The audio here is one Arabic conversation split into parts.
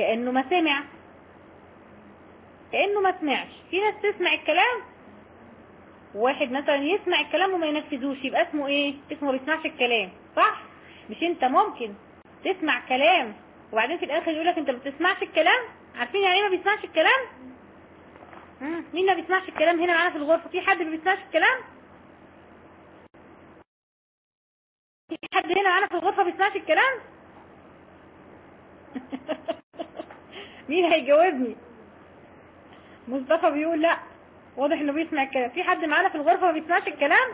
كأنه ما سمع. كأنه ما سمعش. في ناس تسمع الكلام واحد مثلا يسمع الكلام وما ينفذوش يبقى اسمه إيه؟ اسمه ما بيسمعش الكلام صح؟ مش أنت ممكن تسمع كلام وبعدين في الآخر يقولك أنت ما بتسمعش الكلام؟ عارفين يعني إيه ما بيسمعش الكلام. مين ما بيسمعش الكلام هنا معانا في الغرفة؟ في حد ما بيسمعش الكلام؟ في حد هنا معانا في الغرفة ما بيسمعش الكلام؟ مين هيجاوبني؟ مصطفى بيقول لا. واضح إنه بيسمع الكلام. في حد معانا في الغرفة ما بيسمعش الكلام؟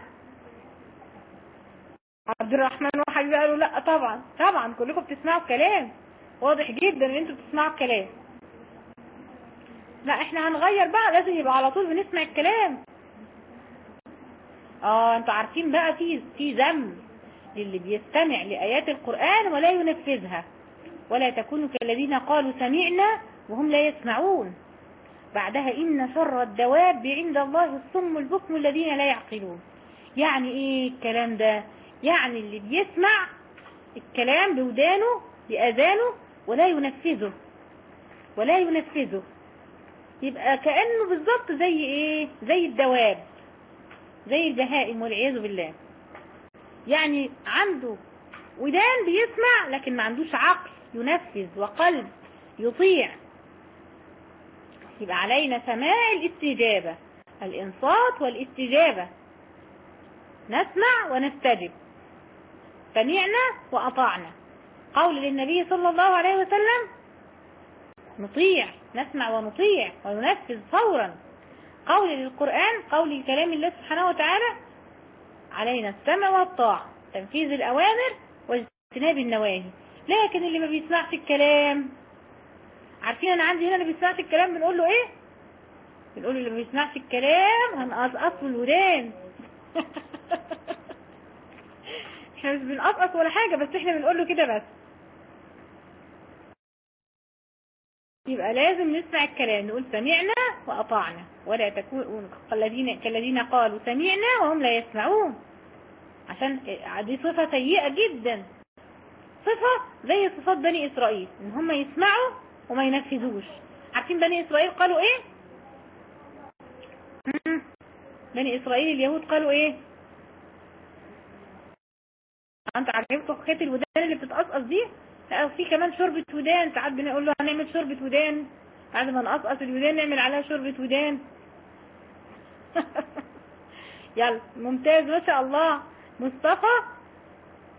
عبد الرحمن وحبيبي قالوا لا طبعا طبعا كلكم بتسمعوا الكلام. واضح جدا إن أنتوا بتسمعوا الكلام. لا إحنا هنغير بقى لازم يبقى على طول بنسمع الكلام. آه أنتوا عارفين بقى في في ذنب للي بيستمع لآيات القرآن ولا ينفذها. ولا تكونوا كالذين قالوا سمعنا وهم لا يسمعون. بعدها إن شر الدواب عند الله الصم البكم الذين لا يعقلون. يعني إيه الكلام ده؟ يعني اللي بيسمع الكلام بودانه بأذانه ولا ينفذه. ولا ينفذه. يبقى كأنه بالظبط زي إيه؟ زي الدواب. زي البهائم والعياذ بالله. يعني عنده ودان بيسمع لكن ما عندوش عقل. ينفذ وقلب يطيع. يبقى علينا سماع الاستجابة الإنصات والاستجابة. نسمع ونستجب. سمعنا وأطعنا. قول للنبي صلى الله عليه وسلم نطيع نسمع ونطيع وننفذ فورا. قول للقرآن قول كلام الله سبحانه وتعالى علينا السمع والطاعة. تنفيذ الأوامر واجتناب النواهي. لكن اللي ما بيسمعش الكلام. عارفين أنا عندي هنا اللي بيسمعش الكلام بنقول له إيه؟ بنقول له اللي ما بيسمعش الكلام هنقصقص الودان. إحنا مش بنقصقص ولا حاجة بس إحنا بنقول له كده بس. يبقى لازم نسمع الكلام نقول سمعنا وأطعنا. ولا تكون كالذين كالذين قالوا سمعنا وهم لا يسمعون. عشان دي صفة سيئة جدا. صفة زي صفات بني إسرائيل إن هم يسمعوا وما ينفذوش. عارفين بني إسرائيل قالوا إيه؟ بني إسرائيل اليهود قالوا إيه؟ أنت عرفتوا خيط الودان اللي بتتقصقص دي؟ لا في كمان شوربة ودان ساعات بنقول له هنعمل شوربة ودان. بعد ما نقصقص الودان نعمل عليها شوربة ودان. يلا ممتاز ما شاء الله. مصطفى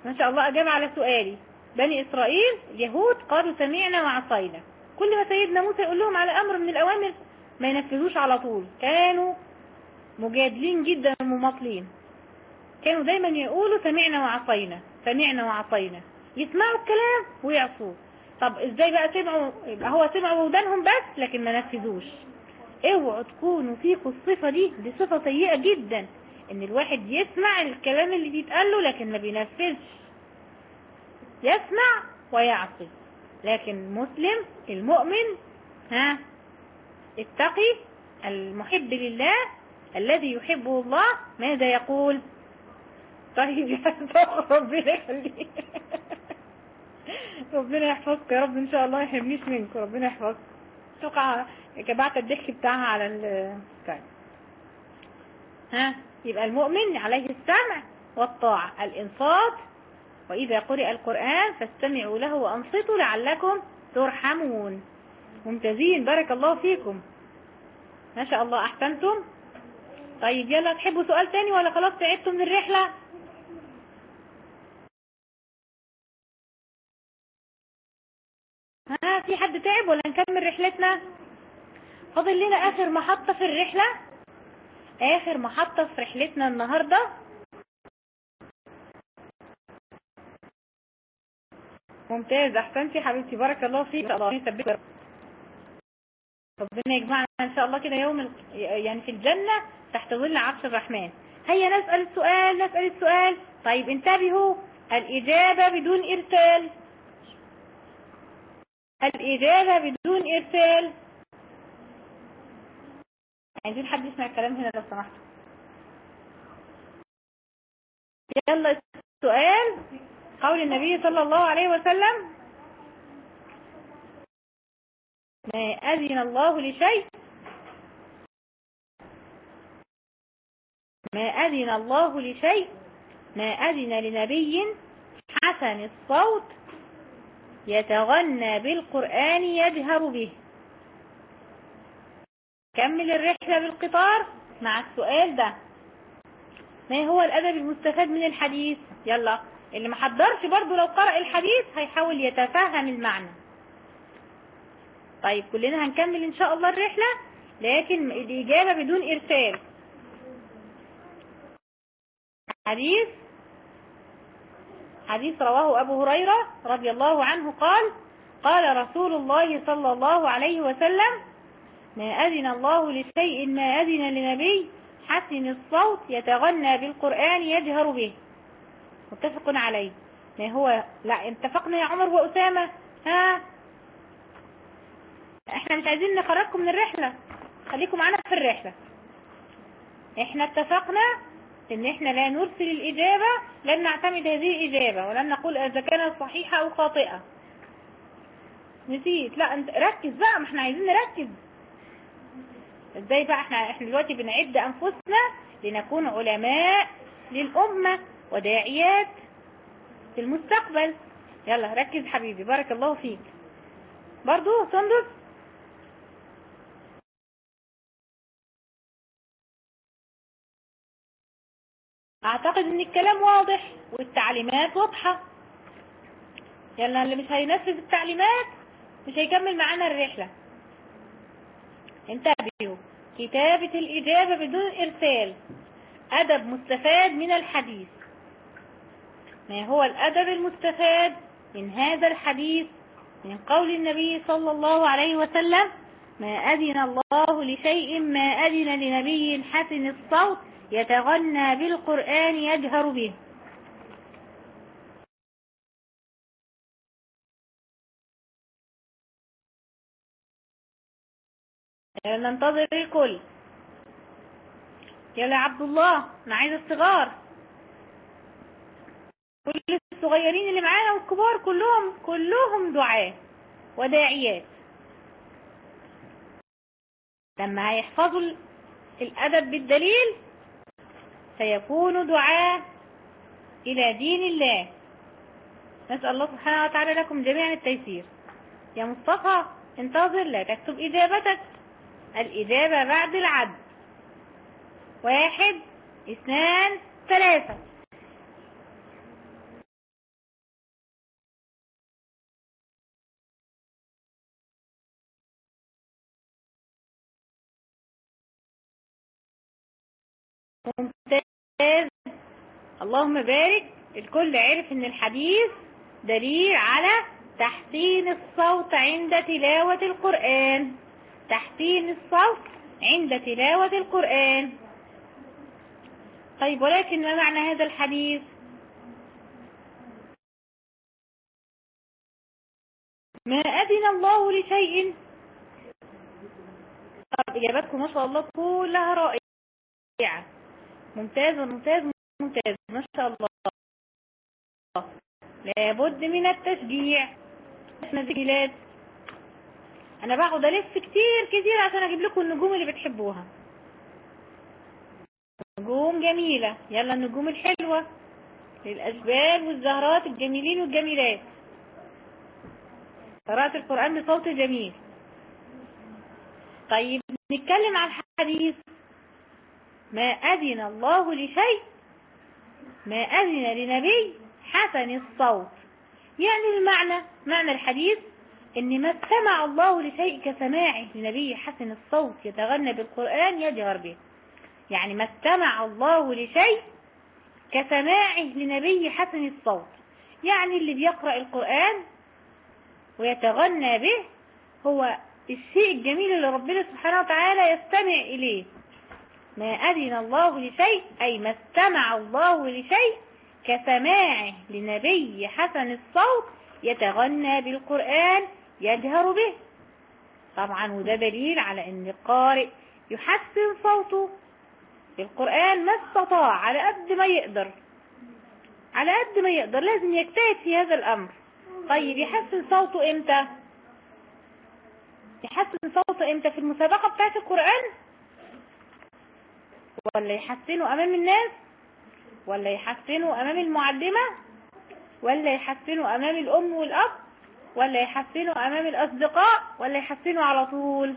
ما شاء الله أجاب على سؤالي. بني إسرائيل اليهود قالوا سمعنا وعصينا. كل ما سيدنا موسى يقول لهم على أمر من الأوامر ما ينفذوش على طول. كانوا مجادلين جدا ومماطلين. كانوا دايما يقولوا سمعنا وعصينا سمعنا وعصينا. يسمعوا الكلام ويعصوه. طب إزاي بقى سمعوا؟ يبقى هو سمعوا ودانهم بس لكن ما نفذوش. اوعوا تكونوا فيكم الصفة دي دي صفة سيئة جدا. إن الواحد يسمع الكلام اللي بيتقال له لكن ما بينفذش. يسمع ويعصي. لكن المسلم المؤمن ها التقي المحب لله الذي يحبه الله. ماذا يقول؟ طيب يا ربنا يخليك. ربنا يحفظك يا رب إن شاء الله يحرمنيش منك. ربنا يحفظك. تقع جماعة الضحك بتاعها على السكايب ها يبقى المؤمن عليه السمع والطاعة. الإنصات وإذا قرئ القرآن فاستمعوا له وأنصتوا لعلكم ترحمون. ممتازين بارك الله فيكم. ما شاء الله أحسنتم؟ طيب يلا تحبوا سؤال تاني ولا خلاص تعبتوا من الرحلة؟ ها في حد تعب ولا نكمل رحلتنا؟ فاضل لنا آخر محطة في الرحلة؟ آخر محطة في رحلتنا النهاردة؟ ممتاز. احسنتي حبيبتي. بارك الله فيك. الله يثبتك ربنا يجمعنا إن شاء الله كده يوم. يعني في الجنة تحت ظل عرش الرحمن. هيا نسأل السؤال نسأل السؤال. طيب انتبهوا. الإجابة بدون إرسال. الإجابة بدون إرسال. عايزين حد يسمع الكلام هنا لو سمحتوا. يلا السؤال. قول النبي صلى الله عليه وسلم ما أذن الله لشيء ما أذن الله لشيء ما أذن لنبي حسن الصوت يتغنى بالقرآن يجهر به. كمل الرحلة بالقطار مع السؤال ده. ما هو الأدب المستفاد من الحديث؟ يلا. اللي ما حضرش برضو لو قرأ الحديث هيحاول يتفهم المعنى. طيب كلنا هنكمل إن شاء الله الرحلة لكن الإجابة بدون إرسال. حديث حديث رواه أبو هريرة رضي الله عنه قال قال رسول الله صلى الله عليه وسلم ما أذن الله لشيء ما أذن لنبي حسن الصوت يتغنى بالقرآن يجهر به. متفق عليه. ما هو لا اتفقنا يا عمر وأسامة. ها؟ إحنا مش عايزين نخرجكم من الرحلة. خليكم معانا في الرحلة. إحنا اتفقنا إن إحنا لا نرسل الإجابة لن نعتمد هذه الإجابة ولن نقول إذا كانت صحيحة أو خاطئة. نسيت. لا أنت ركز بقى ما إحنا عايزين نركز. إزاي بقى؟ إحنا إحنا دلوقتي بنعد أنفسنا لنكون علماء للأمة. وداعيات في المستقبل. يلا ركز حبيبي بارك الله فيك. برضو سندس أعتقد إن الكلام واضح والتعليمات واضحة. يلا اللي مش هينفذ التعليمات مش هيكمل معانا الرحلة. انتبهوا كتابة الإجابة بدون إرسال. أدب مستفاد من الحديث. ما هو الأدب المستفاد من هذا الحديث من قول النبي صلى الله عليه وسلم ما أذن الله لشيء ما أذن لنبي حسن الصوت يتغنى بالقرآن يجهر به. ننتظر الكل. يلا عبد الله أنا الصغار. كل الصغيرين اللي معانا والكبار كلهم كلهم دعاة وداعيات. لما هيحفظوا الأدب بالدليل سيكون دعاة إلى دين الله. نسأل الله سبحانه وتعالى لكم جميعا التيسير. يا مصطفى انتظر لا تكتب إجابتك. الإجابة بعد العد. واحد اثنان ثلاثة. اللهم بارك. الكل عرف إن الحديث دليل على تحسين الصوت عند تلاوة القرآن. تحسين الصوت عند تلاوة القرآن. طيب ولكن ما معنى هذا الحديث؟ ما أذن الله لشيء؟ طب إجاباتكم ما شاء الله كلها رائعة. ممتاز ممتاز ممتاز ما شاء الله. لابد من التشجيع. نزيلات أنا بقعد ألف كتير كتير عشان أجيب لكم النجوم اللي بتحبوها. نجوم جميلة. يلا النجوم الحلوة للأشبال والزهرات الجميلين والجميلات. قراءة القرآن بصوت جميل. طيب نتكلم عن الحديث ما أذن الله لشيء ما أذن لنبي حسن الصوت. يعني المعنى معنى الحديث إن ما استمع الله لشيء كسماعه لنبي حسن الصوت يتغنى بالقرآن يجهر به. يعني ما استمع الله لشيء كسماعه لنبي حسن الصوت. يعني اللي بيقرأ القرآن ويتغنى به هو الشيء الجميل اللي ربنا سبحانه وتعالى يستمع إليه. ما أذن الله لشيء أي ما استمع الله لشيء كسماعه لنبي حسن الصوت يتغنى بالقرآن يجهر به. طبعا وده دليل على إن القارئ يحسن صوته بالقرآن ما استطاع على قد ما يقدر. على قد ما يقدر لازم يجتهد في هذا الأمر. طيب يحسن صوته إمتى؟ يحسن صوته إمتى في المسابقة بتاعت القرآن؟ ولا يحسنه أمام الناس ولا يحسنه أمام المعلمة ولا يحسنه أمام الأم والأب ولا يحسنه أمام الأصدقاء ولا يحسنه على طول.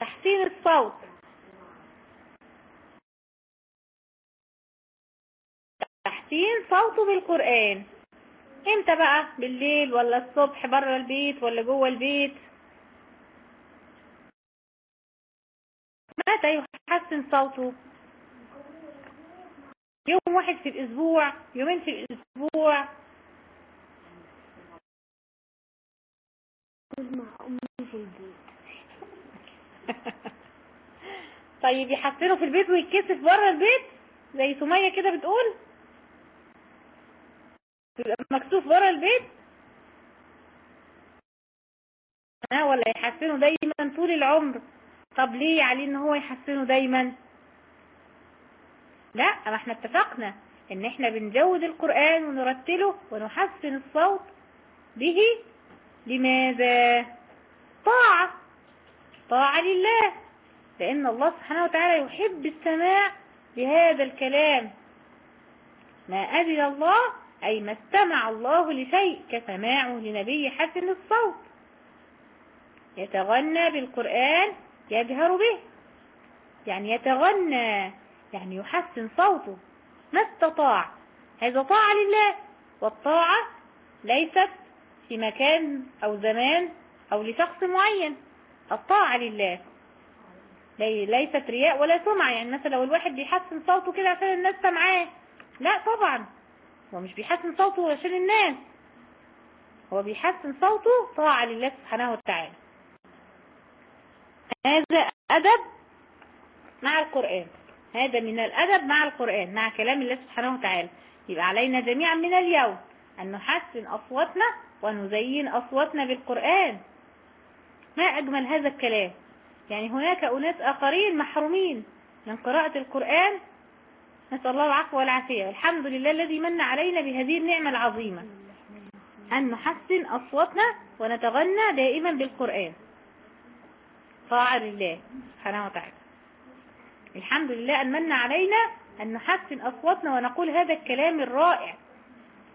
تحسين الصوت. تحسين صوته بالقرآن. إمتى بقى؟ بالليل ولا الصبح بره البيت ولا جوه البيت؟ متى يحسن صوته. يوم واحد في الأسبوع يومين في البيت طيب يحسنه في البيت ويتكسف بره البيت؟ زي سمية كده بتقول. مكسوف بره البيت؟ ها ولا يحسنه دايما طول العمر. طب ليه عليه إن هو يحسنه دايما؟ لا ما إحنا اتفقنا إن إحنا بنجود القرآن ونرتله ونحسن الصوت به. لماذا؟ طاعة طاعة لله لأن الله سبحانه وتعالى يحب السماع بهذا الكلام. ما أذن الله أي ما استمع الله لشيء كسماعه لنبي حسن الصوت. يتغنى بالقرآن يجهر به. يعني يتغنى يعني يحسن صوته. ما استطاع. هذا طاعة لله والطاعة ليست في مكان أو زمان أو لشخص معين. الطاعة لله. لي- ليست رياء ولا سمعة. يعني مثلا لو الواحد بيحسن صوته كده عشان الناس سمعاه لا طبعا. هو مش بيحسن صوته عشان الناس. هو بيحسن صوته طاعة لله سبحانه وتعالى. هذا أدب مع القرآن. هذا من الأدب مع القرآن مع كلام الله سبحانه وتعالى. يبقى علينا جميعا من اليوم أن نحسن أصواتنا ونزين أصواتنا بالقرآن. ما أجمل هذا الكلام. يعني هناك أناس آخرين محرومين من قراءة القرآن. نسأل الله العفو والعافية. الحمد لله الذي من علينا بهذه النعمة العظيمة. أن نحسن أصواتنا ونتغنى دائما بالقرآن. طاعة لله سبحانه وتعالى. الحمد لله أن من علينا أن نحسن أصواتنا ونقول هذا الكلام الرائع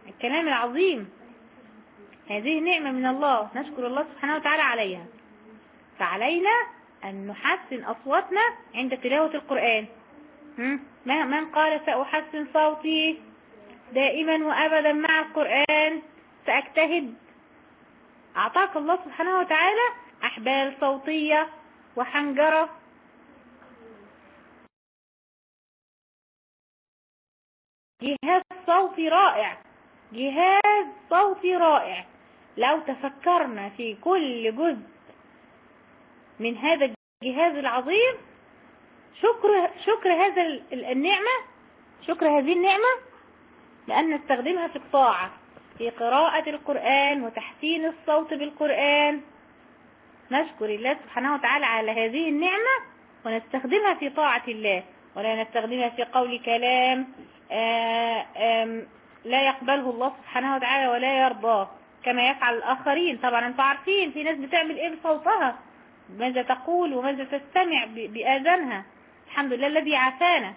الكلام العظيم. هذه نعمة من الله نشكر الله سبحانه وتعالى عليها. فعلينا أن نحسن أصواتنا عند تلاوة القرآن. من قال سأحسن صوتي دائما وأبدا مع القرآن سأجتهد. أعطاك الله سبحانه وتعالى أحبال صوتية وحنجرة. جهاز صوتي رائع. جهاز صوتي رائع. لو تفكرنا في كل جزء من هذا الجهاز العظيم شكر شكر هذا ال- النعمة شكر هذه النعمة لأن نستخدمها في الطاعة في قراءة القرآن وتحسين الصوت بالقرآن. نشكر الله سبحانه وتعالى على هذه النعمة ونستخدمها في طاعة الله ولا نستخدمها في قول كلام آه، لا يقبله الله سبحانه وتعالى ولا يرضاه كما يفعل الآخرين. طبعا أنتوا عارفين في ناس بتعمل إيه بصوتها؟ ماذا تقول وماذا تستمع بآذانها؟ الحمد لله الذي عافانا.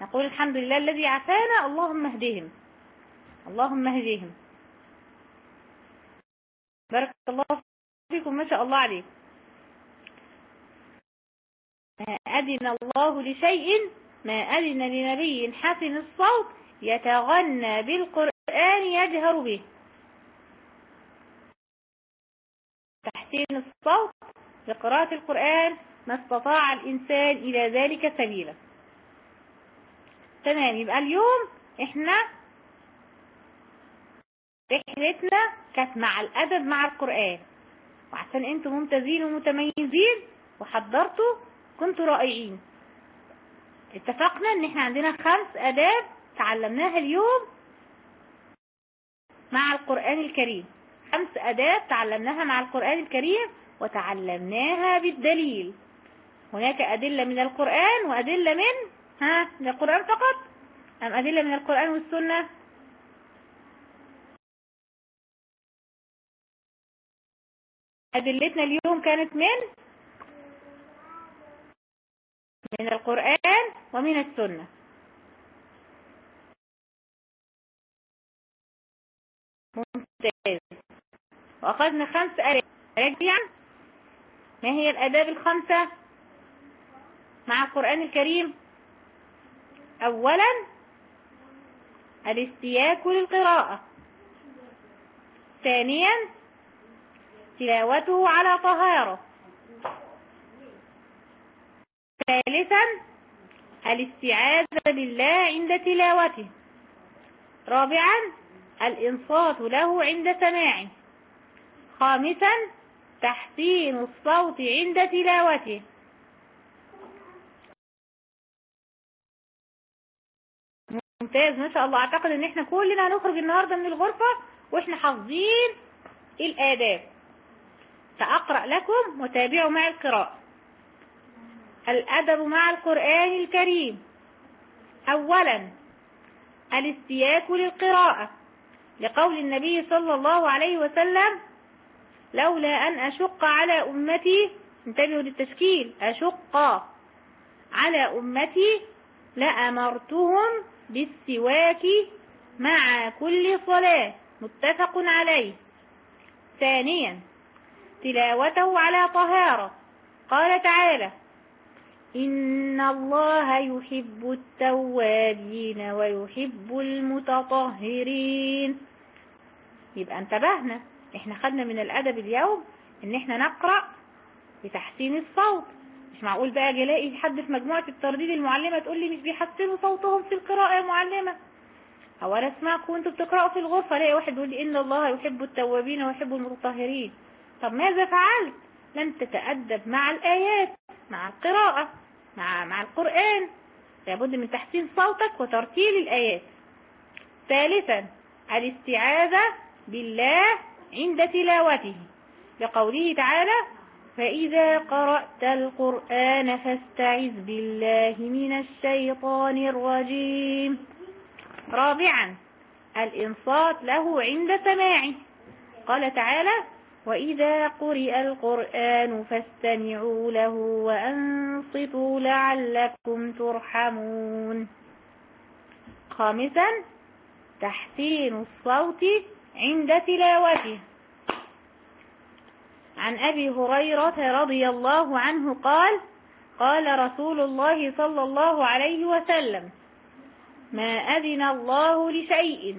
نقول الحمد لله الذي عافانا اللهم اهدهم. اللهم اهدهم. بارك الله فيكم ما شاء الله عليكم. ما أذن الله لشيء ما أذن لنبي حسن الصوت يتغنى بالقرآن يجهر به. تحسين الصوت لقراءة القرآن ما استطاع الإنسان إلى ذلك سبيلا. تمام يبقى اليوم إحنا رحلتنا كانت مع الأدب مع القرآن. وعشان أنتم ممتازين ومتميزين وحضرتوا كنتوا رائعين. اتفقنا ان إحنا عندنا خمس آداب تعلمناها اليوم مع القرآن الكريم. خمس آداب تعلمناها مع القرآن الكريم وتعلمناها بالدليل. هناك أدلة من القرآن وأدلة من ها من القرآن فقط؟ أم أدلة من القرآن والسنة؟ أدلتنا اليوم كانت من؟ من القرآن ومن السنة. ممتاز. وأخذنا خمس آداب ما هي الآداب الخمسة مع القرآن الكريم؟ أولا الاستياك للقراءة. ثانيا تلاوته على طهارة. ثالثا الاستعاذة بالله عند تلاوته. رابعا الإنصات له عند سماعه. خامسا تحسين الصوت عند تلاوته. ممتاز ما شاء الله. أعتقد إن إحنا كلنا هنخرج النهاردة من الغرفة وإحنا حافظين الآداب. سأقرأ لكم وتابعوا معي القراءة. الأدب مع القرآن الكريم. أولا الاستياك للقراءة. لقول النبي صلى الله عليه وسلم لولا أن أشق على أمتي انتبهوا للتشكيل أشق على أمتي لأمرتهم بالسواك مع كل صلاة. متفق عليه. ثانيا تلاوته على طهارة. قال تعالى إن الله يحب التوابين ويحب المتطهرين. يبقى انتبهنا إحنا خدنا من الأدب اليوم إن إحنا نقرأ بتحسين الصوت. مش معقول بقى جلاقي حد في مجموعة الترديد المعلمة تقول لي مش بيحسنوا صوتهم في القراءة يا معلمة؟ أو أنا أسمعكم وانتوا بتقرأوا في الغرفة ألاقي واحد يقول لي إن الله يحب التوابين ويحب المتطهرين. طب ماذا فعلت؟ لم تتأدب مع الآيات مع القراءة مع مع القرآن. لابد من تحسين صوتك وترتيل الآيات. ثالثا الاستعاذة بالله عند تلاوته. لقوله تعالى فإذا قرأت القرآن فاستعذ بالله من الشيطان الرجيم. رابعا الإنصات له عند سماعه. قال تعالى وإذا قرئ القرآن فاستمعوا له وأنصتوا لعلكم ترحمون. خامسا تحسين الصوت عند تلاوته. عن أبي هريرة رضي الله عنه قال قال رسول الله صلى الله عليه وسلم ما أذن الله لشيء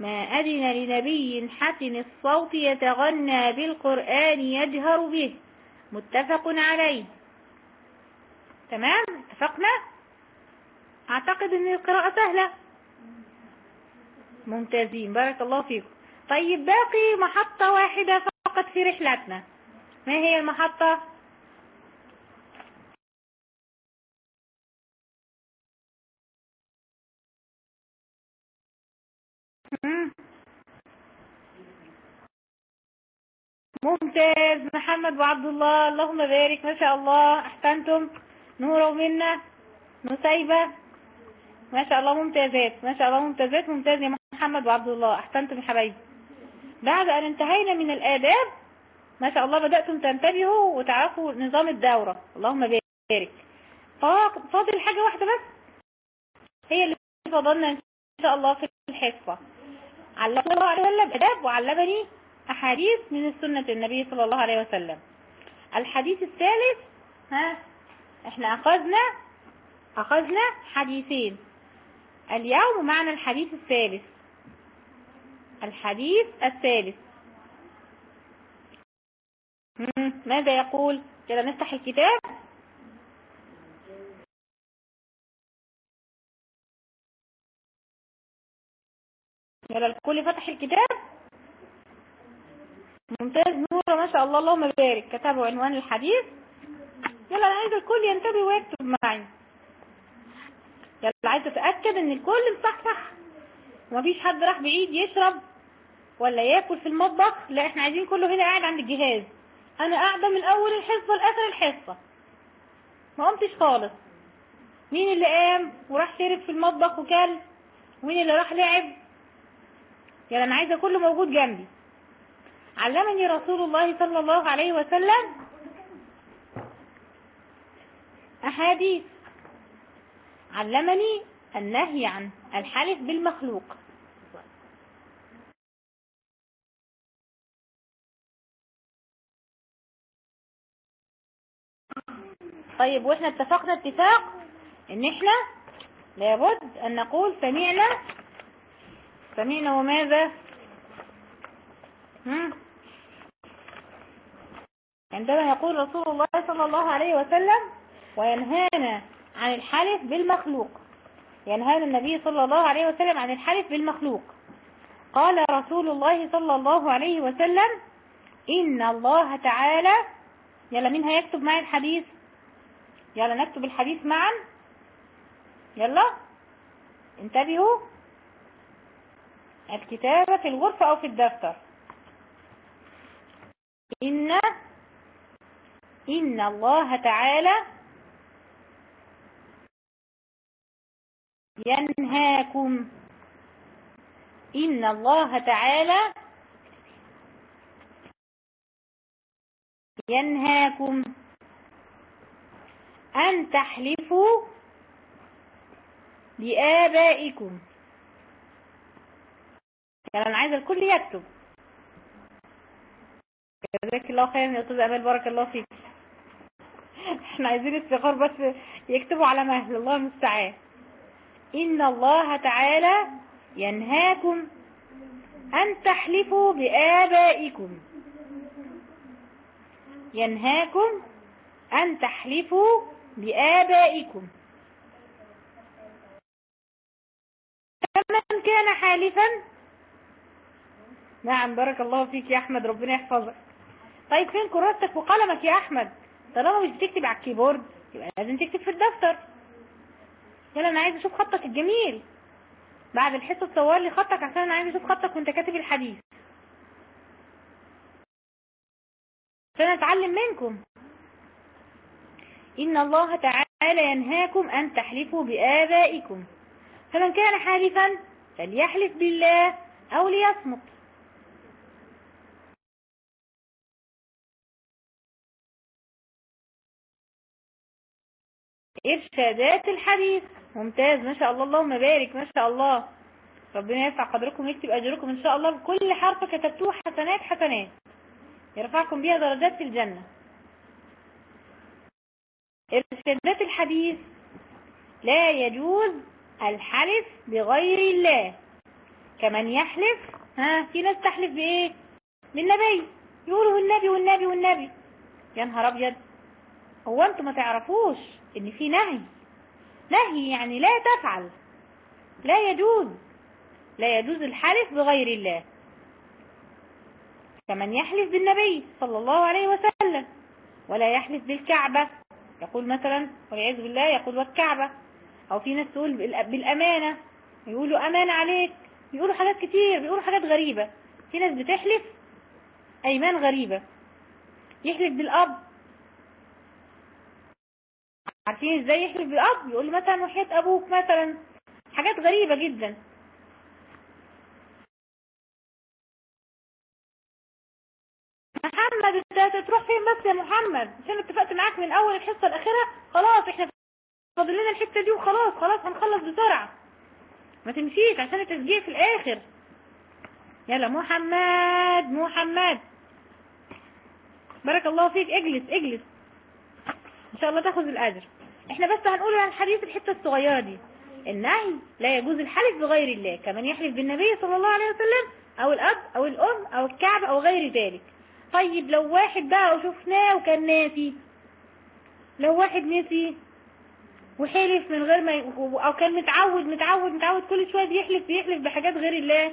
ما أذن لنبي حسن الصوت يتغنى بالقرآن يجهر به. متفق عليه. تمام؟ اتفقنا؟ أعتقد إن القراءة سهلة. ممتازين. بارك الله فيكم. طيب باقي محطة واحدة فقط في رحلتنا ما هي المحطة؟ ممتاز. محمد وعبد الله اللهم بارك ما شاء الله. أحسنتم؟ نورة ومنة؟ نسيبة؟ ما شاء الله ممتازات. ما شاء الله ممتازات. ممتاز يا محمد وعبد الله. أحسنتم يا حبايبي. بعد أن انتهينا من الآداب ما شاء الله بدأتم تنتبهوا وتعرفوا نظام الدورة. اللهم بارك. فاضل حاجة واحدة بس؟ هي اللي فضلنا إن شاء الله في الحصة. علمنا الله عليه وسلم. اداب وعلمني أحاديث من السنة النبي صلى الله عليه وسلم. الحديث الثالث ها إحنا أخذنا أخذنا حديثين. اليوم معنا الحديث الثالث. الحديث الثالث. ماذا يقول؟ كده نفتح الكتاب. يلا الكل فتح الكتاب. ممتاز. نورة ما شاء الله. اللهم بارك. كتبوا عنوان الحديث. يلا أنا عايزة الكل ينتبه ويكتب معي يلا عايزة اتاكد إن الكل مصحصح. ومفيش حد راح بعيد يشرب ولا ياكل في المطبخ. لا إحنا عايزين كله هنا قاعد عند الجهاز. أنا قاعدة من أول الحصة لآخر الحصة. ما قمتش خالص. مين اللي قام وراح شرب في المطبخ وكل؟ ومين اللي راح لعب؟ يلا أنا عايزة كله موجود جنبي. علمني رسول الله صلى الله عليه وسلم أحاديث. علمني النهي عن الحلف بالمخلوق. طيب وإحنا اتفقنا اتفاق إن إحنا لابد أن نقول سمعنا سمعنا وماذا هم؟ عندما يقول رسول الله صلى الله عليه وسلم وينهانا عن الحلف بالمخلوق. ينهانا النبي صلى الله عليه وسلم عن الحلف بالمخلوق. قال رسول الله صلى الله عليه وسلم إن الله تعالى يلا مين هيكتب معي الحديث؟ يلا نكتب الحديث معا. يلا انتبهوا. الكتابة في الغرفة أو في الدفتر. إن إن الله تعالى ينهاكم. إن الله تعالى ينهاكم أن تحلفوا بآبائكم يعني أنا عايزة الكل يكتب. جزاك الله خيرا يا أستاذ أمال بارك الله فيك. إحنا عايزين الصغار بس يكتبوا على مهل الله المستعان. إن الله تعالى ينهاكم أن تحلفوا بآبائكم. ينهاكم أن تحلفوا بآبائكم. فمن كان حالفا نعم بارك الله فيك يا أحمد ربنا يحفظك. طيب فين كراستك وقلمك يا أحمد؟ طالما مش بتكتب على الكيبورد يبقى لازم تكتب في الدفتر. يلا أنا عايز أشوف خطك الجميل. بعد الحصة تصور لي خطك عشان أنا عايز أشوف خطك وأنت كاتب الحديث. عشان أتعلم منكم. إن الله تعالى ينهاكم أن تحلفوا بآبائكم. فمن كان حالفا فليحلف بالله أو ليصمت. إرشادات الحديث. ممتاز ما شاء الله اللهم بارك ما شاء الله. ربنا يرفع قدركم ويكتب أجركم إن شاء الله بكل حرف كتبتوه حسنات حسنات. يرفعكم بها درجات في الجنة. إرشادات الحديث. لا يجوز الحلف بغير الله. كمن يحلف ها في ناس تحلف بإيه؟ بالنبي. يقولوا النبي والنبي والنبي. يا نهار أبيض. هو أنتم ما تعرفوش. إن في نهي. نهي يعني لا تفعل. لا يجوز. لا يجوز الحلف بغير الله. كمن يحلف بالنبي صلى الله عليه وسلم ولا يحلف بالكعبة يقول مثلا والعياذ بالله يقول والكعبة. أو في ناس تقول بالأمانة يقولوا أمانة عليك. يقولوا حاجات كتير بيقولوا حاجات غريبة. في ناس بتحلف أيمان غريبة. يحلف بالأب عارفين إزاي يحلف بالأب؟ يقول مثلا وحياة أبوك مثلا. حاجات غريبة جدا. محمد انت تروح فين بس يا محمد؟ عشان اتفقت معاك من أول الحصة الأخيرة؟ خلاص إحنا فاضل لنا الحتة دي وخلاص خلاص هنخلص بسرعة. ما تمشيش عشان التشجيع في الآخر. يلا محمد محمد. بارك الله فيك. اجلس اجلس. شاء الله تاخذ الأجر. إحنا بس هنقول عن الحديث الحتة الصغيرة دي. النهي لا يجوز الحلف بغير الله كمن يحلف بالنبي صلى الله عليه وسلم أو الأب أو الأم أو الكعب أو غير ذلك. طيب لو واحد بقى وشفناه وكان ناسي لو واحد نسي وحلف من غير ما ي... أو كان متعود متعود متعود كل شوية بيحلف بيحلف بحاجات غير الله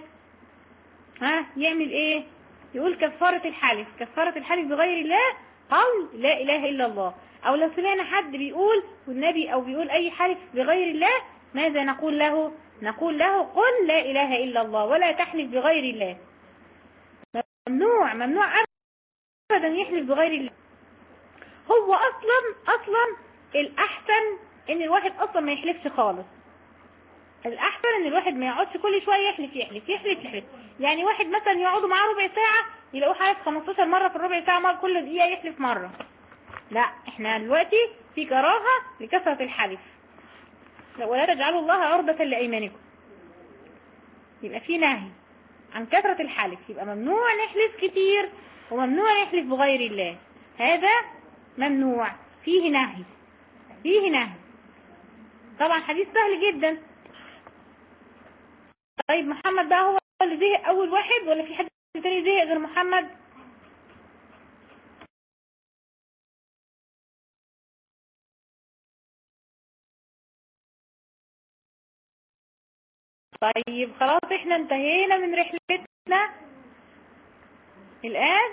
ها يعمل إيه؟ يقول كفارة الحلف. كفارة الحلف بغير الله قول لا إله إلا الله. أو لو سمعنا حد بيقول والنبي أو بيقول أي حلف بغير الله ماذا نقول له؟ نقول له قل لا إله إلا الله ولا تحلف بغير الله. ممنوع ممنوع ابدا يحلف بغير الله. هو أصلا أصلا الأحسن إن الواحد أصلا ما يحلفش خالص. الأحسن إن الواحد ما يقعدش كل شوية يحلف يحلف يحلف يحلف. يعني واحد مثلا يقعدوا معاه ربع ساعة يلاقوه حالف 15 مرة في الربع ساعة مرة كل دقيقة يحلف مرة. لا إحنا دلوقتي في كراهة لكثرة الحلف. لا، ولا تجعلوا الله عرضة لأيمانكم. يبقى في نهي عن كثرة الحلف. يبقى ممنوع نحلف كتير وممنوع نحلف بغير الله. هذا ممنوع. فيه نهي. فيه نهي. طبعا حديث سهل جدا. طيب محمد بقى هو اللي زهق أول واحد ولا في حد تاني زهق غير محمد؟ طيب خلاص إحنا انتهينا من رحلتنا. الآن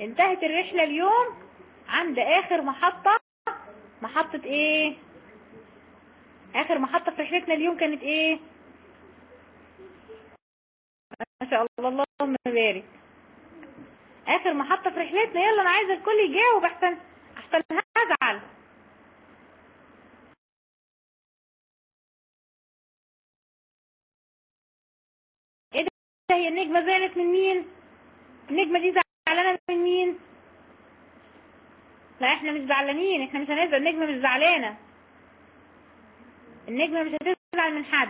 انتهت الرحلة اليوم عند آخر محطة. محطة إيه؟ آخر محطة في رحلتنا اليوم كانت إيه؟ ما شاء الله اللهم بارك آخر محطة في رحلتنا. يلا أنا عايزة الكل يجاوب أحسن أحسن هزعل. هي النجمة زعلت من مين؟ النجمة دي زعلانة من مين؟ لا إحنا مش زعلانين إحنا مش هنزعل النجمة مش زعلانة. النجمة مش هتزعل من حد.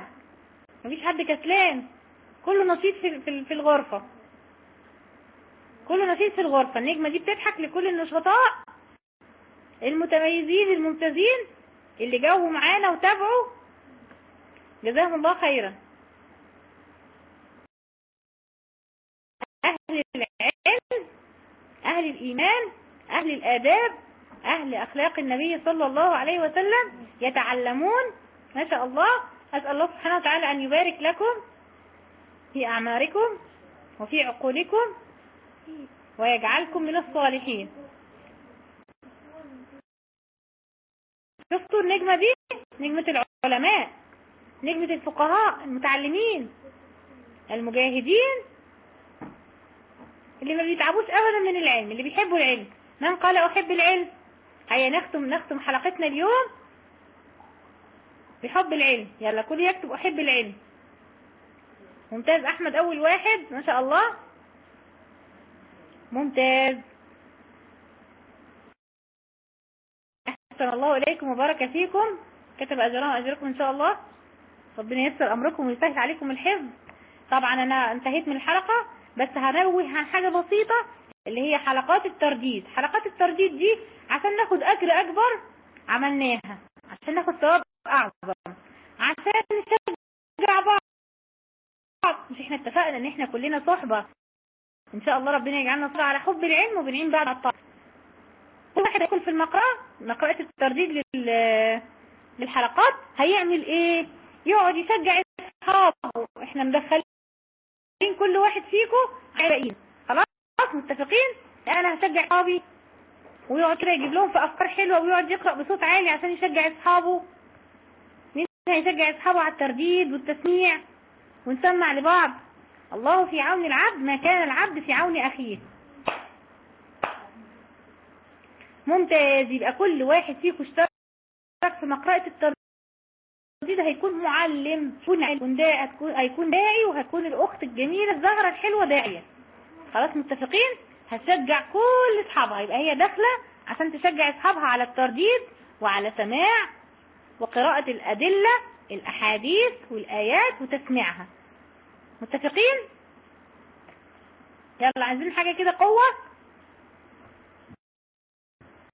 مفيش حد كسلان. كله نشيط في في في الغرفة. كله نشيط في الغرفة. النجمة دي بتضحك لكل النشطاء المتميزين الممتازين اللي جاوبوا معانا وتابعوا. جزاهم الله خيرا أهل العلم أهل الإيمان أهل الآداب أهل أخلاق النبي صلى الله عليه وسلم يتعلمون. ما شاء الله. أسأل الله سبحانه وتعالى أن يبارك لكم في أعماركم وفي عقولكم ويجعلكم من الصالحين. شفتوا النجمة دي نجمة العلماء نجمة الفقهاء المتعلمين المجاهدين اللي ما بيتعبوش ابدا من العلم اللي بيحبوا العلم. من قال أحب العلم؟ هيا نختم نختم حلقتنا اليوم بحب العلم. يلا كل يكتب أحب العلم. ممتاز. أحمد أول واحد ما شاء الله. ممتاز. أحسن الله إليكم وبارك فيكم. كتب اجرهم أجركم إن شاء الله. ربنا ييسر أمركم ويسهل عليكم الحفظ. طبعا أنا انتهيت من الحلقة. بس هنوه عن حاجة بسيطة اللي هي حلقات الترديد. حلقات الترديد دي عشان ناخد أجر أكبر عملناها. عشان ناخد ثواب أعظم. عشان نشجع بعض. مش إحنا اتفقنا إن إحنا كلنا صحبة. إن شاء الله ربنا يجعلنا صحبة على حب العلم وبنعين بعض على الطاعة. كل واحد يدخل في المقرأة. مقرأة الترديد لل... للحلقات. هيعمل إيه؟ يقعد يشجع أصحابه. إحنا مدخلين كل واحد فيكم علاقين خلاص؟ متفقين؟ أنا هشجع أصحابي. ويقعد كده يجيب لهم في أفكار حلوة ويقعد يقرأ بصوت عالي عشان يشجع أصحابه. مين هيشجع أصحابه؟ على الترديد والتسميع ونسمع لبعض. الله في عون العبد ما كان العبد في عون أخيه. ممتاز. يبقى كل واحد فيكم اشترك في مقرأة الترديد. هيكون معلم هيكون داعي هيكون داعي وهتكون الأخت الجميلة الزهرة الحلوة داعية. خلاص متفقين؟ هتشجع كل أصحابها. يبقى هي داخلة عشان تشجع أصحابها على الترديد وعلى سماع وقراءة الأدلة الأحاديث والآيات وتسميعها. متفقين؟ يلا عايزين حاجة كده؟ قوة؟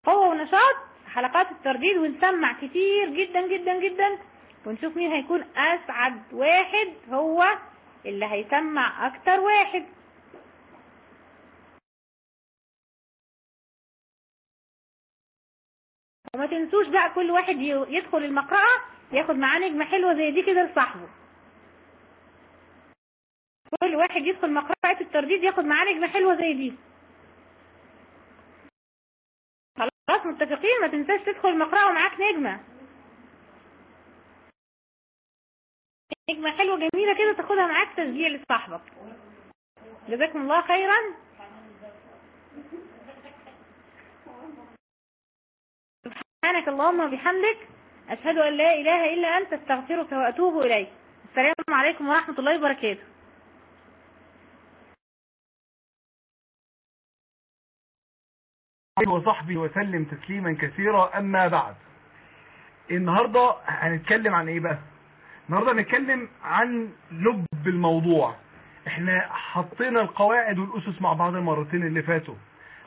قوة ونشاط حلقات الترديد ونسمع كتير جدا جدا جدا. ونشوف مين هيكون أسعد واحد هو اللي هيسمع أكتر واحد. وما تنسوش بقى كل واحد يدخل المقرأة ياخد معاه نجمة حلوة زي دي كده لصاحبه. كل واحد يدخل مقرأة الترديد ياخد معاه نجمة حلوة زي دي. خلاص متفقين؟ ما تنساش تدخل المقرأة ومعاك نجمة. نجمة حلوة جميلة كده تاخدها معاك تشجيع لصاحبك. جزاكم الله خيرا. سبحانك اللهم وبحمدك. أشهد أن لا إله إلا أنت أستغفرك وأتوب إليك. السلام عليكم ورحمة الله وبركاته. وصحبه وسلم تسليما كثيرا. أما بعد النهاردة هنتكلم عن إيه بقى النهاردة هنتكلم عن لب الموضوع. إحنا حطينا القواعد والأسس مع بعض المرتين اللي فاتوا.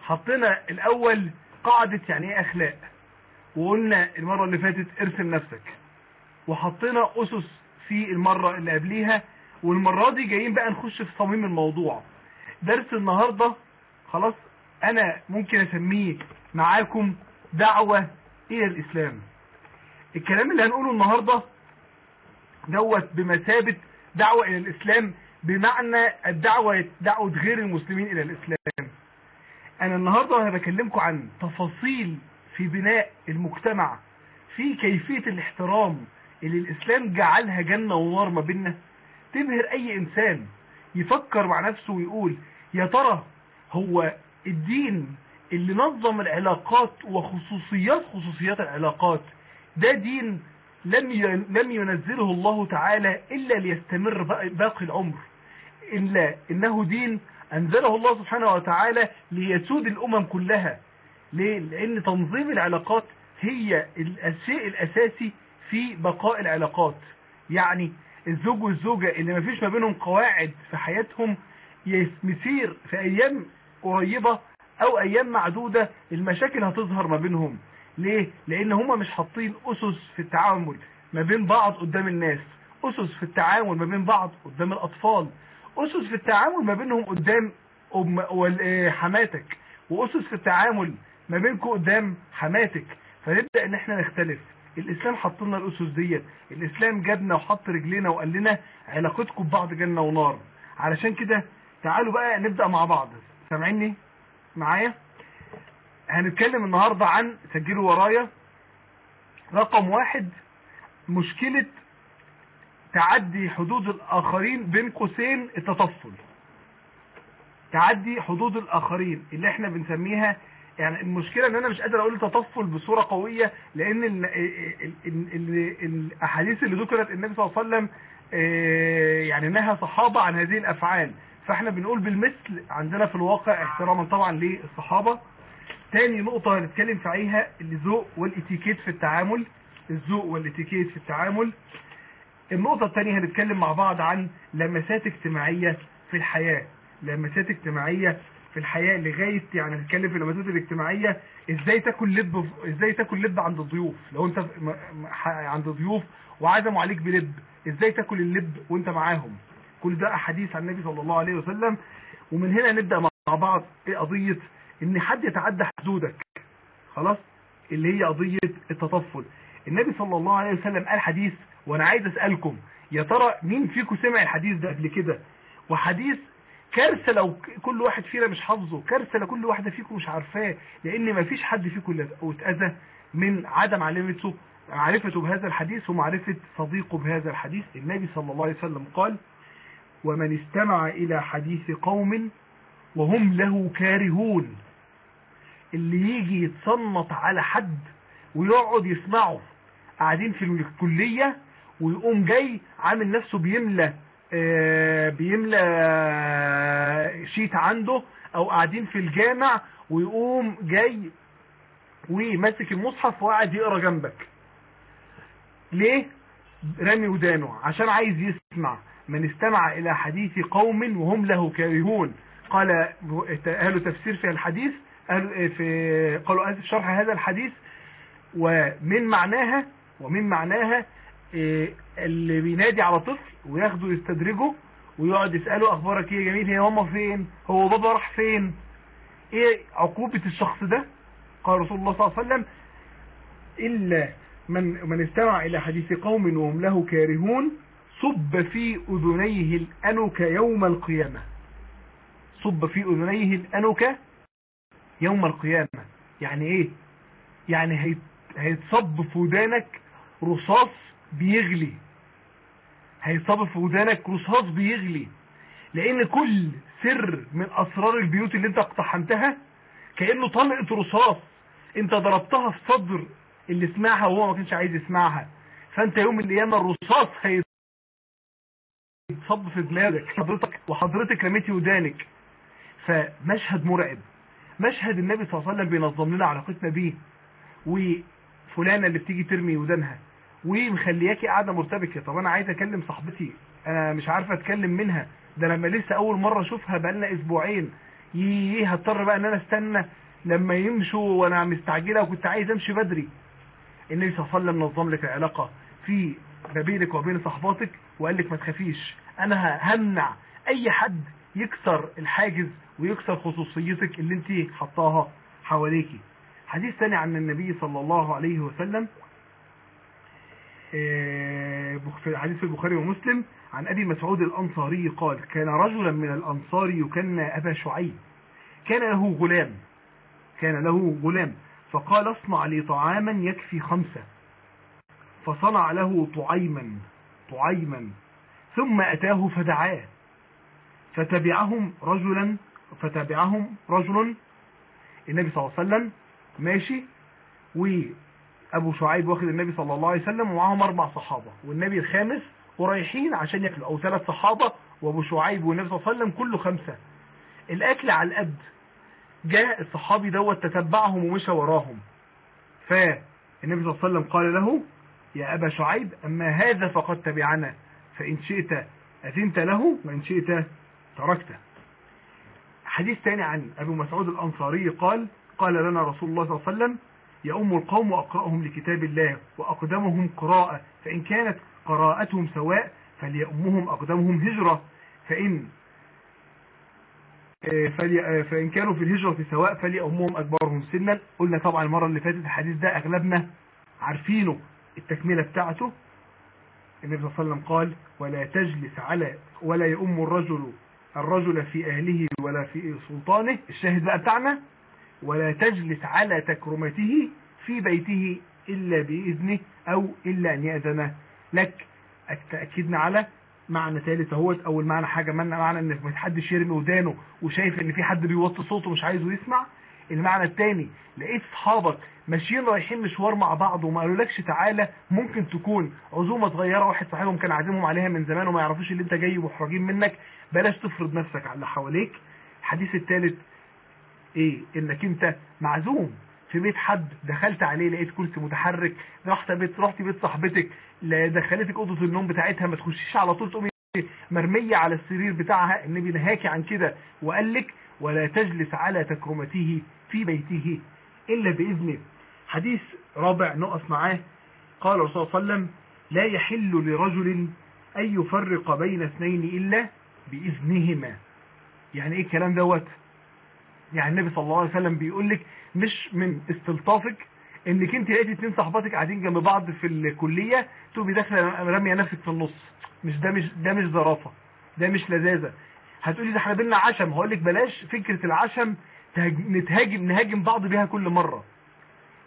حطينا الأول قاعدة يعني إيه أخلاق؟ وقلنا المرة اللي فاتت ارسم نفسك. وحطينا أسس في المرة اللي قبليها والمرة دي جايين بقى نخش في صميم الموضوع. درس النهاردة خلاص أنا ممكن أسميه معاكم دعوة إلى الإسلام. الكلام اللي هنقوله النهاردة دوت بمثابة دعوة إلى الإسلام بمعنى الدعوة دعوة غير المسلمين إلى الإسلام. أنا النهاردة أنا بكلمكم عن تفاصيل في بناء المجتمع في كيفية الاحترام اللي الإسلام جعلها جنة ونار ما بيننا. تبهر أي إنسان يفكر مع نفسه ويقول يا ترى هو الدين اللي نظم العلاقات وخصوصيات خصوصيات العلاقات ده دين لم لم ينزله الله تعالى إلا ليستمر باقي العمر. إلا إنه دين أنزله الله سبحانه وتعالى ليسود الأمم كلها. ليه؟ لأن تنظيم العلاقات هي الشيء الأساسي في بقاء العلاقات. يعني الزوج والزوجة اللي ما فيش ما بينهم قواعد في حياتهم يسير في أيام قريبة أو أيام معدودة المشاكل هتظهر ما بينهم. ليه؟ لأن هما مش حاطين أسس في التعامل ما بين بعض قدام الناس. أسس في التعامل ما بين بعض قدام الأطفال. أسس في التعامل ما بينهم قدام حماتك. وأسس في التعامل ما بينكم قدام حماتك. فنبدأ إن إحنا نختلف. الإسلام حط لنا الأسس ديت. الإسلام جابنا وحط رجلينا وقال لنا علاقتكم ببعض جنة ونار. علشان كده تعالوا بقى نبدأ مع بعض. سامعيني؟ معايا؟ هنتكلم النهاردة عن سجلوا ورايا رقم واحد مشكلة تعدي حدود الآخرين بين قوسين التطفل. تعدي حدود الآخرين اللي إحنا بنسميها يعني المشكلة إن أنا مش قادر أقول تطفل بصورة قوية لأن ال ال ال الأحاديث اللي ذكرت النبي صلى الله عليه وسلم يعني نهى صحابة عن هذه الأفعال. فإحنا بنقول بالمثل عندنا في الواقع احتراما طبعا للصحابة. تاني نقطة هنتكلم فيها الذوق والإتيكيت في التعامل الذوق والإتيكيت في التعامل. النقطة التانية هنتكلم مع بعض عن لمسات اجتماعية في الحياة. لمسات اجتماعية في الحياة لغاية يعني هنتكلم في اللمسات الاجتماعية إزاي تاكل لب إزاي تاكل لب عند الضيوف؟ لو أنت عند ضيوف وعزموا عليك بلب إزاي تاكل اللب وأنت معاهم؟ كل ده أحاديث عن النبي صلى الله عليه وسلم. ومن هنا نبدأ مع بعض إيه قضية إن حد يتعدى حدودك. خلاص؟ اللي هي قضية التطفل. النبي صلى الله عليه وسلم قال حديث وأنا عايز أسألكم يا ترى مين فيكم سمع الحديث ده قبل كده؟ وحديث كارثة لو كل واحد فينا مش حافظه كارثة لو كل واحدة فيكم مش عارفاه لأن ما فيش حد فيكم اتأذى من عدم معرفته معرفته بهذا الحديث ومعرفة صديقه بهذا الحديث. النبي صلى الله عليه وسلم قال ومن استمع إلى حديث قوم وهم له كارهون. اللي يجي يتصنط على حد ويقعد يسمعه. قاعدين في الكلية ويقوم جاي عامل نفسه بيملى آه بيملى آه شيت عنده. أو قاعدين في الجامع ويقوم جاي وماسك المصحف وقاعد يقرأ جنبك. ليه؟ رامي ودانه عشان عايز يسمع. من استمع إلى حديث قوم وهم له كارهون. قال أهل تفسير في الحديث في قالوا آسف شرح هذا الحديث ومن معناها ومن معناها اللي بينادي على طفل وياخده يستدرجه ويقعد يسأله أخبارك إيه يا جميل؟ هي ماما فين؟ هو بابا راح فين؟ إيه عقوبة الشخص ده؟ قال رسول الله صلى الله عليه وسلم إلا من, من استمع إلى حديث قوم وهم له كارهون صب في أذنيه الأنك يوم القيامة. صب في أذنيه الأنك يوم القيامة. يعني إيه؟ يعني هيتصب في ودانك رصاص بيغلي. هيتصب في ودانك رصاص بيغلي. لأن كل سر من أسرار البيوت اللي أنت اقتحمتها كأنه طلقة رصاص أنت ضربتها في صدر اللي سمعها وهو ما كانش عايز يسمعها. فأنت يوم القيامة الرصاص هيتصب في دماغك حضرتك وحضرتك رميتي ودانك. فمشهد مرعب. مشهد النبي صلى الله عليه وسلم بينظم لنا علاقتنا بيه. وفلانة اللي بتيجي ترمي ودانها. ومخلياكي قاعدة مرتبكة. طب أنا عايز أكلم صاحبتي. أنا مش عارفة أتكلم منها. ده لما لسه أول مرة أشوفها بقالنا أسبوعين. ييه هضطر بقى إن أنا أستنى لما يمشوا وأنا مستعجلة وكنت عايز أمشي بدري. النبي صلى الله عليه وسلم نظم لك العلاقة في ما بينك وبين صحباتك وقال لك ما تخافيش. أنا همنع أي حد يكسر الحاجز ويكسر خصوصيتك اللي انت حطاها حواليكي. حديث ثاني عن النبي صلى الله عليه وسلم آه، في حديث البخاري ومسلم عن أبي مسعود الأنصاري قال كان رجلا من الأنصار يكنى أبا شعيب. كان له غلام كان له غلام. فقال اصنع لي طعاما يكفي خمسة. فصنع له طعيما طعيما. ثم أتاه فدعاه. فتبعهم رجلا فتبعهم رجل النبي صلى الله عليه وسلم ماشي وأبو شعيب واخد النبي صلى الله عليه وسلم ومعهم أربع صحابة والنبي الخامس ورايحين عشان ياكلوا أو ثلاث صحابة وأبو شعيب والنبي صلى الله عليه وسلم كله خمسة. الأكل على القد جاء الصحابي دوت تتبعهم ومشى وراهم. فالنبي صلى الله عليه وسلم قال له يا أبا شعيب أما هذا فقد تبعنا فإن شئت أذنت له وإن شئت تركته. حديث تاني عن أبو مسعود الأنصاري قال قال لنا رسول الله صلى الله عليه وسلم يؤم القوم وأقرأهم لكتاب الله وأقدمهم قراءة فإن كانت قراءتهم سواء فليؤمهم أقدمهم هجرة. فإن فلي فإن كانوا في الهجرة سواء فليؤمهم أكبرهم سنا. قلنا طبعا المرة اللي فاتت الحديث ده أغلبنا عارفينه التكملة بتاعته. النبي صلى الله عليه وسلم قال ولا تجلس على ولا يؤم الرجل الرجل في أهله ولا في سلطانه الشاهد بقى بتاعنا ولا تجلس على تكرمته في بيته إلا بإذنه أو إلا أن يأذن لك. تأكيدنا على معنى ثالث أهوت. أول معنى حاجة معنى إن ما حدش يرمي ودانه وشايف إن في حد بيوطي صوته مش عايزه يسمع. المعنى الثاني لقيت أصحابك ماشيين رايحين مشوار مع بعض وما قالولكش تعالى ممكن تكون عزومة صغيرة واحد صاحبهم كان عازمهم عليها من زمان وما يعرفوش اللي أنت جاي محرجين منك. بلاش تفرض نفسك على اللي حواليك. الحديث الثالث إيه؟ إنك أنت معزوم في بيت حد دخلت عليه لقيت كرسي متحرك رحت بيت رحت بيت صاحبتك دخلتك أوضة النوم بتاعتها ما تخشيش على طول تقومي مرمية على السرير بتاعها النبي نهاكي عن كده وقال لك ولا تجلس على تكرمته في بيته إلا بإذنه. حديث رابع نقف معاه قال الرسول صلى الله عليه وسلم لا يحل لرجل أن يفرق بين اثنين إلا بإذنهما. يعني إيه الكلام دوت؟ يعني النبي صلى الله عليه وسلم بيقول لك مش من استلطافك إنك أنت لقيتي اتنين صحباتك قاعدين جنب بعض في الكلية تقومي داخلة رامية نفسك في النص. مش ده مش ده مش ظرافه ده مش لذاذة. هتقولي ده إحنا بينا عشم. هقول لك بلاش فكرة العشم نتهاجم نهاجم بعض بيها كل مرة.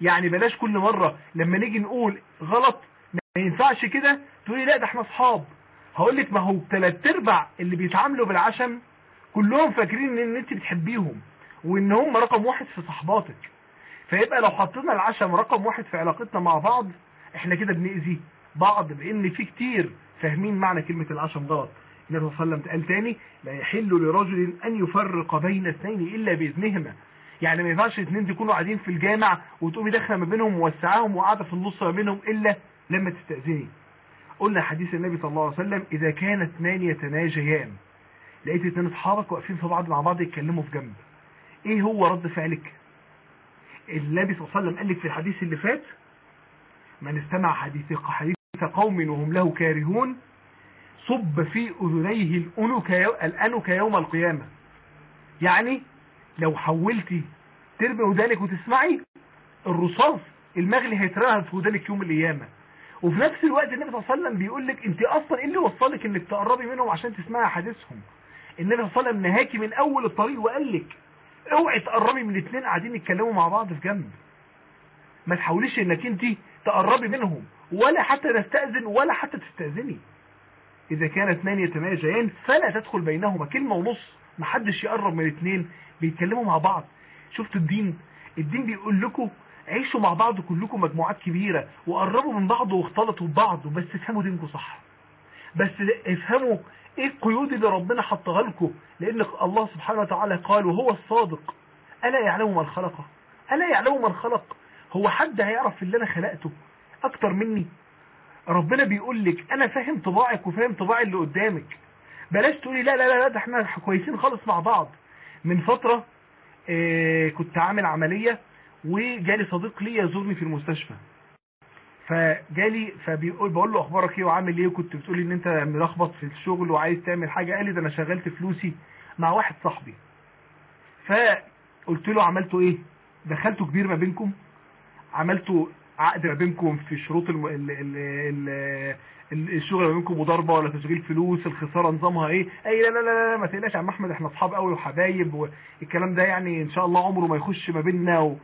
يعني بلاش كل مرة لما نيجي نقول غلط ما ينفعش كده تقولي لا ده إحنا أصحاب. هقول لك ما هو ثلاث أرباع اللي بيتعاملوا بالعشم كلهم فاكرين إن أنت بتحبيهم وإن هم رقم واحد في صحباتك. فيبقى لو حطينا العشم رقم واحد في علاقتنا مع بعض إحنا كده بنأذي بعض لأن في كتير فاهمين معنى كلمة العشم غلط. النبي صلى الله عليه وسلم قال تاني لا يحل لرجل أن يفرق بين اثنين إلا بإذنهما. يعني ما ينفعش اثنين تكونوا قاعدين في الجامع وتقومي داخلة ما بينهم موسعاهم وقاعدة في النص ما بينهم إلا لما تستأذني. قلنا حديث النبي صلى الله عليه وسلم إذا كان اثنان يتناجيان. لقيت اثنين اصحابك واقفين في بعض مع بعض يتكلموا في جنب. إيه هو رد فعلك؟ النبي صلى الله عليه وسلم قال لك في الحديث اللي فات من استمع حديث حديث قوم وهم له كارهون صب في أذنيه الأنك يوم القيامة. يعني لو حولتي ترمي ودانك وتسمعي الرصاص المغلي هيترمى في ودانك يوم القيامة. وفي نفس الوقت النبي صلى الله عليه وسلم بيقول لك انت أصلا إيه اللي وصلك إنك تقربي منهم عشان تسمعي حديثهم؟ النبي صلى الله عليه وسلم نهاكي من أول الطريق وقال لك أوعي تقربي من الاثنين قاعدين يتكلموا مع بعض في جنب. ما تحاوليش إنك أنت تقربي منهم ولا حتى تستأذن ولا حتى تستأذني. إذا كان اثنان يتماجيان فلا تدخل بينهما. كلمة ونص محدش يقرب من الاثنين بيتكلموا مع بعض. شفتوا الدين؟ الدين بيقول لكم عيشوا مع بعض كلكم مجموعات كبيرة وقربوا من بعض واختلطوا ببعض بس افهموا دينكم صح. بس افهموا إيه القيود اللي ربنا حطها لكم؟ لأن الله سبحانه وتعالى قال وهو الصادق. ألا يعلم من خلقه؟ ألا يعلم من خلق؟ هو حد هيعرف اللي أنا خلقته أكتر مني؟ ربنا بيقول لك أنا فاهم طباعك وفاهم طباع اللي قدامك. بلاش تقولي لا لا لا ده إحنا كويسين خالص مع بعض. من فترة آه كنت عامل عملية وجالي صديق لي يزورني في المستشفى. فجالي فبيقول بقول له أخبارك إيه وعامل إيه؟ وكنت بتقولي إن أنت ملخبط في الشغل وعايز تعمل حاجة. قال لي ده أنا شغلت فلوسي مع واحد صاحبي. فقلت له عملتوا إيه؟ دخلتوا كبير ما بينكم؟ عملتوا عقد ما بينكم في شروط الم... ال... ال... ال... الشغل ما بينكم؟ مضاربة ولا تشغيل فلوس؟ الخسارة نظامها إيه؟ اي لا لا لا, لا ما تقلقش يا عم أحمد إحنا أصحاب قوي وحبايب والكلام ده يعني إن شاء الله عمره ما يخش ما بيننا و...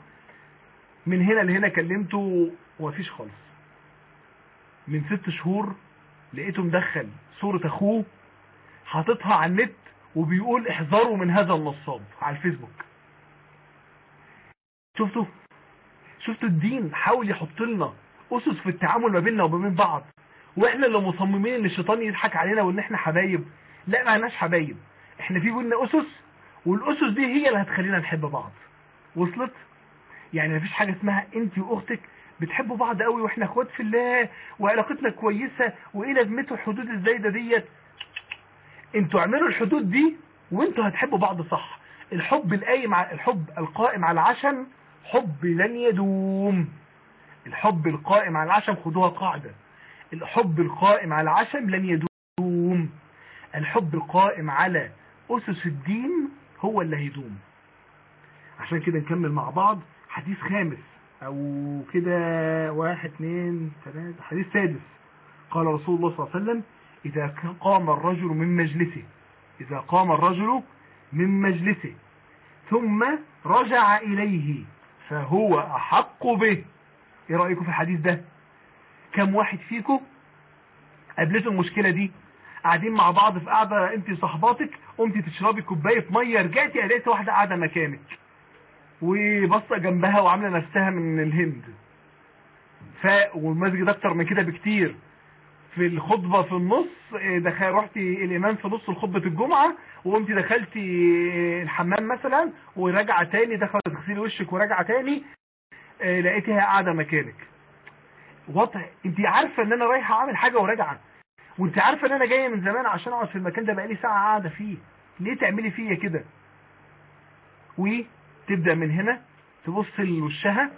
من هنا لهنا كلمته ومفيش خالص. من ست شهور لقيته مدخل صورة أخوه حاططها على النت وبيقول احذروا من هذا النصاب على الفيسبوك. شفتوا شفتوا الدين حاول يحط لنا أسس في التعامل ما بيننا وما بين بعض وإحنا اللي مصممين إن الشيطان يضحك علينا وإن إحنا حبايب. لا ما لناش حبايب. إحنا في بينا أسس والأسس دي هي اللي هتخلينا نحب بعض. وصلت؟ يعني مفيش حاجة اسمها أنت وأختك بتحبوا بعض قوي وإحنا اخوات في الله وعلاقتنا كويسة وايه لازمته الحدود الزايدة ديت. أنتوا اعملوا الحدود دي وانتوا هتحبوا بعض صح. الحب القايم على الحب القائم على العشم حب لن يدوم. الحب القائم على العشم خدوها قاعدة. الحب القائم على العشم لن يدوم. الحب القائم على أسس الدين هو اللي هيدوم. عشان كده نكمل مع بعض حديث خامس. أو كده واحد اثنين ثلاثة حديث سادس. قال رسول الله صلى الله عليه وسلم إذا قام الرجل من مجلسه. إذا قام الرجل من مجلسه. ثم رجع إليه فهو أحق به. إيه رأيكم في الحديث ده؟ كم واحد فيكم قابلته المشكلة دي؟ قاعدين مع بعض في قاعدة أنت وصحباتك قمتي تشربي كوباية مية رجعتي لقيت واحدة قاعدة مكانك. وبصة جنبها وعاملة نفسها من الهند. ف والمسجد أكتر من كده بكتير. في الخطبة في النص دخل رحتي الإمام في نص الخطبة الجمعة وقمتي دخلتي الحمام مثلا وراجعة تاني دخلت تغسلي وشك وراجعة تاني لقيتها قاعدة مكانك. وضع انت عارفة إن أنا رايحة أعمل حاجة وراجعة. وانت عارفة إن أنا جاية من زمان عشان أقعد في المكان ده بقالي ساعة قاعدة فيه. ليه تعملي فيا كده؟ وتبدأ من هنا تبص لوشها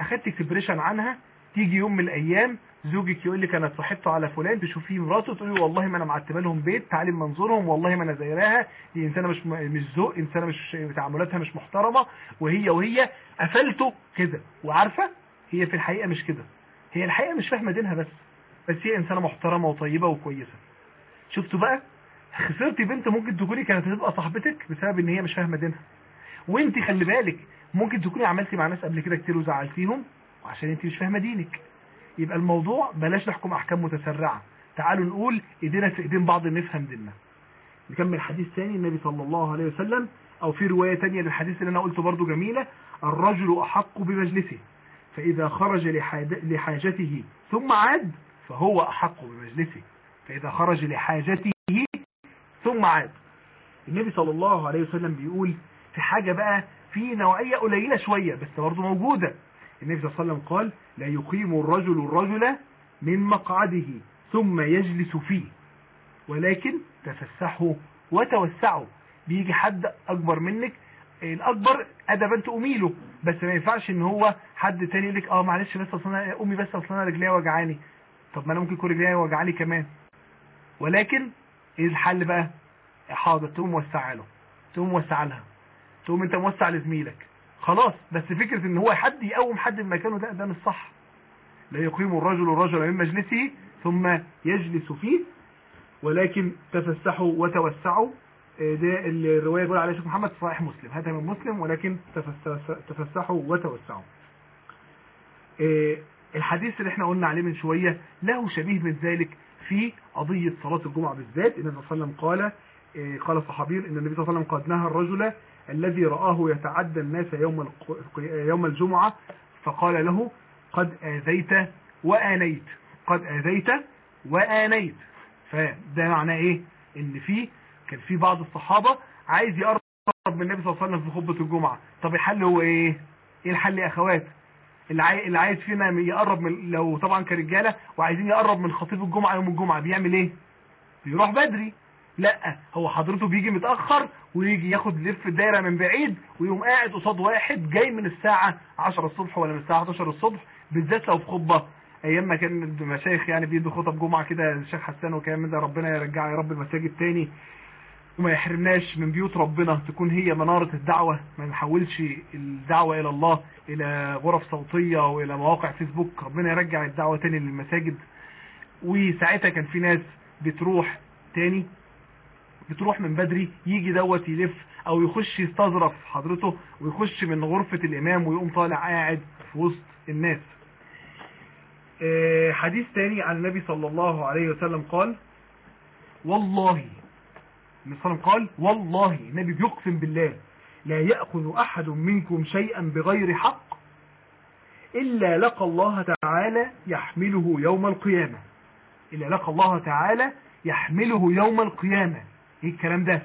أخدت اكسبريشن عنها تيجي يوم من الأيام زوجك يقول لك أنا اتصاحبت على فلان تشوفيه مراته تقولي والله ما أنا معتبة لهم بيت تعالي منظرهم والله ما أنا زيراها دي إنسانة مش مش ذوق إنسانة مش تعاملاتها مش محترمة وهي وهي قفلته كده. وعارفة؟ هي في الحقيقة مش كده. هي الحقيقة مش فاهمة دينها بس بس هي إنسانة محترمة وطيبة وكويسة. شفتوا بقى؟ خسرتي بنت ممكن تكوني كانت هتبقى صاحبتك بسبب إن هي مش فاهمة دينها. وانت خلي بالك ممكن تكوني عملتي مع ناس قبل كده كتير وزعلتيهم وعشان انت مش فاهمة دينك. يبقى الموضوع بلاش نحكم أحكام متسرعة. تعالوا نقول إيدينا في إيدين بعض نفهم ديننا. نكمل حديث ثاني النبي صلى الله عليه وسلم أو في رواية ثانية للحديث اللي أنا قلته برضو جميلة الرجل أحق بمجلسه فإذا خرج لحاجته ثم عاد فهو أحق بمجلسه. فإذا خرج لحاجته ثم عاد. النبي صلى الله عليه وسلم بيقول في حاجة بقى في نوعية قليلة شوية بس برضه موجودة. النبي صلى الله عليه وسلم قال لا يقيم الرجل الرجل من مقعده ثم يجلس فيه ولكن تفسحوا وتوسعوا بيجي حد أكبر منك الأكبر ادبا تقومي له بس ما ينفعش إن هو حد تاني يقول لك آه معلش بس أصل أمي بس أصل أنا رجليا وجعاني. طب ما أنا ممكن يكون رجليا وجعاني كمان. ولكن إيه الحل بقى؟ حاضر تقوم موسع له تقوم موسع لها. تقوم انت موسع لزميلك. خلاص بس فكرة ان هو حد يقوم حد من مكانه ده ده مش صح. لا يقيم الرجل الرجل من مجلسه ثم يجلس فيه ولكن تفسحوا وتوسعوا. ده الرواية يقول عليه شيخ محمد صحيح مسلم. هذا من مسلم ولكن تفسحوا وتوسعوا. الحديث اللي إحنا قلنا عليه من شوية له شبيه من ذلك في قضية صلاة الجمعة بالذات. النبي صلى الله عليه وسلم قال قال الصحابي إن النبي صلى الله عليه وسلم قد نهى الرجل الذي رآه يتعدى الناس يوم يوم الجمعة فقال له قد آذيت وآنيت قد آذيت وآنيت. فده معناه إيه؟ إن في كان في بعض الصحابة عايز يقرب من النبي صلى الله عليه وسلم في خطبة الجمعة. طب الحل هو إيه؟ إيه الحل يا عاي... اللي عايز فينا يقرب من لو طبعا كرجالة وعايزين يقرب من خطيب الجمعة يوم الجمعة بيعمل إيه؟ بيروح بدري. لا هو حضرته بيجي متأخر ويجي ياخد لف الدايرة من بعيد ويقوم قاعد قصاد واحد جاي من الساعة 10 الصبح ولا من الساعة 11 الصبح بالذات لو في خطبة. أيام ما كان المشايخ يعني بيدوا خطب جمعة كده الشيخ حسان وكلام من ده ربنا يرجع يا رب المساجد تاني. وما يحرمناش من بيوت ربنا تكون هي منارة الدعوة. ما نحولش الدعوة إلى الله إلى غرف صوتية وإلى مواقع فيسبوك. ربنا يرجع الدعوة تاني للمساجد. وساعتها كان في ناس بتروح تاني. بتروح من بدري يجي دوت يلف أو يخش يستظرف حضرته ويخش من غرفة الإمام ويقوم طالع قاعد في وسط الناس. آه، حديث تاني عن النبي صلى الله عليه وسلم قال والله النبي صلى الله عليه وسلم قال والله النبي بيقسم بالله لا يأخذ أحد منكم شيئا بغير حق إلا لقى الله تعالى يحمله يوم القيامة. إلا لقى الله تعالى يحمله يوم القيامة. إيه الكلام ده؟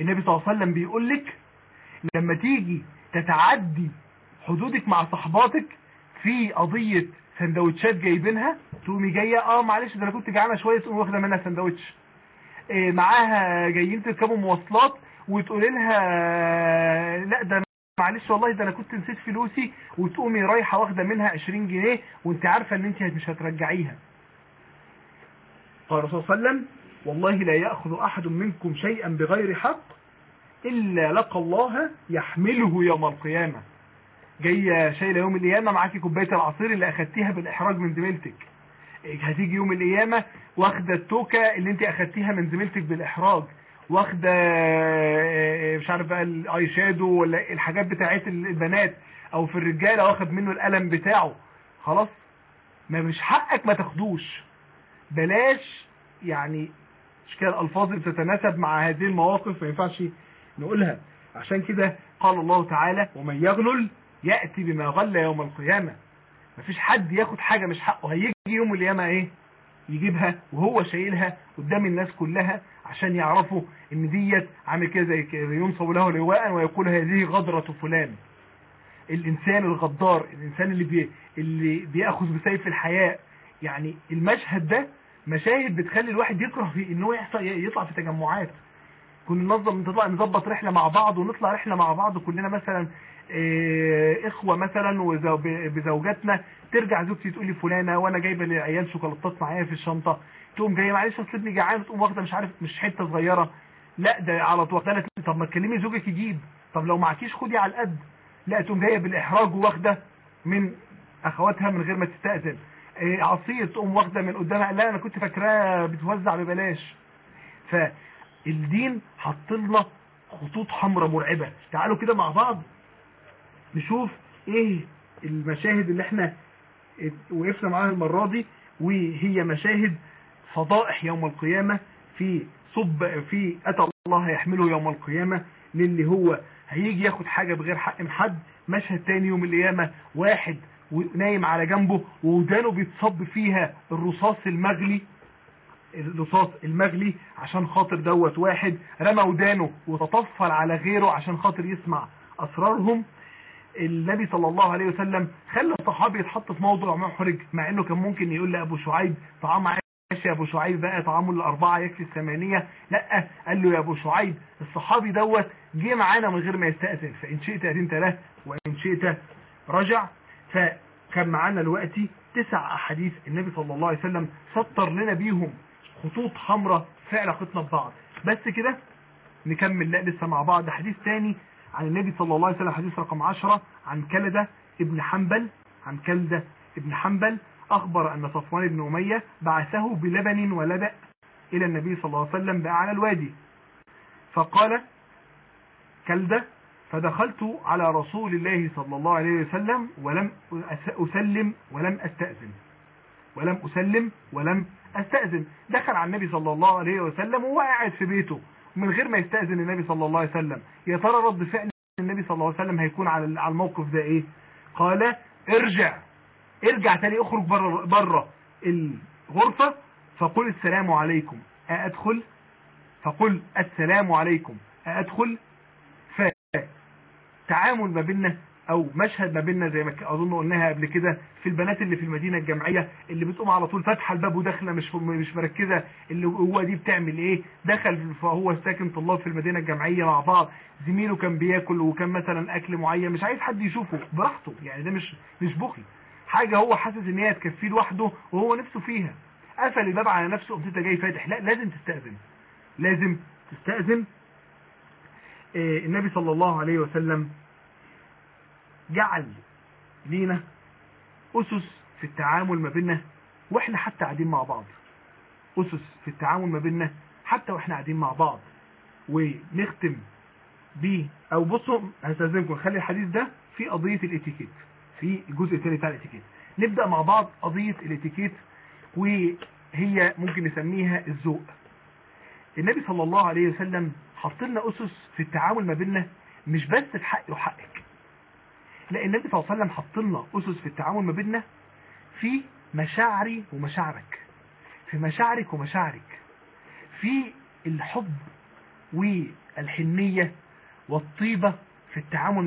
النبي صلى الله عليه وسلم بيقول لك لما تيجي تتعدي حدودك مع صحباتك في قضية سندوتشات جايبينها تقومي جاية آه معلش ده أنا كنت جعانة شوية تقومي واخدة منها سندوتش. إيه معاها جايين تركبوا مواصلات وتقولي لها لا ده معلش والله ده أنا كنت نسيت فلوسي. وتقومي رايحة واخدة منها 20 جنيه وأنت عارفة إن أنت مش هترجعيها. قال الرسول صلى الله عليه وسلم والله لا يأخذ أحد منكم شيئا بغير حق إلا لقى الله يحمله يوم القيامة. جاية شايلة يوم القيامة معاكي كوباية العصير اللي أخدتيها بالإحراج من زميلتك. هتيجي يوم القيامة واخدة التوكة اللي انت أخدتيها من زميلتك بالإحراج. واخدة آه، مش عارف بقى الآي شادو ولا الحاجات بتاعت البنات أو في الرجالة واخد منه القلم بتاعه. خلاص؟ ما مش حقك ما تاخدوش. بلاش يعني الألفاظ اللي بتتناسب مع هذه المواقف ما ينفعش نقولها. عشان كده قال الله تعالى ومن يغلل يأتي بما غل يوم القيامة. مفيش حد ياخد حاجة مش حقه هيجي يوم القيامة إيه؟ يجيبها وهو شايلها قدام الناس كلها عشان يعرفوا إن ديت عامل كده زي ينصب له لواء ويقول هذه غدرة فلان. الإنسان الغدار الإنسان اللي بي اللي بيأخذ بسيف الحياء يعني المشهد ده مشاهد بتخلي الواحد يكره في ان هو يحصل يطلع في تجمعات. كنا ننظم نطلع نظبط رحلة مع بعض ونطلع رحلة مع بعض. كلنا مثلا إيه، إخوة مثلا بزوجاتنا. ترجع زوجتي تقول لي فلانة وأنا جايبة للعيال شوكولاتات معايا في الشنطة. تقوم جاية معلش اصل ابني جعان. تقوم واخدة مش عارف مش حتة صغيرة. لا ده على طول لك- طب ما تكلمي زوجك يجيب. طب لو معكيش خدي على القد. لا تقوم جاية بالإحراج واخدة من أخواتها من غير ما تستأذن. عصير تقوم واخدة من قدامها. لا أنا كنت فاكراها بتوزع ببلاش. فالدين حط لنا خطوط حمراء مرعبة. تعالوا كده مع بعض نشوف إيه المشاهد اللي إحنا وقفنا معاها المرة دي وهي مشاهد فضائح يوم القيامة في صب في أتى الله يحمله يوم القيامة للي هو هيجي ياخد حاجة بغير حق من حد. مشهد تاني يوم القيامة واحد نايم على جنبه وودانه بيتصب فيها الرصاص المغلي الرصاص المغلي عشان خاطر دوت واحد. رمى ودانه وتطفل على غيره عشان خاطر يسمع أسرارهم. النبي صلى الله عليه وسلم خلى الصحابي يتحط في موضوع محرج مع إنه كان ممكن يقول لأبو شعيب طعام عايش يا أبو شعيب بقى طعامه الأربعة يكفي الثمانية. لأ قال له يا أبو شعيب الصحابي دوت جه معانا من غير ما يستأذن فإن شئت اذنت له وإن شئت رجع. فكان معانا دلوقتي تسع أحاديث النبي صلى الله عليه وسلم سطر لنا بيهم خطوط حمراء في علاقتنا ببعض. بس كده نكمل لا لسه مع بعض حديث تاني عن النبي صلى الله عليه وسلم حديث رقم 10 عن كلدة ابن حنبل عن كلدة ابن حنبل أخبر أن صفوان بن أمية بعثه بلبن ولبأ إلى النبي صلى الله عليه وسلم بأعلى الوادي. فقال كلدة فدخلت على رسول الله صلى الله عليه وسلم ولم أس- أسلم ولم أستأذن. ولم أسلم ولم أستأذن. دخل على النبي صلى الله عليه وسلم وهو قاعد في بيته. من غير ما يستأذن النبي صلى الله عليه وسلم. يا ترى رد فعل النبي صلى الله عليه وسلم هيكون على على الموقف ده إيه؟ قال ارجع. ارجع تاني اخرج بره بره الغرفة. فقل السلام عليكم. أأدخل؟ فقل السلام عليكم. أأدخل؟ تعامل ما بيننا أو مشهد ما بيننا زي ما أظن قلناها قبل كده في البنات اللي في المدينة الجامعية اللي بتقوم على طول فاتحة الباب وداخلة مش مش مركزة اللي هو دي بتعمل إيه؟ دخل فهو ساكن طلاب في المدينة الجامعية مع بعض زميله كان بياكل وكان مثلا أكل معين مش عايز حد يشوفه براحته يعني ده مش مش بخل. حاجة هو حاسس إن هي تكفيه لوحده وهو نفسه فيها. قفل الباب على نفسه قمت أنت جاي فاتح. لا لازم تستأذن. لازم تستأذن. إيه النبي صلى الله عليه وسلم جعل لينا أسس في التعامل ما بيننا وإحنا حتى قاعدين مع بعض. أسس في التعامل ما بيننا حتى وإحنا قاعدين مع بعض. ونختم بيه أو بصوا هستاذنكم نخلي الحديث ده في قضية الإتيكيت في الجزء الثاني بتاع الإتيكيت. نبدأ مع بعض قضية الإتيكيت وهي ممكن نسميها الذوق. النبي صلى الله عليه وسلم حط لنا أسس في التعامل ما بيننا مش بس في حقي وحقك. لا النبي صلى الله عليه وسلم حط لنا أسس في التعامل ما بيننا في مشاعري ومشاعرك في مشاعرك ومشاعرك في الحب والحنية والطيبة في التعامل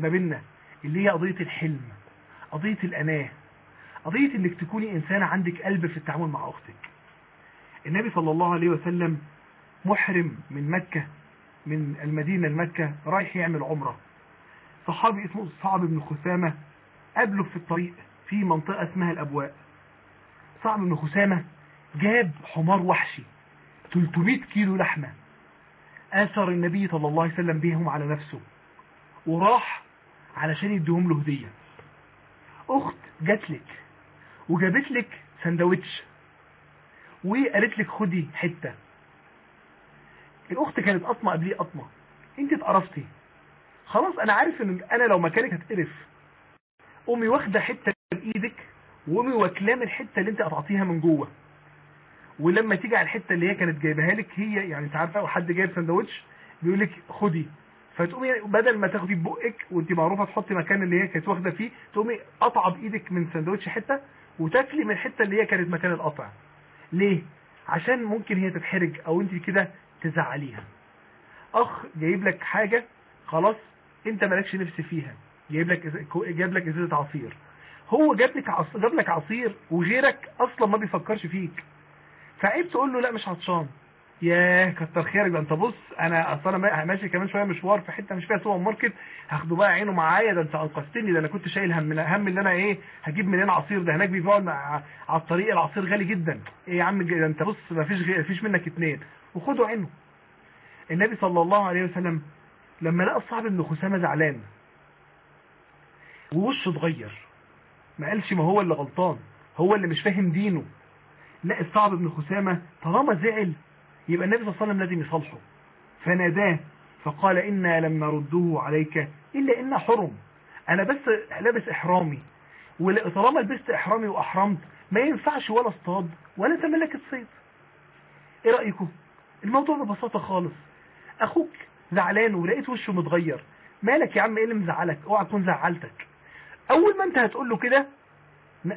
ما بيننا اللي هي قضية الحلم قضية الأناة قضية إنك تكوني إنسانة عندك قلب في التعامل مع أختك. النبي صلى الله عليه وسلم محرم من مكة من المدينة لمكة رايح يعمل عمرة. صحابي اسمه صعب بن خسامة قابله في الطريق في منطقة اسمها الأبواء. صعب بن خسامة جاب حمار وحشي 300 كيلو لحمة. آثر النبي صلى الله عليه وسلم بيهم على نفسه وراح علشان يديهم له هدية. أخت جات لك وجابت لك سندوتش وقالت لك خدي حتة. الأخت كانت قطمة قبليه قطمة أنت اتقرفتي. خلاص أنا عارف ان أنا لو مكانك هتقرف. قومي واخدة حتة بايدك وقومي واكلاه من الحتة اللي أنت قطعتيها من جوه. ولما تيجي على الحتة اللي هي كانت جايبها لك هي يعني أنت عارفة حد جايب سندوتش بيقول لك خدي. فتقومي بدل ما تاخدي ببقك وأنت معروفة تحطي مكان اللي هي كانت واخدة فيه تقومي قطعة بإيدك من سندوتش حتة وتاكلي من الحتة اللي هي كانت مكان القطع. ليه؟ عشان ممكن هي تتحرج أو أنت كده تزعليها. أخ جايب لك حاجة خلاص انت مالكش نفس فيها. جايب لك جاب لك إزازة عصير. هو جاب لك جاب لك عصير وغيرك أصلا ما بيفكرش فيك. فعيب تقول له لا مش عطشان. ياه كتر خيرك. ده انت بص أنا أصل أنا ماشي كمان شوية مشوار في حتة مش فيها سوبر ماركت. هاخده بقى عينه معايا. ده انت أنقذتني. ده أنا كنت شايل هم هم اللي أنا إيه هجيب منين عصير؟ ده هناك بيبيعوا على الطريق العصير غالي جدا. إيه يا عم ده انت بص ما فيش ما فيش منك اتنين. وخدوا عينه. النبي صلى الله عليه وسلم لما لقى الصعب بن خسامة زعلان ووشه اتغير ما قالش ما هو اللي غلطان هو اللي مش فاهم دينه. لا الصعب بن خسامة طالما زعل يبقى النبي صلى الله عليه وسلم لازم يصالحه. فناداه فقال إنا لم نرده عليك إلا إن حرم. أنا بس لابس إحرامي وطالما لبست إحرامي وأحرمت ما ينفعش ولا اصطاد ولا تملك الصيد. إيه رأيكم؟ الموضوع ببساطة خالص. أخوك زعلان ولقيت وشه متغير. مالك يا عم؟ إيه اللي مزعلك؟ اوعى تكون زعلتك. أول ما أنت هتقول له كده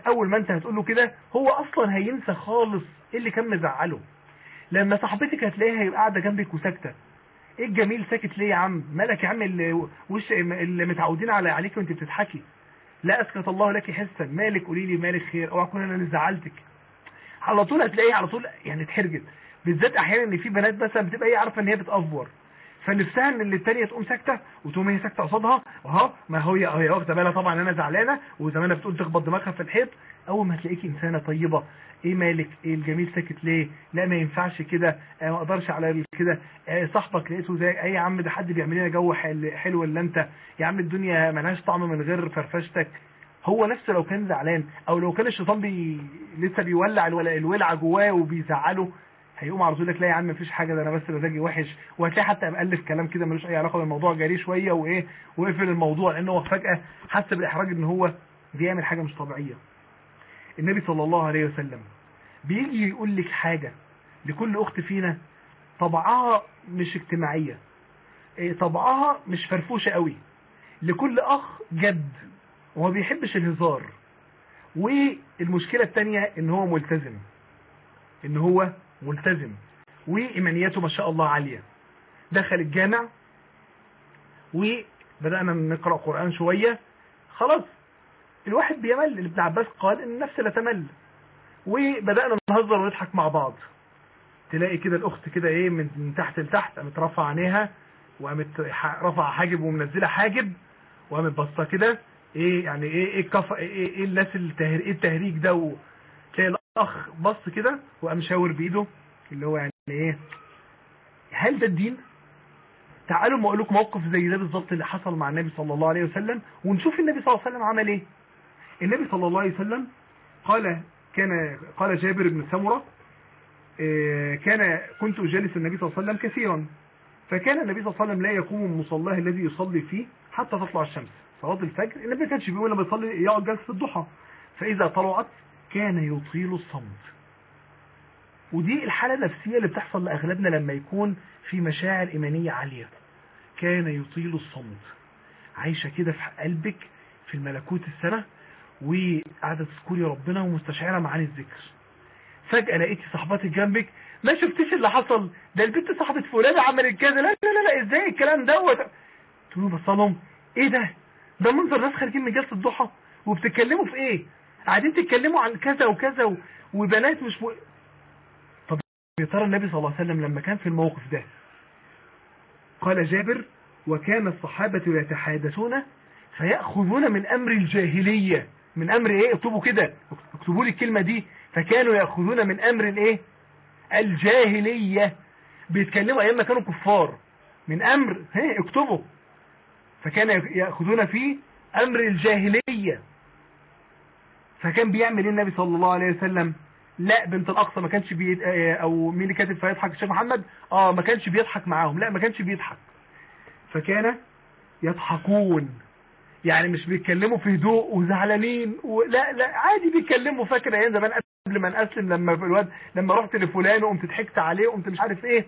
أول ما أنت هتقول له كده هو أصلا هينسى خالص إيه اللي كان مزعله. لما صاحبتك هتلاقيها هيبقى قاعدة جنبك وساكتة. إيه الجميل ساكت ليه يا عم؟ مالك يا عم اللي وش اللي متعودين على عليك وأنت بتضحكي؟ لا أسكت الله لك حسا. مالك قولي لي مالك خير؟ اوعى اكون أنا اللي زعلتك. على طول هتلاقيها على طول يعني اتحرجت. بالذات أحيانا إن في بنات مثلا بتبقى هي عارفة إن هي بتأفور. فنفسها إن اللي الثانية تقوم ساكتة وتقوم هي ساكتة قصادها. اهو ما هي هي واخدة بالها طبعا أنا زعلانة وزمانها بتقول تخبط دماغها في الحيط. أول ما تلاقيكي إنسانة طيبة إيه مالك؟ إيه الجميل ساكت ليه؟ لا ما ينفعش كده. آه ما أقدرش على كده. آه صاحبك لقيته زي أي عم ده حد بيعمل لنا جو حلو إلا أنت. يا عم الدنيا ملهاش طعم من غير فرفشتك. هو نفسه لو كان زعلان أو لو كان الشيطان بي... لسه بيولع الولعه جواه وبيزعله هيقوم على طول لك لا يا عم مفيش حاجة ده أنا بس مزاجي وحش. وهتلاقي حتى مألف كلام كده ملوش أي علاقة بالموضوع جاري شوية وإيه وقفل الموضوع لأن هو فجأة حس بالإحراج إن هو بيعمل حاجة مش طبيعية. النبي صلى الله عليه وسلم بيجي يقول لك حاجة لكل أخت فينا طبعها مش اجتماعية طبعها مش فرفوشة قوي. لكل أخ جد وما بيحبش الهزار. والمشكلة التانية إن هو ملتزم إن هو ملتزم. وإيمانياته ما شاء الله عالية. دخل الجامع وبدأنا نقرأ قرآن شوية. خلاص. الواحد بيمل. ابن عباس قال إن النفس لا تمل. وبدأنا نهزر ونضحك مع بعض. تلاقي كده الأخت كده إيه من تحت لتحت قامت رافعة عينيها وقامت رافعة حاجب ومنزلة حاجب وقامت باصة كده إيه يعني إيه إيه الكف إيه إيه الناس التهر إيه التهريج ده الاخ بص كده وقام شاور بإيده اللي هو يعني إيه هل ده الدين؟ تعالوا ما أقول لكم موقف زي ده بالظبط اللي حصل مع النبي صلى الله عليه وسلم ونشوف النبي صلى الله عليه وسلم عمل إيه. النبي صلى الله عليه وسلم قال كان قال جابر بن سمرة آه، كان كنت أجالس النبي صلى الله عليه وسلم كثيرا فكان النبي صلى الله عليه وسلم لا يقوم من مصلاه الذي يصلي فيه حتى تطلع الشمس صلاة الفجر النبي ما كانش بيقول لما يصلي يقعد جلسة الضحى فإذا طلعت كان يطيل الصمت. ودي الحالة النفسية اللي بتحصل لأغلبنا لما يكون في مشاعر إيمانية عالية. كان يطيل الصمت. عايشة كده في قلبك في الملكوت السنة وقاعدة تذكري ربنا ومستشعرة معاني الذكر. فجأة لقيتي صاحباتك جنبك ما شفتيش اللي حصل؟ ده البنت صاحبة فلانة عملت كذا. لا لا لا إزاي الكلام دوت؟ تقولوا بص لهم إيه ده؟ ده منظر ناس خارجين من جلسة الضحى وبتتكلموا في إيه؟ قاعدين تتكلموا عن كذا وكذا. وبنات مش م... طب يا ترى النبي صلى الله عليه وسلم لما كان في الموقف ده قال جابر وكان الصحابة يتحادثون فيأخذون من أمر الجاهلية من أمر إيه؟ اكتبوا كده اكتبوا لي الكلمة دي. فكانوا يأخذون من أمر الإيه الجاهلية. بيتكلموا أيام ما كانوا كفار. من أمر ها اكتبوا. فكان يأخذون فيه أمر الجاهلية. فكان بيعمل إيه النبي صلى الله عليه وسلم؟ لا بنت الأقصى ما كانش بي أو مين اللي كاتب فيضحك الشيخ محمد؟ آه ما كانش بيضحك معاهم. لا ما كانش بيضحك. فكان يضحكون. يعني مش بيتكلموا في هدوء وزعلانين ولا لا عادي بيتكلموا. فاكر أيام زمان؟ قبل ما نسلم لما الواد لما رحت لفلان وقمت ضحكت عليه وقمت مش عارف إيه.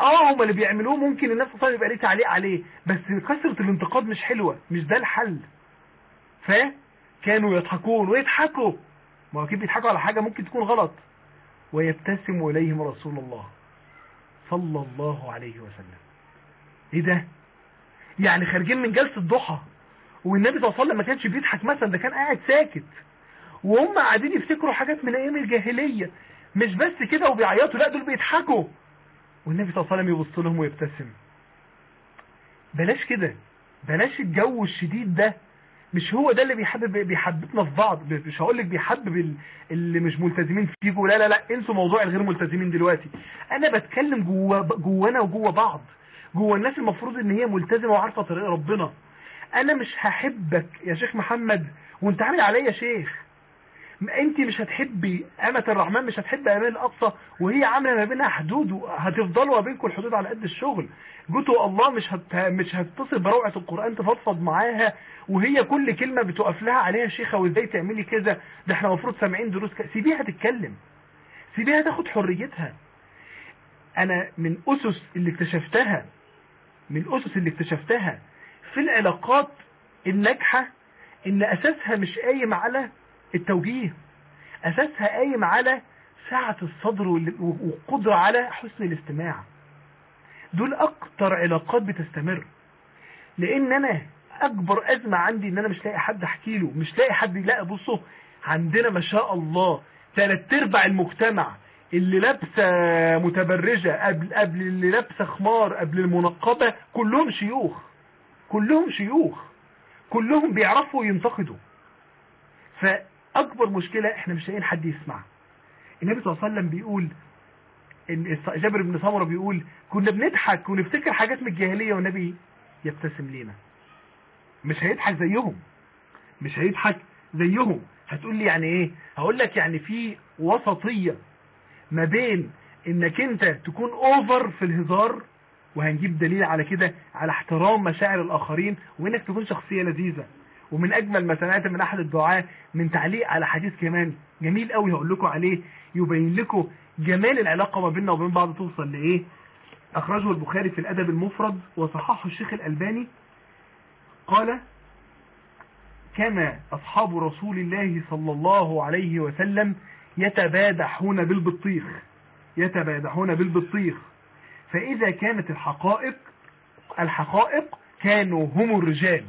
آه هم اللي بيعملوه ممكن الناس أصلا يبقى ليه تعليق عليه. بس كثرة الانتقاد مش حلوة مش ده الحل. ف كانوا يضحكون ويضحكوا. ما هو أكيد بيضحكوا على حاجة ممكن تكون غلط. ويبتسم إليهم رسول الله صلى الله عليه وسلم. إيه ده؟ يعني خارجين من جلسة ضحى والنبي صلى الله عليه وسلم ما كانش بيضحك مثلا ده كان قاعد ساكت. وهم قاعدين يفتكروا حاجات من أيام الجاهلية. مش بس كده وبيعيطوا لا دول بيضحكوا. والنبي صلى الله عليه وسلم يبص لهم ويبتسم. بلاش كده. بلاش الجو الشديد ده. مش هو ده اللي بيحبب بيحببنا في بعض. مش هقول لك بيحبب اللي مش ملتزمين فيكم. لا لا لا. انسوا موضوع الغير ملتزمين دلوقتي. أنا بتكلم جوه جوانا وجوه بعض. جوه الناس المفروض إن هي ملتزمة وعارفة طريق ربنا. أنا مش هحبك يا شيخ محمد وأنت عامل عليا شيخ. انت مش هتحبي آمة الرحمن مش هتحبي أمان الأقصى وهي عاملة ما بينها حدود هتفضلوا ما بينكم الحدود على قد الشغل. جوتوا الله مش هت... مش هتتصل بروعة القرآن تفضفض معاها وهي كل كلمة بتقف لها عليها شيخة وازاي تعملي كذا؟ ده إحنا المفروض سامعين دروس ك... سيبيها تتكلم. سيبيها تاخد حريتها. أنا من أسس اللي اكتشفتها من أسس اللي اكتشفتها في العلاقات الناجحة إن أساسها مش قايم على التوجيه. أساسها قايم على سعة الصدر والقدرة على حسن الاستماع. دول أكتر علاقات بتستمر. لأن أنا أكبر أزمة عندي إن أنا مش لاقي حد أحكي له مش لاقي حد يلاقي بصوا عندنا ما شاء الله ثلاث أرباع المجتمع اللي لابسة متبرجة قبل قبل اللي لابسة خمار قبل المنقبة كلهم شيوخ. كلهم شيوخ. كلهم بيعرفوا ينتقدوا. فاكبر مشكلة إحنا مش لاقيين حد يسمع. النبي صلى الله عليه وسلم بيقول إن جابر بن سمرة بيقول كنا بنضحك ونفتكر حاجات من الجاهلية والنبي يبتسم لينا. مش هيضحك زيهم. مش هيضحك زيهم. هتقول لي يعني إيه؟ هقول لك يعني في وسطية ما بين إنك أنت تكون اوفر في الهزار وهنجيب دليل على كده على احترام مشاعر الآخرين وإنك تكون شخصية لذيذة. ومن أجمل ما سمعت من أحد الدعاة من تعليق على حديث كمان جميل قوي هقول لكم عليه يبين لكم جمال العلاقة ما بيننا وبين بعض توصل لإيه؟ أخرجه البخاري في الأدب المفرد وصححه الشيخ الألباني قال كان أصحاب رسول الله صلى الله عليه وسلم يتبادحون بالبطيخ يتبادحون بالبطيخ فإذا كانت الحقائق الحقائق كانوا هم الرجال.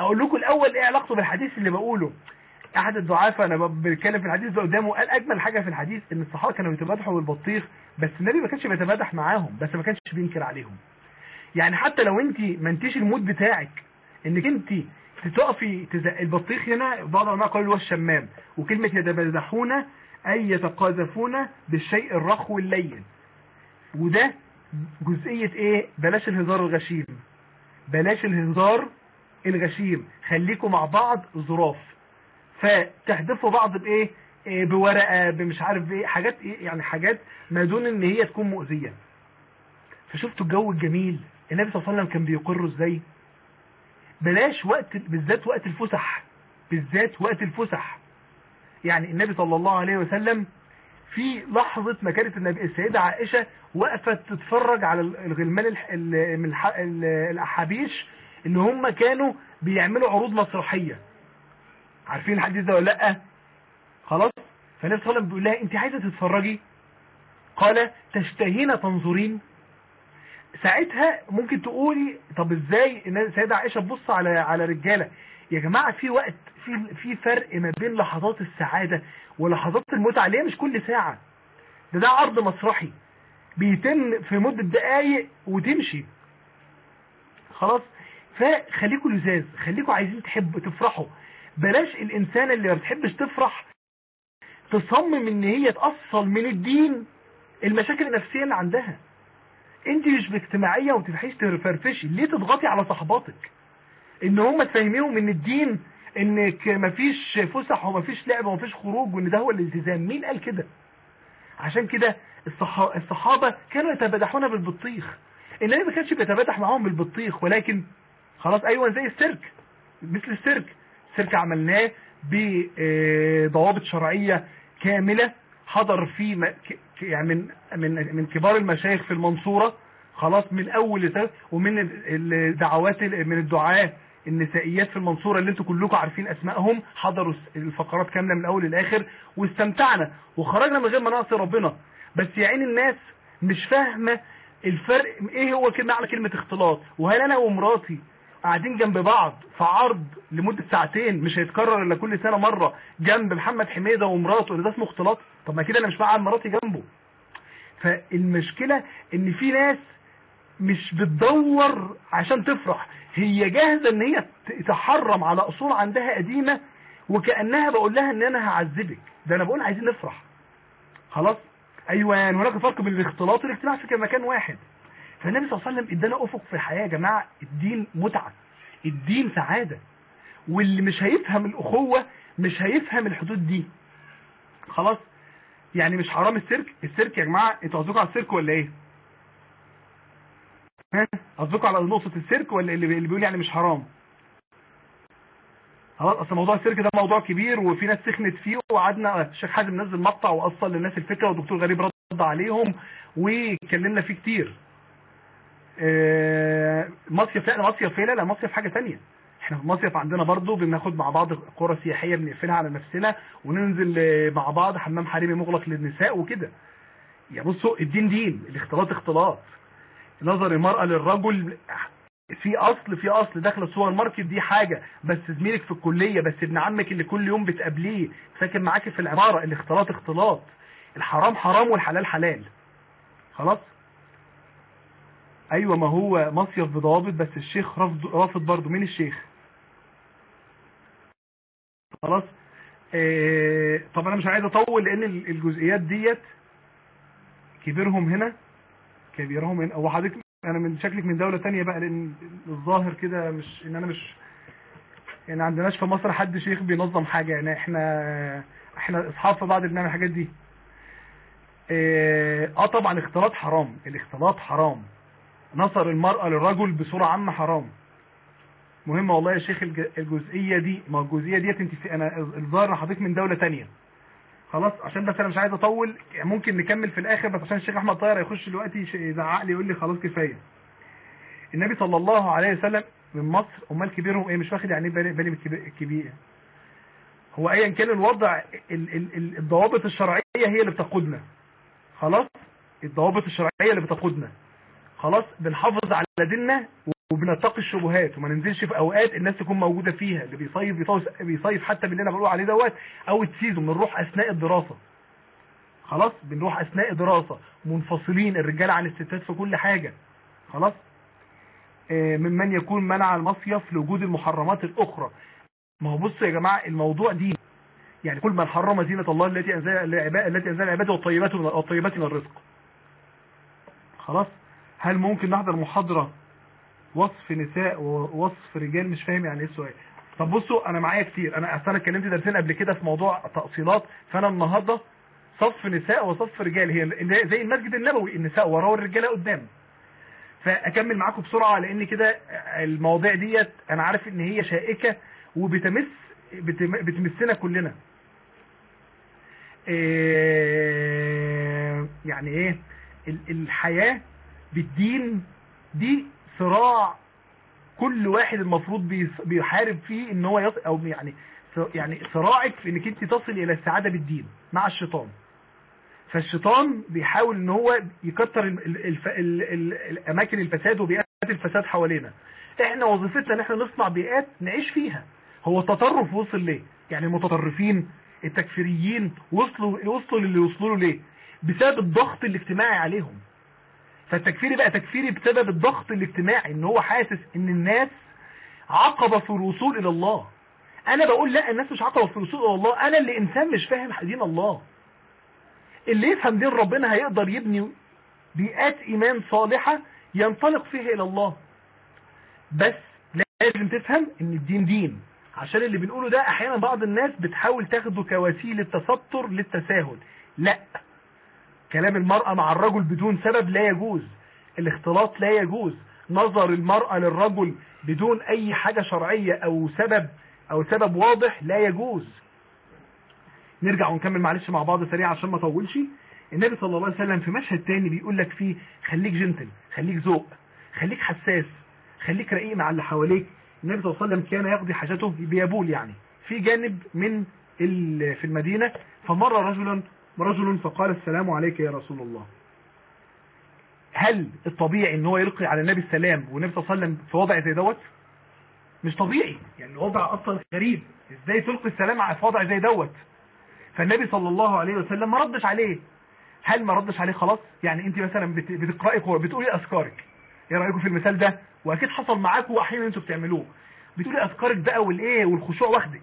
أقول لكم الأول إيه علاقته بالحديث اللي بقوله. أحد الضعافة أنا بتكلم في الحديث ده قدامه قال أجمل حاجة في الحديث إن الصحابة كانوا بيتمدحوا بالبطيخ بس النبي ما كانش بيتمدح معاهم بس ما كانش بينكر عليهم. يعني حتى لو أنت ما أنتيش المود بتاعك إنك أنت تقفي البطيخ هنا بعض العلماء قالوا هو الشمام. وكلمة يتمدحون أي يتقاذفون بالشيء الرخو اللين. وده جزئية إيه؟ بلاش الهزار الغشيم. بلاش الهزار الغشيم خليكم مع بعض ظراف. فتحدفوا بعض بإيه؟ إيه بورقة بمش عارف بإيه حاجات إيه يعني حاجات ما دون إن هي تكون مؤذية. فشفتوا الجو الجميل النبي صلى الله عليه وسلم كان بيقره إزاي؟ بلاش وقت بالذات وقت الفسح بالذات وقت الفسح. يعني النبي صلى الله عليه وسلم في لحظة ما كانت النبي السيدة عائشة وقفت تتفرج على الغلمان من الأحابيش إن هم كانوا بيعملوا عروض مسرحية. عارفين الحديث ده ولا لأ؟ خلاص؟ فالنبي صلى الله عليه وسلم بيقول لها أنت عايزة تتفرجي؟ قال تشتهين تنظرين. ساعتها ممكن تقولي طب إزاي ان السيدة عائشة تبص على على رجالة. يا جماعة في وقت في في فرق ما بين لحظات السعادة ولحظات المتعة اللي هي مش كل ساعة. ده ده عرض مسرحي. بيتم في مدة دقايق وتمشي. خلاص؟ فخليكوا لزاز خليكوا عايزين تحبوا تفرحوا. بلاش الإنسان اللي ما بتحبش تفرح تصمم إن هي تأصل من الدين المشاكل النفسية اللي عندها. أنت مش باجتماعية وما تفتحيش تفرفشي. ليه تضغطي على صحباتك؟ إن هم تفهميهم إن الدين إنك مفيش فسح ومفيش لعب ومفيش خروج وإن ده هو الالتزام. مين قال كده؟ عشان كده الصح- الصحابة كانوا يتبادحون بالبطيخ. النبي ما كانش بيتبادح معاهم بالبطيخ ولكن خلاص أيوه زي السيرك. مثل السيرك. السيرك عملناه بضوابط شرعية كاملة. حضر فيه يعني من من من كبار المشايخ في المنصورة. خلاص من أول ومن ال- الدعوات ال- من الدعاة النسائيات في المنصورة اللي أنتوا كلكم عارفين أسمائهم. حضروا الفقرات كاملة من الأول للآخر. واستمتعنا وخرجنا من غير ما نعصي ربنا. بس يا عين الناس مش فاهمة الفرق إيه هو على كلمة اختلاط؟ وهل أنا ومراتي قاعدين جنب بعض في عرض لمدة ساعتين مش هيتكرر إلا كل سنة مرة جنب محمد حميدة ومراته اللي ده اسمه اختلاط. طب ما كده أنا مش مقعد مراتي جنبه. فالمشكلة إن في ناس مش بتدور عشان تفرح. هي جاهزة إن هي تحرم على أصول عندها قديمة وكأنها بقول لها إن أنا هعذبك. ده أنا بقول عايزين نفرح. خلاص؟ أيوه هناك فرق بين الاختلاط والاجتماع في مكان واحد. فالنبي صلى الله عليه وسلم ادانا افق في الحياة يا جماعة الدين متعة الدين سعادة واللي مش هيفهم الأخوة مش هيفهم الحدود دي. خلاص؟ يعني مش حرام السيرك؟ السيرك يا جماعة أنتوا قصدكم على السيرك ولا إيه؟ قصدكم على نقطة السيرك ولا اللي بيقول يعني مش حرام؟ خلاص أصل موضوع السيرك ده موضوع كبير وفي ناس سخنت فيه وقعدنا الشيخ حازم نزل مقطع وأصل للناس الفكرة والدكتور غريب رد عليهم واتكلمنا فيه كتير. مصيف لا مصيف هنا لا مصيف حاجة ثانية إحنا في المصيف عندنا برضو بناخد مع بعض قرى سياحية بنقفلها على نفسنا وننزل آه، مع بعض حمام حريمي مغلق للنساء وكده. يا بصوا الدين دين الاختلاط اختلاط. نظر المرأة للرجل في أصل في أصل. داخل السوبر ماركت دي حاجة. بس زميلك في الكلية بس ابن عمك اللي كل يوم بتقابليه ساكن معاك في العمارة الاختلاط اختلاط. الحرام حرام والحلال حلال. خلاص؟ أيوه ما هو مصيف بضوابط بس الشيخ رافض رافض برضه مين الشيخ. خلاص؟ آه طب أنا مش عايز أطول لأن ال- الجزئيات ديت كبيرهم هنا كبيرهم هنا. هو حضرتك أنا من شكلك من دولة تانية بقى لأن الظاهر كده مش إن أنا مش يعني عندناش في مصر حد شيخ بينظم حاجة. يعني إحنا إحنا أصحاب في بعض بنعمل الحاجات دي. آه آه طبعا الاختلاط حرام. الاختلاط حرام. نصر المرأة للرجل بصورة عامة حرام. مهم والله يا شيخ الج- الجزئية دي ما الجزئية ديت انت في أنا الظاهر حضرتك من دولة تانية. خلاص عشان بس أنا مش عايز أطول ممكن نكمل في الآخر بس عشان الشيخ أحمد طاهر هيخش دلوقتي يزعق لي يقول لي خلاص كفاية. النبي صلى الله عليه وسلم من مصر أمال كبيرهم إيه؟ مش واخد يعني إيه بالي من الكبير- هو ايا كان الوضع ال- ال- ال- الضوابط الشرعية هي اللي بتقودنا. خلاص؟ الضوابط الشرعية اللي بتقودنا. خلاص بنحافظ على ديننا وبنتقي الشبهات وما ننزلش في أوقات الناس تكون موجودة فيها اللي بيصيف بيصيف, بيصيف حتى باللي أنا بقول عليه دوت off season بنروح أثناء الدراسة. خلاص؟ بنروح أثناء دراسه منفصلين الرجالة عن الستات في كل حاجة. خلاص؟ آه، ممن يكون منع المصيف لوجود المحرمات الأخرى. ما هو بصوا يا جماعة الموضوع دين. يعني كل من حرم زينة الله التي أنزل التي أنزل عباده والطيبات الطيبات من الرزق. خلاص؟ هل ممكن نحضر محاضرة وصف نساء ووصف رجال؟ مش فاهم يعني إيه السؤال. طب بصوا أنا معايا كتير. أنا أصل أنا اتكلمت درسين قبل كده في موضوع تأصيلات فأنا النهارده صف نساء وصف رجال. هي زي المسجد النبوي النساء وراه والرجاله قدام. فأكمل معاكم بسرعة لأن كده المواضيع ديت أنا عارف إن هي شائكة وبتمس بتم- بتمسنا كلنا. إيه يعني إيه؟ ال- الحياة بالدين دي صراع كل واحد المفروض بيحارب فيه إن هو يص... أو يعني يعني صراعك في إنك أنت تصل إلى السعاده بالدين مع الشيطان. فالشيطان بيحاول إن هو يكتر ال- ال- الف... ال... ال... الأماكن الفساد وبيئات الفساد حوالينا. إحنا وظيفتنا إن إحنا نصنع بيئات نعيش فيها. هو التطرف وصل ليه؟ يعني المتطرفين التكفيريين وصلوا وصلوا للي وصلوا له ليه؟ بسبب الضغط الاجتماعي عليهم. فالتكفيري بقى تكفيري بسبب الضغط الاجتماعي إن هو حاسس إن الناس عقبة في الوصول إلى الله. أنا بقول لا الناس مش عقبة في الوصول إلى الله. أنا اللي إنسان مش فاهم دين الله. اللي يفهم دين ربنا هيقدر يبني بيئات إيمان صالحة ينطلق فيها إلى الله. بس لازم تفهم إن الدين دين. عشان اللي بنقوله ده أحيانا بعض الناس بتحاول تاخده كوسيلة تستر للتساهل. لا. كلام المرأة مع الرجل بدون سبب لا يجوز. الاختلاط لا يجوز. نظر المرأة للرجل بدون أي حاجة شرعية أو سبب أو سبب واضح لا يجوز. نرجع ونكمل معلش مع بعض سريع عشان ما اطولش النبي صلى الله عليه وسلم في مشهد تاني بيقول لك فيه خليك جنتل خليك ذوق خليك حساس خليك رقيق مع اللي حواليك. النبي صلى الله عليه وسلم كان يقضي حاجته بيبول يعني. في جانب من في المدينة فمر رجلا رجل فقال السلام عليك يا رسول الله. هل الطبيعي إن هو يلقي على النبي السلام والنبي صلى الله عليه وسلم في وضع زي دوت؟ مش طبيعي. يعني الوضع أصلا غريب. إزاي تلقي السلام في وضع زي دوت؟ فالنبي صلى الله عليه وسلم ما ردش عليه. هل ما ردش عليه خلاص؟ يعني أنت مثلا بت- بتقراي بتقولي أذكارك. إيه رأيكم في المثال ده؟ وأكيد حصل معاكم واحيانا أنتوا بتعملوه. بتقولي أذكارك بقى والإيه والخشوع واخدك.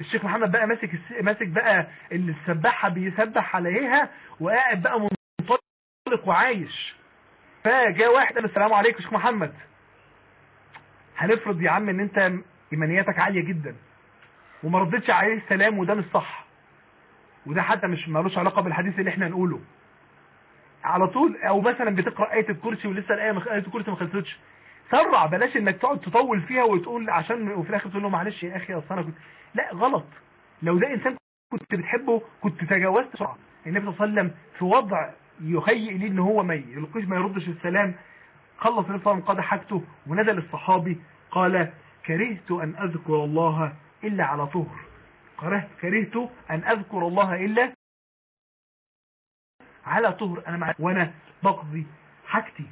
الشيخ محمد بقى ماسك ماسك بقى اللي السباحة بيسبح عليها وقاعد بقى منطلق وعايش. فجاء واحد قال السلام عليكم يا شيخ محمد. هنفرض يا عم إن أنت إيمانياتك عالية جدا وما ردتش عليه السلام وده مش صح. وده حتى مش مالوش علاقة بالحديث اللي إحنا هنقوله. على طول أو مثلا بتقرأ آية الكرسي ولسه الآية. آية الكرسي ما خلصتش. سرع بلاش إنك تقعد تطول فيها وتقول عشان وفي الآخر تقول له معلش يا أخي أصل أنا كنت لا غلط. لو ده إنسان كنت بتحبه كنت تجاوزت بسرعة. النبي صلى الله عليه وسلم في وضع يهيئ ليه إن هو ما يلقيش ما يردش السلام. خلص النبي صلى الله عليه وسلم قضى حاجته ونزل الصحابي قال كرهت أن أذكر الله إلا على طهر. كرهت كرهت أن أذكر الله إلا على طهر. أنا مع وأنا بقضي حاجتي.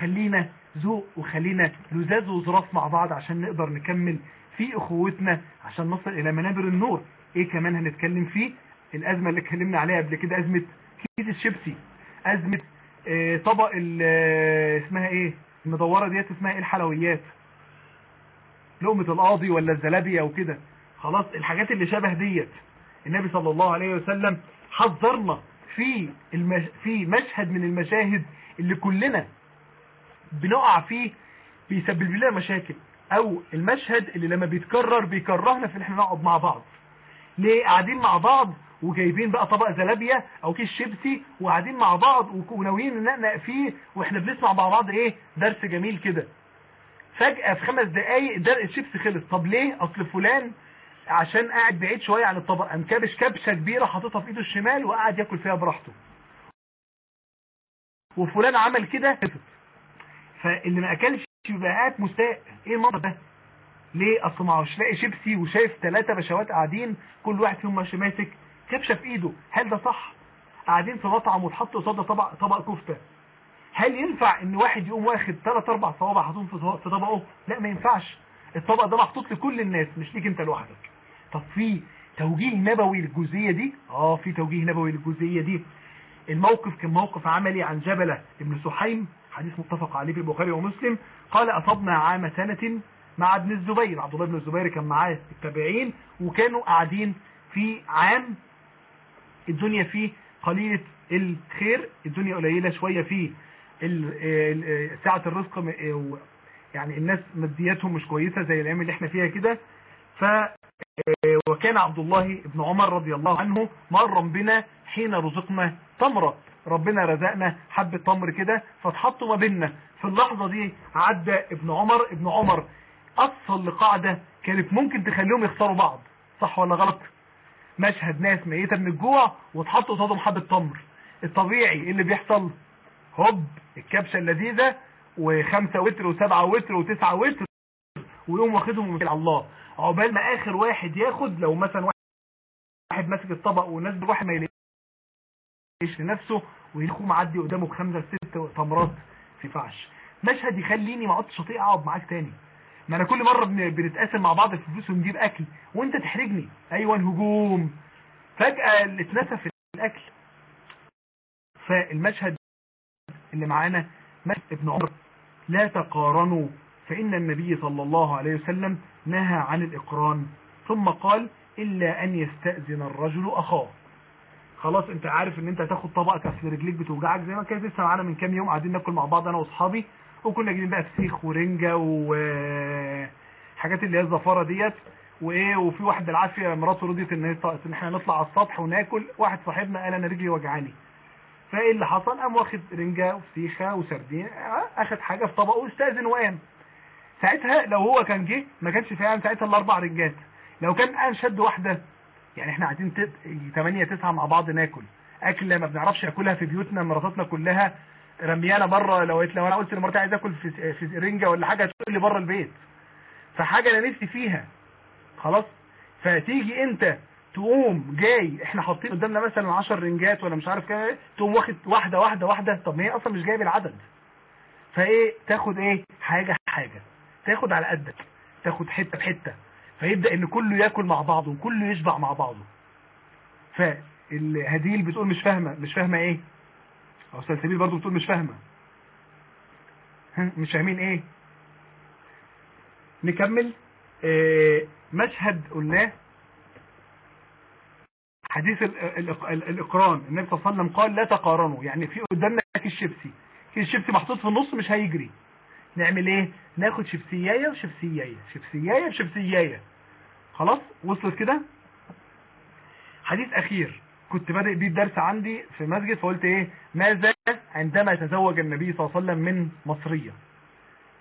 خلينا ذوق وخلينا لزاز وظراف مع بعض عشان نقدر نكمل في إخوتنا عشان نصل إلى منابر النور. إيه كمان هنتكلم فيه؟ الأزمة اللي اتكلمنا عليها قبل كده أزمة كيس الشيبسي. أزمة آه، طبق آه، اسمها إيه؟ المدورة ديت اسمها إيه؟ الحلويات. لقمة القاضي ولا الزلابية وكده خلاص الحاجات اللي شبه ديت. النبي صلى الله عليه وسلم حذرنا في المش... في مشهد من المشاهد اللي كلنا بنقع فيه بيسبب لنا مشاكل أو المشهد اللي لما بيتكرر بيكرهنا في إن إحنا نقعد مع بعض. ليه؟ قاعدين مع بعض وجايبين بقى طبق زلابيا أو كيس شيبسي وقاعدين مع بعض وناويين ننقنق فيه وإحنا بنسمع مع بعض إيه؟ درس جميل كده. فجأة في خمس دقايق در الشيبسي خلص. طب ليه؟ أصل فلان عشان قاعد بعيد شوية عن الطبق. قام كابش كبشة كبيرة حاططها في إيده الشمال وقعد ياكل فيها براحته. وفلان عمل كده خلصت فاللي ما أكلش يبقى قاعد مستاء. إيه المنظر ده؟ ليه؟ أصل ما هوش لاقي شيبسي وشايف ثلاثة بشوات قاعدين كل واحد فيهم ماشي ماسك كبشة في إيده. هل ده صح؟ قاعدين في مطعم وتحط قصادنا طبق طبق كفتة. هل ينفع إن واحد يقوم واخد ثلاث أربع صوابع حاططهم في طبق- في طبقه؟ لا ما ينفعش. الطبق ده محطوط لكل الناس مش ليك أنت لوحدك. طب في توجيه نبوي للجزئية دي؟ آه في توجيه نبوي للجزئية دي. الموقف كان موقف عملي عن جبلة ابن سحيم. حديث متفق عليه في البخاري ومسلم. قال أصبنا عام سنة مع ابن الزبير. عبد الله بن الزبير كان معاه التابعين وكانوا قاعدين في عام الدنيا فيه قليلة الخير الدنيا قليلة شوية ال- ساعة الرزق يعني الناس مادياتهم مش كويسة زي الأيام اللي إحنا فيها كده. ف وكان عبد الله بن عمر رضي الله عنه مرا بنا حين رزقنا تمرة. ربنا رزقنا حبة تمر كده فاتحطوا ما بيننا. في اللحظة دي عدى ابن عمر. ابن عمر أصل لقاعدة كانت ممكن تخليهم يخسروا بعض. صح ولا غلط؟ مشهد ناس ميتة من الجوع واتحطوا قصادهم حبة تمر. الطبيعي إيه اللي بيحصل؟ هوب الكبشة اللذيذة وخمسة وتر وسبعة وتر وتسعة وتر ويقوم واخدهم على الله. عقبال ما آخر واحد ياخد لو مثلا واحد ماسك الطبق والناس واحد ما يلاقيش لنفسه ويخو معدي قدامه بخمسة ست تمرات في فعش مشهد يخليني ما اقعدش اطيق أقعد معاك تاني. ما أنا كل بن- بنتقاسم مع بعض في فلوس ونجيب أكل وأنت تحرجني. أيوه هجوم اللي اتنسى في الأكل. فالمشهد اللي معانا مشهد ابن عمر. لا تقارنوا فإن النبي صلى الله عليه وسلم نهى عن الإقران ثم قال إلا أن يستأذن الرجل أخاه. خلاص انت عارف ان انت هتاخد طبقك اصل رجليك بتوجعك زي ما كانت لسه معانا من كام يوم قاعدين ناكل مع بعض أنا واصحابي وكنا جايبين بقى فسيخ ورنجة وحاجات اللي هي الزفارة ديت وايه وفي واحد بالعافية مراته رضيت ان إن إحنا نطلع على السطح وناكل واحد صاحبنا قال أنا رجلي وجعاني. فايه اللي حصل؟ قام واخد رنجة وفسيخة وسردين آه، اخد حاجة في طبقه واستأذن وقام. ساعتها لو هو كان جه ما كانش فعلا ساعتها الاربع رنجات. لو كان قام شد واحدة يعني إحنا قاعدين 8 9 مع بعض ناكل. اكله ما بنعرفش ناكلها في بيوتنا مراتاتنا كلها. رميانه بره لو لو أنا قلت لمراتي عايز آكل في في رنجه ولا حاجة تقول لي بره البيت. فحاجة أنا نفسي فيها. خلاص؟ فتيجي أنت تقوم جاي إحنا حاطين قدامنا مثلا 10 رنجات ولا مش عارف كام تقوم واخد واحدة واحدة واحدة. طب ما هي أصلا مش جايب العدد فإيه؟ تاخد إيه؟ حاجة حاجة. تاخد على قدك. تاخد حتة بحتة. فيبدأ إن كله يأكل مع بعضه وكله يشبع مع بعضه. فالهديل بتقول مش فاهمة مش فاهمة إيه؟ أو سلسبيل برضو بتقول مش فاهمة. ها مش فاهمين إيه؟ نكمل. آه، مشهد قلناه. حديث ال- ال- ال- الإقران. النبي صلى الله عليه وسلم قال لا تقارنوا. يعني في قدامنا كيس شيبسي. كيس شيبسي محطوط في النص مش هيجري. نعمل إيه؟ ناخد شيبسياية وشيبسياية. شيبسياية وشيبسياية. خلاص؟ وصلت كده؟ حديث أخير. كنت بادئ بيه الدرس عندي في مسجد فقلت إيه؟ ماذا عندما تزوج النبي صلى الله عليه وسلم من مصرية؟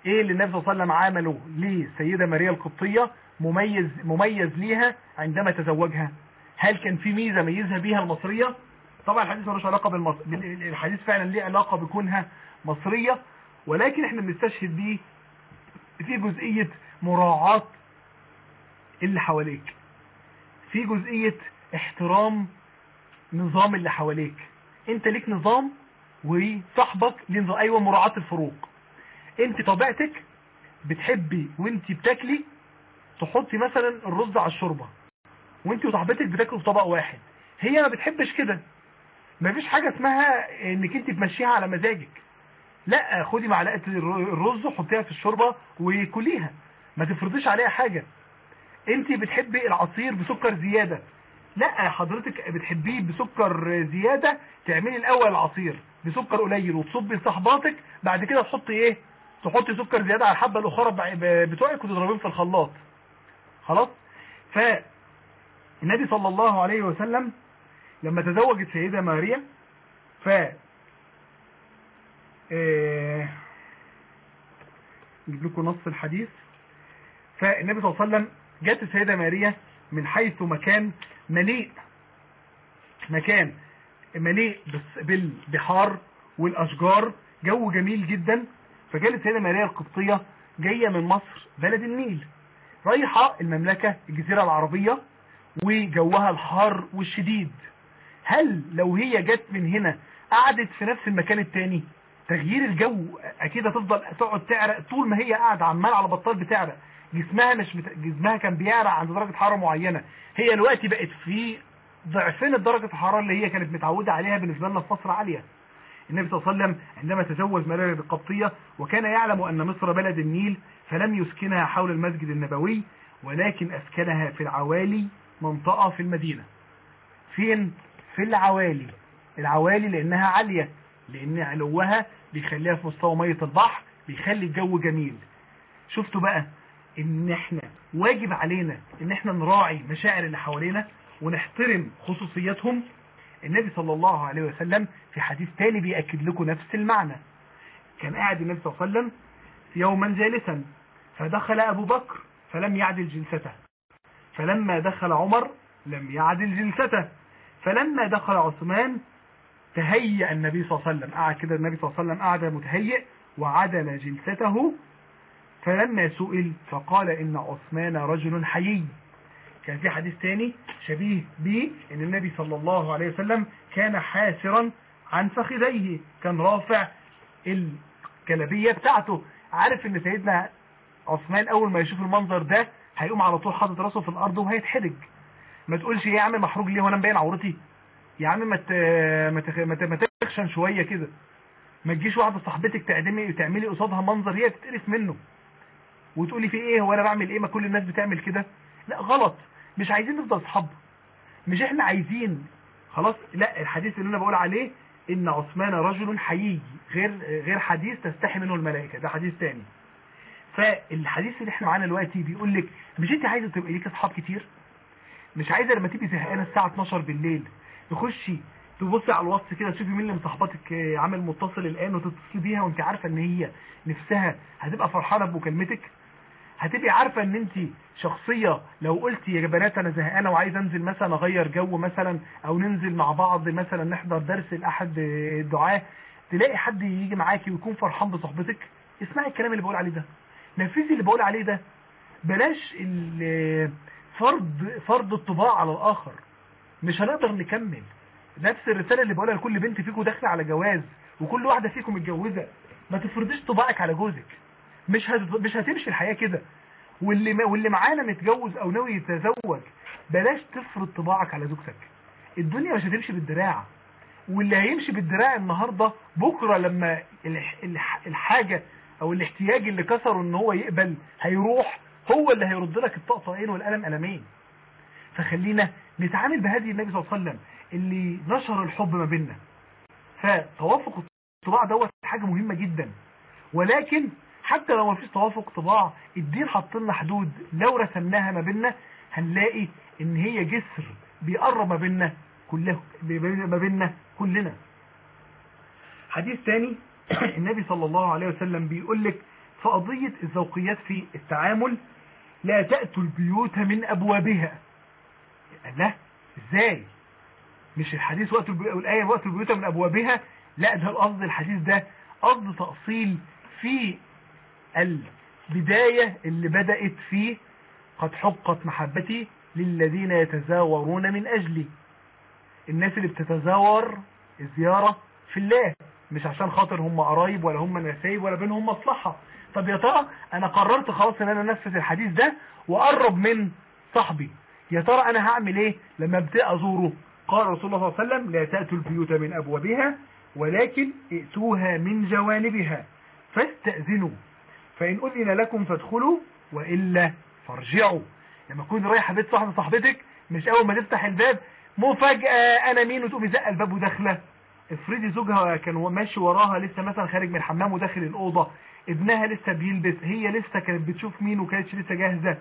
إيه اللي النبي صلى الله عليه وسلم عمله للسيده ماريا القبطية مميز مميز ليها عندما تزوجها؟ هل كان في ميزة ميزها بيها المصرية؟ طبعا الحديث ملوش علاقة بالمصر الحديث فعلا ليه علاقة بكونها مصرية ولكن إحنا بنستشهد بيه في جزئية مراعاة اللي حواليك في جزئية احترام نظام اللي حواليك. انت ليك نظام وصاحبك ليه نظام أيوه مراعاة الفروق. انت طبيعتك بتحبي وانت بتاكلي تحطي مثلا الرز على الشوربة وانت وصاحبتك بتاكلوا في طبق واحد. هي ما بتحبش كده. مفيش حاجة اسمها انك انت تمشيها على مزاجك. لا خدي معلقة الر- الرز وحطيها في الشوربة وكليها. ما تفرضيش عليها حاجة. انت بتحبي العصير بسكر زيادة. لا حضرتك بتحبيه بسكر زيادة تعملي الأول العصير بسكر قليل وتصبي لصحباتك بعد كده تحطي إيه؟ تحطي سكر زيادة على الحبة الأخرى بتوعك وتضربيهم في الخلاط. خلاص؟ فالنبي صلى الله عليه وسلم لما تزوجت سيدة ماريا ف نجيب لكم نص الحديث. فالنبي صلى الله عليه وسلم جت السيدة ماريا من حيث مكان مليء مكان مليء بالبحار والأشجار جو جميل جدا. فجالت السيدة ماريا القبطية جاية من مصر بلد النيل رايحة المملكة الجزيرة العربية وجوها الحار والشديد. هل لو هي جت من هنا قعدت في نفس المكان التاني تغيير الجو أكيد هتفضل تقعد تعرق طول ما هي قاعدة عمال على بطال بتعرق. جسمها مش بت... جسمها كان بيعرق عند درجة حرارة معينة. هي دلوقتي بقت في ضعفين درجة الحراره اللي هي كانت متعودة عليها بالنسبة لنا في مصر عالية. النبي صلى الله عليه وسلم عندما تزوج مريم القبطية وكان يعلم أن مصر بلد النيل فلم يسكنها حول المسجد النبوي ولكن أسكنها في العوالي منطقة في المدينة. فين؟ في العوالي. العوالي لأنها عالية. لأن علوها بيخليها في مستوى مية البحر بيخلي الجو جميل. شفتوا بقى إن إحنا واجب علينا إن إحنا نراعي مشاعر اللي حوالينا ونحترم خصوصياتهم النبي صلى الله عليه وسلم في حديث تاني بيأكد لكم نفس المعنى. كان قاعد النبي صلى الله عليه وسلم يوما جالسا فدخل أبو بكر فلم يعدل جلسته. فلما دخل عمر لم يعدل جلسته. فلما دخل عثمان تهيأ النبي صلى الله عليه وسلم. قعد كده النبي صلى الله عليه وسلم قعد متهيئ وعدل جلسته فلما سئل فقال إن عثمان رجل حيي. كان في حديث تاني شبيه به إن النبي صلى الله عليه وسلم كان حاسرا عن فخذيه. كان رافع الكلبية بتاعته. عارف إن سيدنا عثمان أول ما يشوف المنظر ده هيقوم على طول حاطط راسه في الأرض وهيتحرج. ما تقولش يا عم محروج ليه وأنا مبين عورتي؟ يا عم ما ما تخشن شوية كده. ما تجيش واحدة صاحبتك تعدمي تعملي قصادها منظر هي تتقرف منه. وتقولي في إيه هو أنا بعمل إيه؟ ما كل الناس بتعمل كده. لا غلط. مش عايزين نفضل اصحاب مش إحنا عايزين. خلاص؟ لا الحديث اللي أنا بقول عليه إن عثمان رجل حيي غير غير حديث تستحي منه الملائكة. ده حديث تاني. فالحديث اللي إحنا معانا دلوقتي بيقول لك مش أنت عايزة تبقى ليك اصحاب كتير؟ مش عايزة لما تبقي زهقانة الساعة 12 بالليل تخشي تبصي على الواتس كده تشوفي مين اللي مصاحبتك عامل متصل الآن وتتصلي بيها وانت عارفة إن هي نفسها هتبقى فرحانة بمكالمتك؟ هتبقي عارفة إن أنت شخصية لو قلتي يا بنات أنا زهقانة وعايز أنزل مثلا أغير جو مثلا أو ننزل مع بعض مثلا نحضر درس لأحد الدعاة تلاقي حد يجي معاكي ويكون فرحان بصحبتك؟ اسمعي الكلام اللي بقول عليه ده. نفذي اللي بقول عليه ده. بلاش فرض فرض الطباع على الآخر. مش هنقدر نكمل. نفس الرسالة اللي بقولها لكل بنت فيكم داخلة على جواز وكل واحدة فيكم متجوزة. ما تفرضيش طباعك على جوزك. مش. مش هتمشي الحياة كده. واللي ما... واللي معانا متجوز أو ناوي يتزوج بلاش تفرض طباعك على زوجتك. الدنيا مش هتمشي بالدراع. واللي هيمشي بالدراع النهاردة بكرة لما الحاجة أو الاحتياج اللي كسره إن هو يقبل هيروح هو اللي هيرد لك الطقطقين والقلم قلمين. فخلينا نتعامل بهدي النبي صلى الله عليه وسلم اللي نشر الحب ما بيننا. فتوافق الطباع دوت حاجة مهمة جدا. ولكن حتى لو ما فيش توافق طباع الدين حط لنا حدود. لو رسمناها ما بيننا هنلاقي إن هي جسر بيقرب ما بيننا كله ما بيننا كلنا. حديث تاني النبي صلى الله عليه وسلم بيقول لك في قضية الذوقيات في التعامل لا تأتوا البيوت من أبوابها. لا إزاي؟ مش الحديث وقت الآية وقت البيوت من أبوابها؟ لا ده القصد الحديث ده قصد تأصيل في البداية اللي بدأت فيه قد حقت محبتي للذين يتزاورون من أجلي. الناس اللي بتتزاور الزيارة في الله مش عشان خاطر هم قرايب ولا هم نسايب ولا بينهم مصلحة. طب يا ترى أنا قررت خلاص إن أنا أنفذ الحديث ده وأقرب من صاحبي؟ يا ترى أنا هعمل إيه لما أبدأ أزوره؟ قال رسول الله صلى الله عليه وسلم لا تأتوا البيوت من أبوابها ولكن ائتوها من جوانبها فاستأذنوا فإن أذن لكم فادخلوا وإلا فارجعوا. لما تكون رايحة بيت صاحبة صاحبتك مش أول ما تفتح الباب مفاجأة أنا مين؟ وتقومي زق الباب وداخلة. افرضي زوجها كان ماشي وراها لسه مثلا خارج من الحمام وداخل الأوضة ابنها لسه بيلبس هي لسه كانت بتشوف مين وكانتش لسه جاهزة.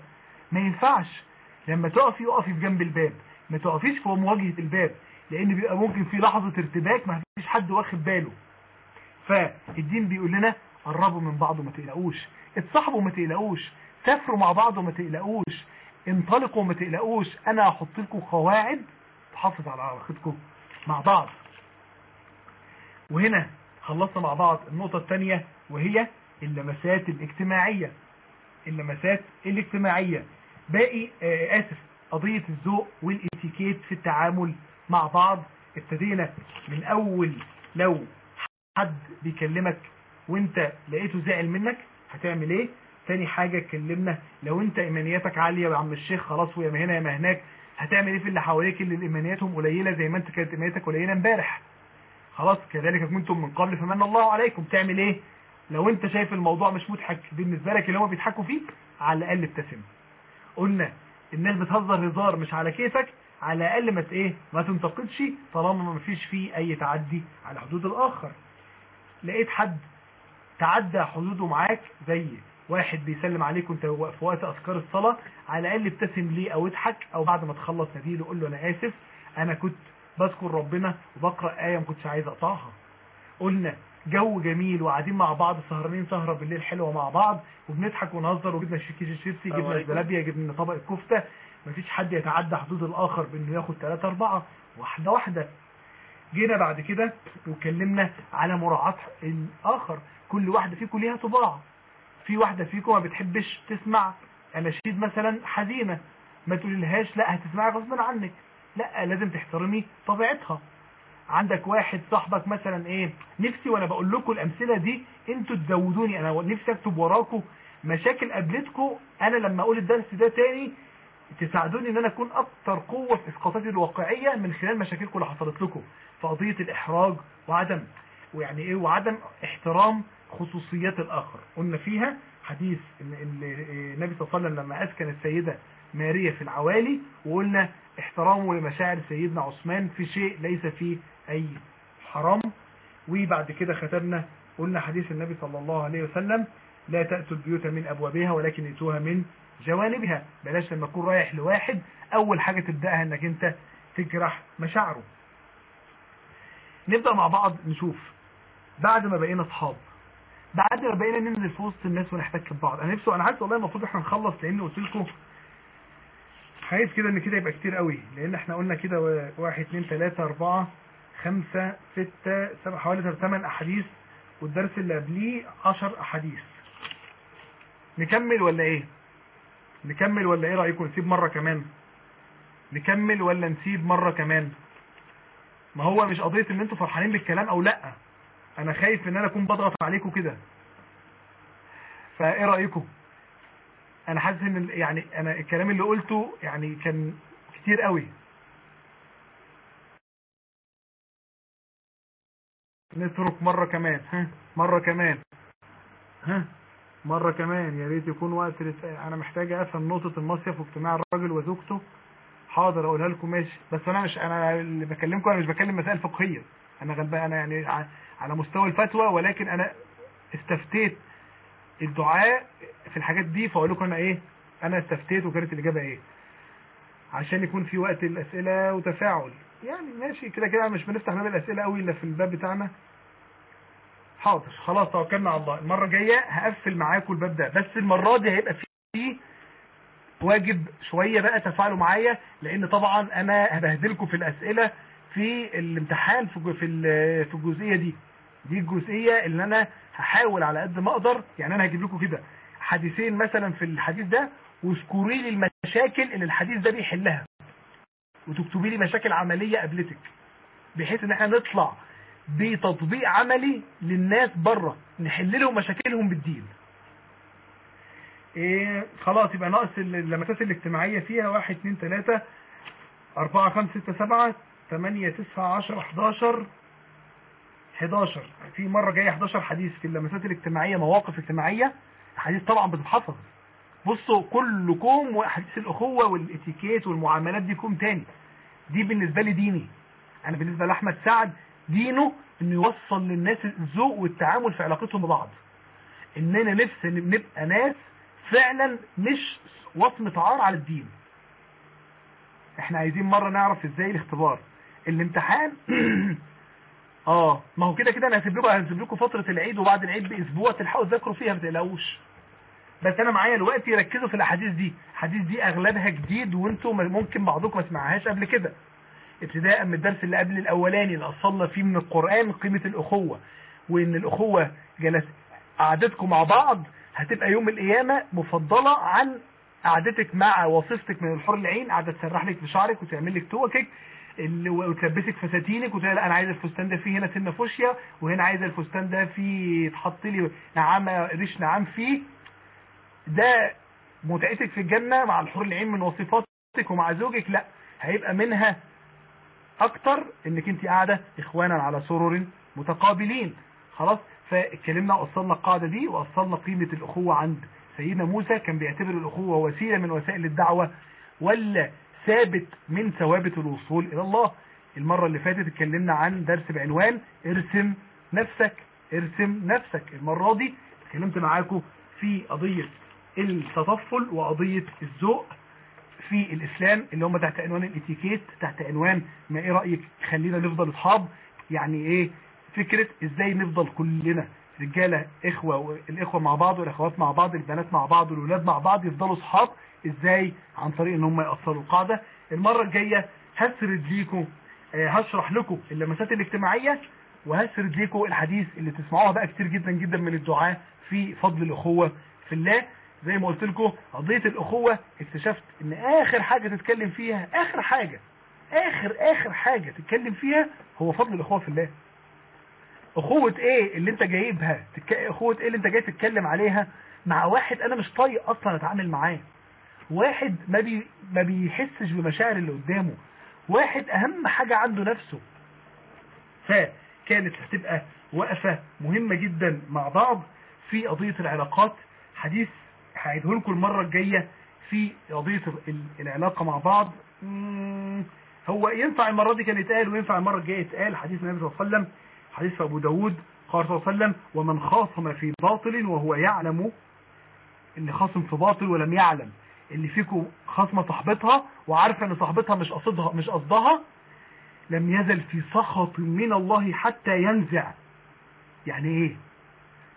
ما ينفعش. لما تقفي اقفي في جنب الباب. ما تقفيش في مواجهة الباب لأن بيبقى ممكن في لحظة ارتباك ما فيش حد واخد باله. فالدين بيقول لنا قربوا من بعض وما تقلقوش. اتصاحبوا وما تقلقوش. سافروا مع بعض وما تقلقوش. انطلقوا وما تقلقوش. أنا هحط لكم قواعد تحافظ على علاقتكم مع بعض. وهنا خلصنا مع بعض النقطة الثانية وهي اللمسات الاجتماعية. اللمسات الاجتماعية. باقي آه آسف قضية الذوق والإتيكيت في التعامل مع بعض. ابتدينا من أول لو حد بيكلمك وانت لقيته زعل منك هتعمل إيه؟ تاني حاجة اتكلمنا لو انت إيمانياتك عالية يا عم الشيخ خلاص ويا ما هنا يا ما هناك هتعمل إيه في اللي حواليك؟ اللي إيمانياتهم قليلة زي ما انت كانت إيمانياتك قليلة امبارح. خلاص كذلك كنتم من قبل فمن الله عليكم. تعمل إيه؟ لو انت شايف الموضوع مش مضحك بالنسبة لك اللي هم بيضحكوا فيه على الأقل ابتسم. قلنا الناس بتهزر هزار مش على كيفك على الأقل ما إيه ما تنتقدش طالما ما فيش فيه أي تعدي على حدود الآخر. لقيت حد تعدى حدوده معاك زي واحد بيسلم عليك وأنت في وقت أذكار الصلاة على الأقل ابتسم ليه أو اضحك أو بعد ما تخلص ناديله قول له أنا آسف أنا كنت بذكر ربنا وبقرأ آية ما كنتش عايز أقطعها. قلنا جو جميل وقاعدين مع بعض سهرانين سهرة بالليل حلوة مع بعض وبنضحك ونهزر وجبنا كيس الشيبسي جبنا الزلابية جبنا طبق الكفتة. مفيش حد يتعدى حدود الآخر بإنه ياخد 3 4 واحدة واحدة. جينا بعد كده وكلمنا على مراعاة الآخر. كل واحدة فيكم ليها طباع. في واحدة فيكم ما بتحبش تسمع اناشيد مثلا حزينة. ما تقوليلهاش لا هتسمعها غصبا عنك. لا لازم تحترمي طبيعتها. عندك واحد صاحبك مثلا إيه نفسي وأنا بقول لكم الأمثلة دي أنتوا تزودوني أنا نفسي أكتب وراكم مشاكل قابلتكم أنا لما أقول الدرس ده تاني تساعدوني إن أنا أكون أكتر قوة في إسقاطاتي الواقعية من خلال مشاكلكم اللي حصلت لكم في قضية الإحراج وعدم ويعني إيه وعدم احترام خصوصيات الآخر. قلنا فيها حديث ان النبي صلى الله عليه وسلم لما اسكن السيدة ماريا في العوالي وقلنا احترامه لمشاعر سيدنا عثمان في شيء ليس فيه أي حرام. وبعد كده ختمنا قلنا حديث النبي صلى الله عليه وسلم لا تأتوا البيوت من أبوابها ولكن اتوها من جوانبها. بلاش لما تكون رايح لواحد أول حاجة تبدأها إنك أنت تجرح مشاعره. نبدأ مع بعض نشوف. بعد ما بقينا أصحاب بعد ما بقينا ننزل في وسط الناس ونحتك ببعض. أنا نفسي أنا عايز والله المفروض إحنا نخلص لأن قلت لكم عايز كده إن كده يبقى كتير قوي. لأن إحنا قلنا كده واحد اتنين تلاتة أربعة خمسة ستة سبعة حوالي ثمان أحاديث والدرس اللي قبليه عشر أحاديث. نكمل ولا إيه؟ نكمل ولا إيه رأيكم؟ نسيب مرة كمان. نكمل ولا نسيب مرة كمان؟ ما هو مش قضية إن أنتوا فرحانين بالكلام أو لأ. أنا خايف إن أنا أكون بضغط عليكم كده. فإيه رأيكم؟ أنا حاسس إن يعني أنا الكلام اللي قلته يعني كان كتير قوي. نترك مرة كمان ها؟ مرة كمان. ها؟ مرة كمان يا ريت يكون وقت أنا محتاج أفهم نقطة المصيف واجتماع الراجل وزوجته. حاضر أقولها لكم ماشي. بس أنا مش أنا اللي بكلمكم أنا مش بكلم مسائل فقهية. أنا غلبان أنا يعني على مستوى الفتوى ولكن أنا استفتيت الدعاء في الحاجات دي فأقول لكم أنا إيه؟ أنا استفتيت وكانت الإجابة إيه؟ عشان يكون في وقت الاسئلة وتفاعل. يعني ماشي كده كده مش بنفتح باب الأسئلة قوي إلا في الباب بتاعنا. حاضر خلاص توكلنا على الله. المرة الجاية هقفل معاكم الباب ده. بس المرة دي هيبقى فيه واجب شوية بقى تفاعلوا معايا لأن طبعا أنا هبهدلكم في الأسئلة في الامتحان في في الجزئية دي. دي الجزئية اللي أنا هحاول على قد ما أقدر يعني أنا هجيب لكم كده حديثين مثلا في الحديث ده واذكري لي المشاكل اللي الحديث ده بيحلها. وتكتبي لي مشاكل عملية قابلتك بحيث إن إحنا نطلع بتطبيق عملي للناس بره نحل لهم مشاكلهم بالدين. إيه خلاص يبقى ناقص اللمسات الاجتماعية فيها واحد اتنين تلاتة أربعة خمسة ستة سبعة تمانية تسعة عشر احداشر حداشر. في مرة جاية حداشر حديث في اللمسات الاجتماعية مواقف اجتماعية. حديث طبعا بتتحفظ. بصوا كل كوم وحديث الأخوة والإتيكيت والمعاملات دي كوم تاني. دي بالنسبة لي ديني. أنا بالنسبة لأحمد سعد دينه إنه يوصل للناس الذوق والتعامل في علاقتهم ببعض. إننا نفسي نبقى ناس فعلا مش وصمة عار على الدين. إحنا عايزين مرة نعرف إزاي الاختبار. الامتحان آه ما هو كده كده أنا هسيب لكم هسيب لكم فترة العيد وبعد العيد بأسبوع تلحقوا تذاكروا فيها ما تقلقوش. بس أنا معايا دلوقتي ركزوا في الأحاديث دي. الحديث دي أغلبها جديد وأنتم ممكن بعضكم ما سمعهاش قبل كده. ابتداء من الدرس اللي قبل الأولاني اللي اصلنا فيه من القرآن قيمة الأخوة وإن الأخوة جلس قعدتكم مع بعض هتبقى يوم القيامة مفضلة عن قعدتك مع وصفتك من الحور العين قاعدة تسرح لك في شعرك وتعمل لك توكك وتلبسك فساتينك وتقول لا أنا عايز الفستان ده فيه هنا سنة فوشيا وهنا عايز الفستان ده فيه تحط لي نعامة ريش نعام فيه. ده متعتك في الجنة مع الحور العين من وصفاتك ومع زوجك؟ لا هيبقى منها أكتر إنك أنت قاعدة إخوانا على سرر متقابلين. خلاص؟ فاتكلمنا وصلنا القاعدة دي وصلنا قيمة الأخوة عند سيدنا موسى. كان بيعتبر الأخوة وسيلة من وسائل الدعوة ولا ثابت من ثوابت الوصول إلى الله. المرة اللي فاتت اتكلمنا عن درس بعنوان ارسم نفسك ارسم نفسك. المرة دي اتكلمت معاكم في قضية التطفل وقضية الذوق في الإسلام اللي هم تحت عنوان الإتيكيت تحت عنوان ما إيه رأيك خلينا نفضل أصحاب؟ يعني إيه؟ فكرة إزاي نفضل كلنا رجالة إخوة الإخوة مع بعض والأخوات مع بعض البنات مع بعض والولاد مع بعض يفضلوا أصحاب؟ إزاي؟ عن طريق إن هم يأصلوا القاعدة. المرة الجاية هسرد ليكم آه، هشرح لكم اللمسات الاجتماعية وهسرد ليكم الحديث اللي تسمعوها بقى كتير جدا جدا من الدعاة في فضل الأخوة في الله. زي ما قلت لكم قضية الأخوة اكتشفت إن آخر حاجة تتكلم فيها آخر حاجة آخر آخر حاجة تتكلم فيها هو فضل الأخوة في الله. أخوة إيه اللي أنت جايبها. أخوة إيه اللي أنت جاي تتكلم عليها؟ مع واحد أنا مش طايق أصلا أتعامل معاه. واحد ما بي ما بيحسش بمشاعر اللي قدامه. واحد أهم حاجة عنده نفسه. فكانت هتبقى وقفة مهمة جدا مع بعض في قضية العلاقات. حديث هعيده لكم المرة الجاية في قضية ال- العلاقة مع بعض. هو ينفع المرة دي كان يتقال وينفع المرة الجاية يتقال. حديث النبي صلى الله عليه وسلم حديث أبو داود قال صلى الله عليه وسلم ومن خاصم في باطل وهو يعلم اللي خاصم في باطل ولم يعلم. اللي فيكم خاصمه صاحبتها وعارفه إن صاحبتها مش قصدها مش قصدها لم يزل في سخط من الله حتى ينزع. يعني إيه؟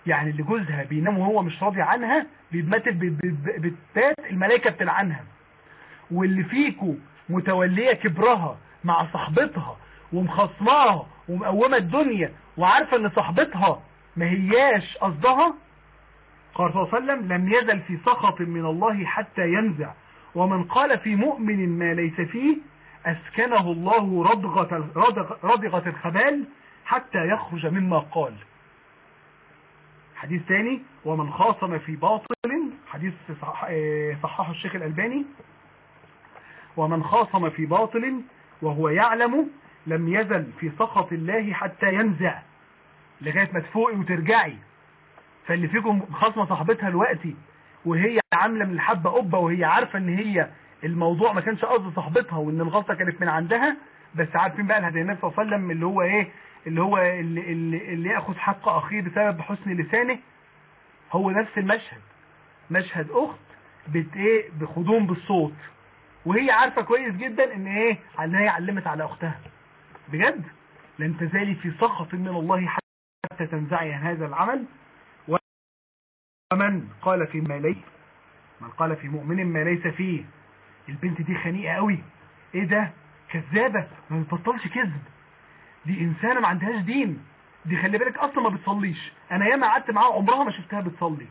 يعني اللي جوزها بينام وهو مش راضي عنها بيتمثل بتبات الملائكة بتلعنها. واللي فيكو متولية كبرها مع صاحبتها ومخصماها ومقومة الدنيا وعارفة إن صاحبتها ما هياش قصدها قال صلى الله عليه وسلم لم يزل في سخط من الله حتى ينزع. ومن قال في مؤمن ما ليس فيه أسكنه الله ردغ ردغة الخبال حتى يخرج مما قال. حديث ثاني ومن خاصم في باطل حديث آه، صححه الشيخ الألباني. ومن خاصم في باطل وهو يعلم لم يزل في سخط الله حتى ينزع لغاية ما تفوقي وترجعي. فاللي فيكم خاصمة صاحبتها دلوقتي وهي عاملة من الحبة قبة وهي عارفة إن هي الموضوع ما كانش قصد صاحبتها وإن الغلطة كانت من عندها. بس عارفين بقى الهدي النبي صلى الله عليه وسلم اللي هو إيه؟ اللي هو اللي, اللي, اللي يأخذ حق أخيه بسبب حسن لسانه هو نفس المشهد. مشهد أخت بت إيه؟ بخدوم بالصوت. وهي عارفة كويس جدا إن إيه؟ ان هي علمت على أختها. بجد؟ لن تزالي في سخط من الله حتى تنزعي هذا العمل. ومن قال في ما ليس من قال في مؤمن ما ليس فيه. البنت دي خنيقة قوي. إيه ده؟ كذابة. ما بتبطلش كذب. دي إنسانة ما عندهاش دين. دي خلي بالك أصلا ما بتصليش. أنا ياما قعدت معاها عمرها ما شفتها بتصلي.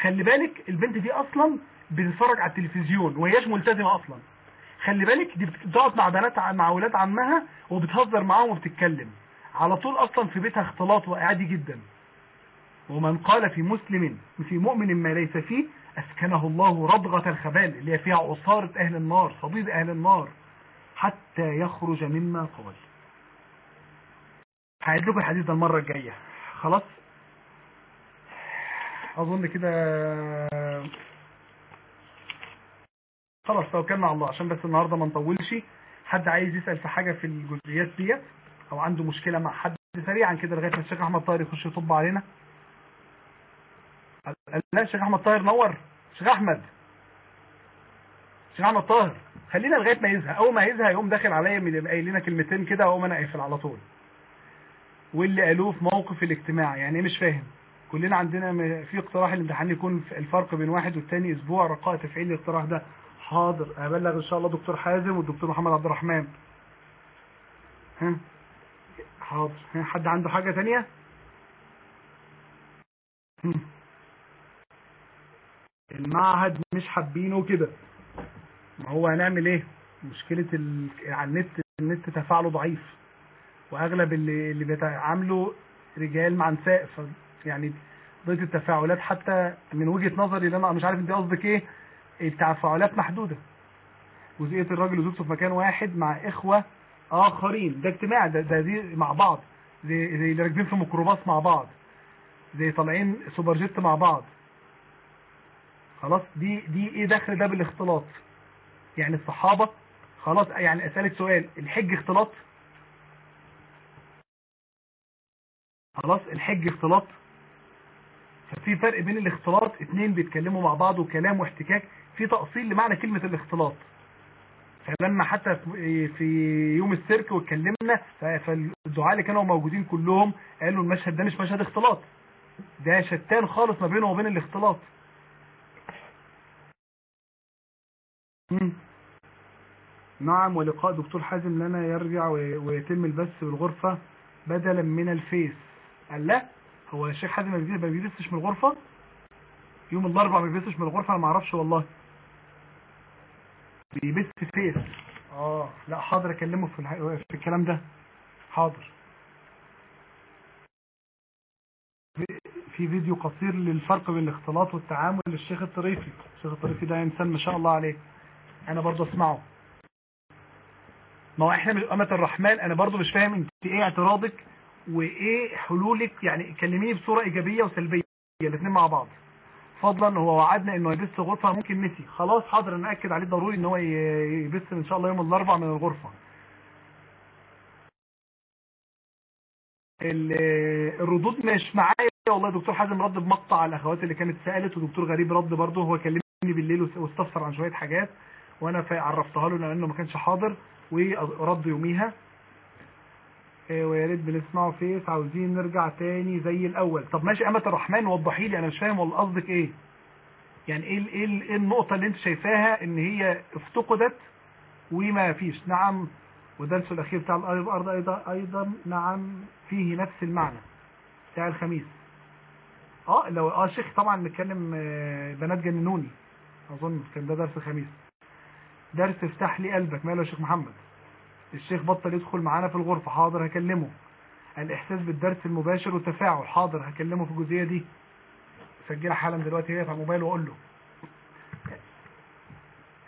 خلي بالك البنت دي أصلا بتتفرج على التلفزيون وهياش ملتزمة أصلا. خلي بالك دي بتقعد مع بنات مع ولاد عمها وبتهزر معاهم وبتتكلم. على طول أصلا في بيتها اختلاط عادي جدا. ومن قال في مسلم في مؤمن ما ليس فيه أسكنه الله رضغة الخبال اللي هي فيها عصارة أهل النار صديد أهل النار حتى يخرج مما قال هعيد لكم الحديث ده المرة الجاية. خلاص؟ أظن كده خلاص توكلنا على الله. عشان بس النهاردة ما نطولش. حد عايز يسأل في حاجة في الجزئيات ديت أو عنده مشكلة مع حد سريعا كده لغاية ما الشيخ أحمد طاهر يخش يطب علينا. لا الشيخ أحمد طاهر نور. شيخ أحمد. شيخ أحمد طاهر خلينا لغاية ما يزهق. أول ما يزهق يقوم داخل عليا قايل لنا كلمتين كده وأقوم أنا قافل على طول. واللي قالوه في موقف الاجتماع يعني إيه مش فاهم؟ كلنا عندنا في اقتراح الامتحان يكون الفرق بين واحد والتاني أسبوع رقاء تفعيل الاقتراح ده. حاضر أبلغ إن شاء الله دكتور حازم والدكتور محمد عبد الرحمن. ها؟ حاضر. ها حد عنده حاجة تانية؟ هم. المعهد مش حابينه كده. ما هو هنعمل إيه؟ مشكلة ال... على النت النت تفاعله ضعيف. وأغلب اللي اللي بيتعاملوا رجال مع نساء يعني ضيق التفاعلات حتى من وجهة نظري اللي أنا مش عارف أنت قصدك إيه التفاعلات محدودة. جزئية الراجل وزوجته في مكان واحد مع إخوة آخرين. ده اجتماع ده, ده دي مع بعض. زي زي اللي راكبين في ميكروباص مع بعض. زي طالعين سوبر جيت مع بعض. خلاص؟ دي دي إيه دخل ده بالاختلاط؟ يعني الصحابة؟ خلاص يعني أسألك سؤال. الحج اختلاط؟ خلاص الحج اختلاط. ففي فرق بين الاختلاط اتنين بيتكلموا مع بعض وكلام واحتكاك في تأصيل لمعنى كلمة الاختلاط. فلما حتى في- يوم السيرك واتكلمنا فالدعاء اللي كانوا موجودين كلهم قالوا المشهد ده مش مشهد اختلاط. ده شتان خالص ما بينه وبين الاختلاط. نعم ولقاء دكتور حازم لنا يرجع وي- ويتم البث بالغرفة بدلا من الفيس. قال لا هو الشيخ حازم ما بيبث- ما بيبثش من الغرفة. يوم الأربعاء ما بيبثش من الغرفة أنا ما أعرفش والله. بيبث فيس آه لا حاضر أكلمه في. في الكلام ده. حاضر. في- في فيديو قصير للفرق بين الاختلاط والتعامل للشيخ الطريفي. الشيخ الطريفي ده إنسان ما شاء الله عليه. أنا برضه أسمعه. ما هو إحنا أمة الرحمن أنا برضه مش فاهم أنت إيه اعتراضك وإيه حلولك؟ يعني كلميني بصورة إيجابية وسلبية الاثنين مع بعض. فضلا هو وعدنا إنه يبث غرفة ممكن نسي خلاص حاضر أنا اكد عليه ضروري إن هو يبث إن شاء الله يوم الأربعاء من الغرفة. ال- الردود مش معايا والله. دكتور حازم رد بمقطع على الأخوات اللي كانت سألت ودكتور غريب رد برضه. هو كلمني بالليل واستفسر عن شوية حاجات وأنا عرفتها له لأنه ما كانش حاضر ورد يوميها. ويا ريت بنسمعه فيس عاوزين نرجع تاني زي الأول. طب ماشي أمة الرحمن وضحي لي أنا مش فاهم والله قصدك إيه. يعني إيه إيه ال- إيه النقطة اللي أنت شايفاها إن هي افتقدت وما فيش؟ نعم ودرس الأخير بتاع الأرض أيضا أيضا نعم فيه نفس المعنى بتاع الخميس. آه لو آه شيخ طبعا نتكلم آه، بنات جننوني. أظن كان ده درس الخميس درس افتح لي قلبك. ماله يا شيخ محمد؟ الشيخ بطل يدخل معانا في الغرفة حاضر هكلمه. الإحساس بالدرس المباشر والتفاعل حاضر هكلمه في الجزئية دي. سجلها حالا دلوقتي هي على الموبايل وأقول له.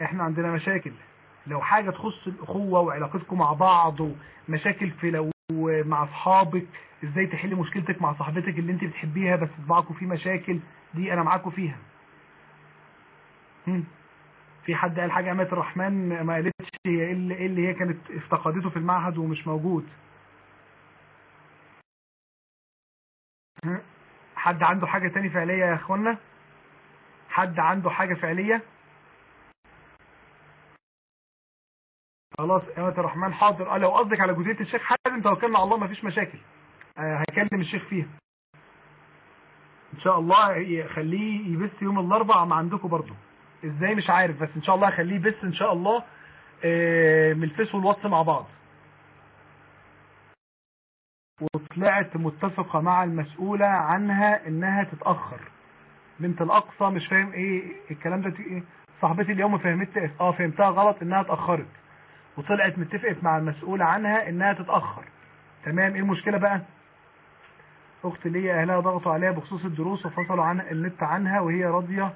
إحنا عندنا مشاكل. لو حاجة تخص الأخوة وعلاقتكم مع بعض ومشاكل في لو مع أصحابك إزاي تحل مشكلتك مع صاحبتك اللي أنت بتحبيها بس طبعكم في مشاكل؟ دي أنا معاكم فيها. في حد قال حاجة أمات الرحمن ما قالتش هي اللي, إيه اللي هي كانت افتقدته في المعهد ومش موجود. حد عنده حاجة تاني فعلية يا إخوانا؟ حد عنده حاجة فعلية؟ خلاص أمات الرحمن حاضر. آه لو قصدك على جزئية الشيخ حازم توكلنا على الله مفيش مشاكل. آه هكلم الشيخ فيها. إن شاء الله خليه يبث يوم الأربعاء ما عندكم برضو إزاي مش عارف بس إن شاء الله خليه يبث إن شاء الله آه، من الفيس والواتس مع بعض. وطلعت متفقة مع المسؤولة عنها إنها تتأخر. بنت الأقصى مش فاهم إيه الكلام ده إيه؟ صاحبتي اليوم فهمت آه فهمتها غلط إنها اتأخرت وطلعت متفقت مع المسؤولة عنها إنها تتأخر. تمام إيه المشكلة بقى؟ اخت ليا أهلها ضغطوا عليها بخصوص الدروس وفصلوا عن النت عنها وهي راضية.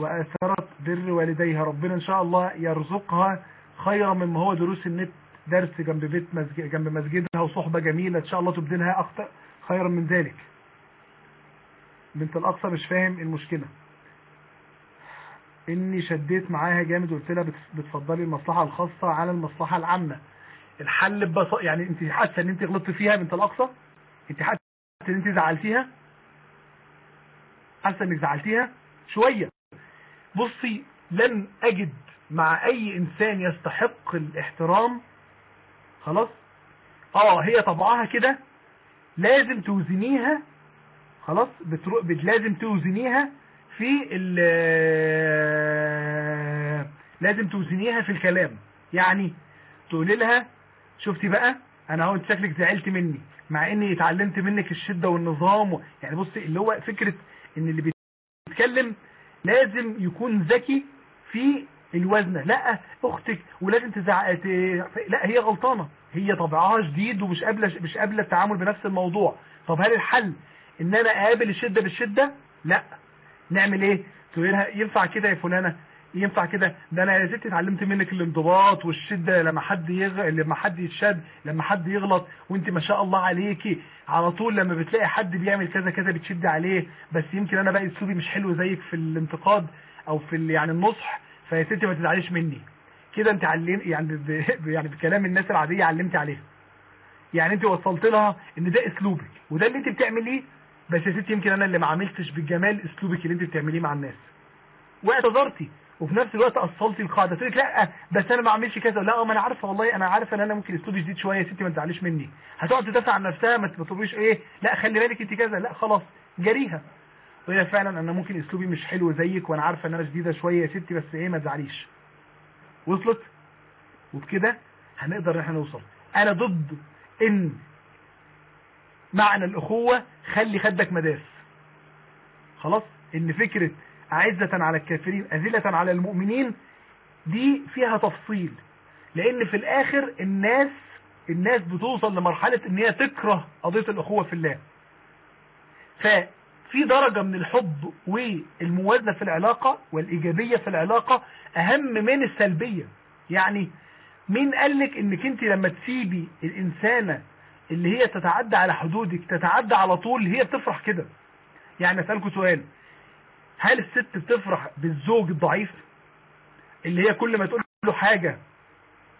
وآثرت بر والديها. ربنا إن شاء الله يرزقها خيرا مما هو دروس النت درس جنب بيت مسجد جنب مسجدها وصحبة جميلة إن شاء الله تبدلها أكتر خيرا من ذلك. بنت الأقصى مش فاهم المشكلة. إني شديت معاها جامد وقلت لها بت- بتفضلي المصلحة الخاصة على المصلحة العامة. الحل ببساطة يعني أنت حاسة إن أنت غلطت فيها بنت الأقصى؟ أنت حاسة إن أنت زعلتيها؟ حاسة إنك زعلتيها؟ شوية. بصي لن أجد مع أي إنسان يستحق الاحترام. خلاص؟ آه هي طبعها كده. لازم توزنيها. خلاص؟ بترو... بت... لازم توزنيها في ال لازم توزنيها في الكلام. يعني تقولي لها شفتي بقى؟ أنا أهو أنت شكلك زعلت مني مع إني اتعلمت منك الشدة والنظام و... يعني بصي اللي هو فكرة إن اللي بيتكلم لازم يكون ذكي في الوزنة لا أختك ولازم تزعق. لا هي غلطانة. هي طبعها شديد ومش قابلة مش قابلة التعامل بنفس الموضوع. طب هل الحل إن أنا أقابل الشدة بالشدة؟ لا. نعمل إيه؟ تقول لها ينفع كده يا فلانة؟ ينفع كده؟ ده أنا يا ستي اتعلمت منك الانضباط والشدة لما حد يغ... لما حد يتشد لما حد يغلط وانت ما شاء الله عليكي. على طول لما بتلاقي حد بيعمل كذا كذا بتشد عليه. بس يمكن أنا بقى أسلوبي مش حلو زيك في الانتقاد أو في ال... يعني النصح. فيا ستي ما تزعليش مني. كده انت علم يعني ب... يعني بكلام الناس العادية علمتي عليها. يعني انت وصلت لها إن ده أسلوبك. وده اللي انت بتعمليه بس يا ستي يمكن أنا اللي ما عملتش بالجمال أسلوبك اللي انت بتعمليه مع الناس. واعتذرتي. وفي نفس الوقت اصلتي القاعدة. تقول لك لا بس أنا ما أعملش كذا. لا ما أنا عارفة والله أنا عارفه إن أنا ممكن أسلوبي شديد شوية يا ستي ما تزعليش مني. هتقعد تدافع عن نفسها ما تطلبيش إيه؟ لا خلي بالك أنت كذا. لا خلاص جريها. وهي فعلا أنا ممكن أسلوبي مش حلو زيك وأنا عارفة إن أنا شديده شوية يا ستي بس إيه ما تزعليش. وصلت؟ وبكده هنقدر إن إحنا نوصل. أنا ضد إن معنى الأخوة خلي خدك مداس خلاص؟ إن فكرة أعزة على الكافرين أذلة على المؤمنين دي فيها تفصيل. لأن في الآخر الناس الناس بتوصل لمرحلة إن هي تكره قضية الأخوة في الله. ففي درجة من الحب والموازنة في العلاقة والإيجابية في العلاقة أهم من السلبية. يعني مين قالك إنك أنت لما تسيبي الإنسانة اللي هي تتعدى على حدودك تتعدى على طول هي بتفرح كده؟ يعني أسألكم سؤال. هل الست بتفرح بالزوج الضعيف اللي هي كل ما تقول له حاجة؟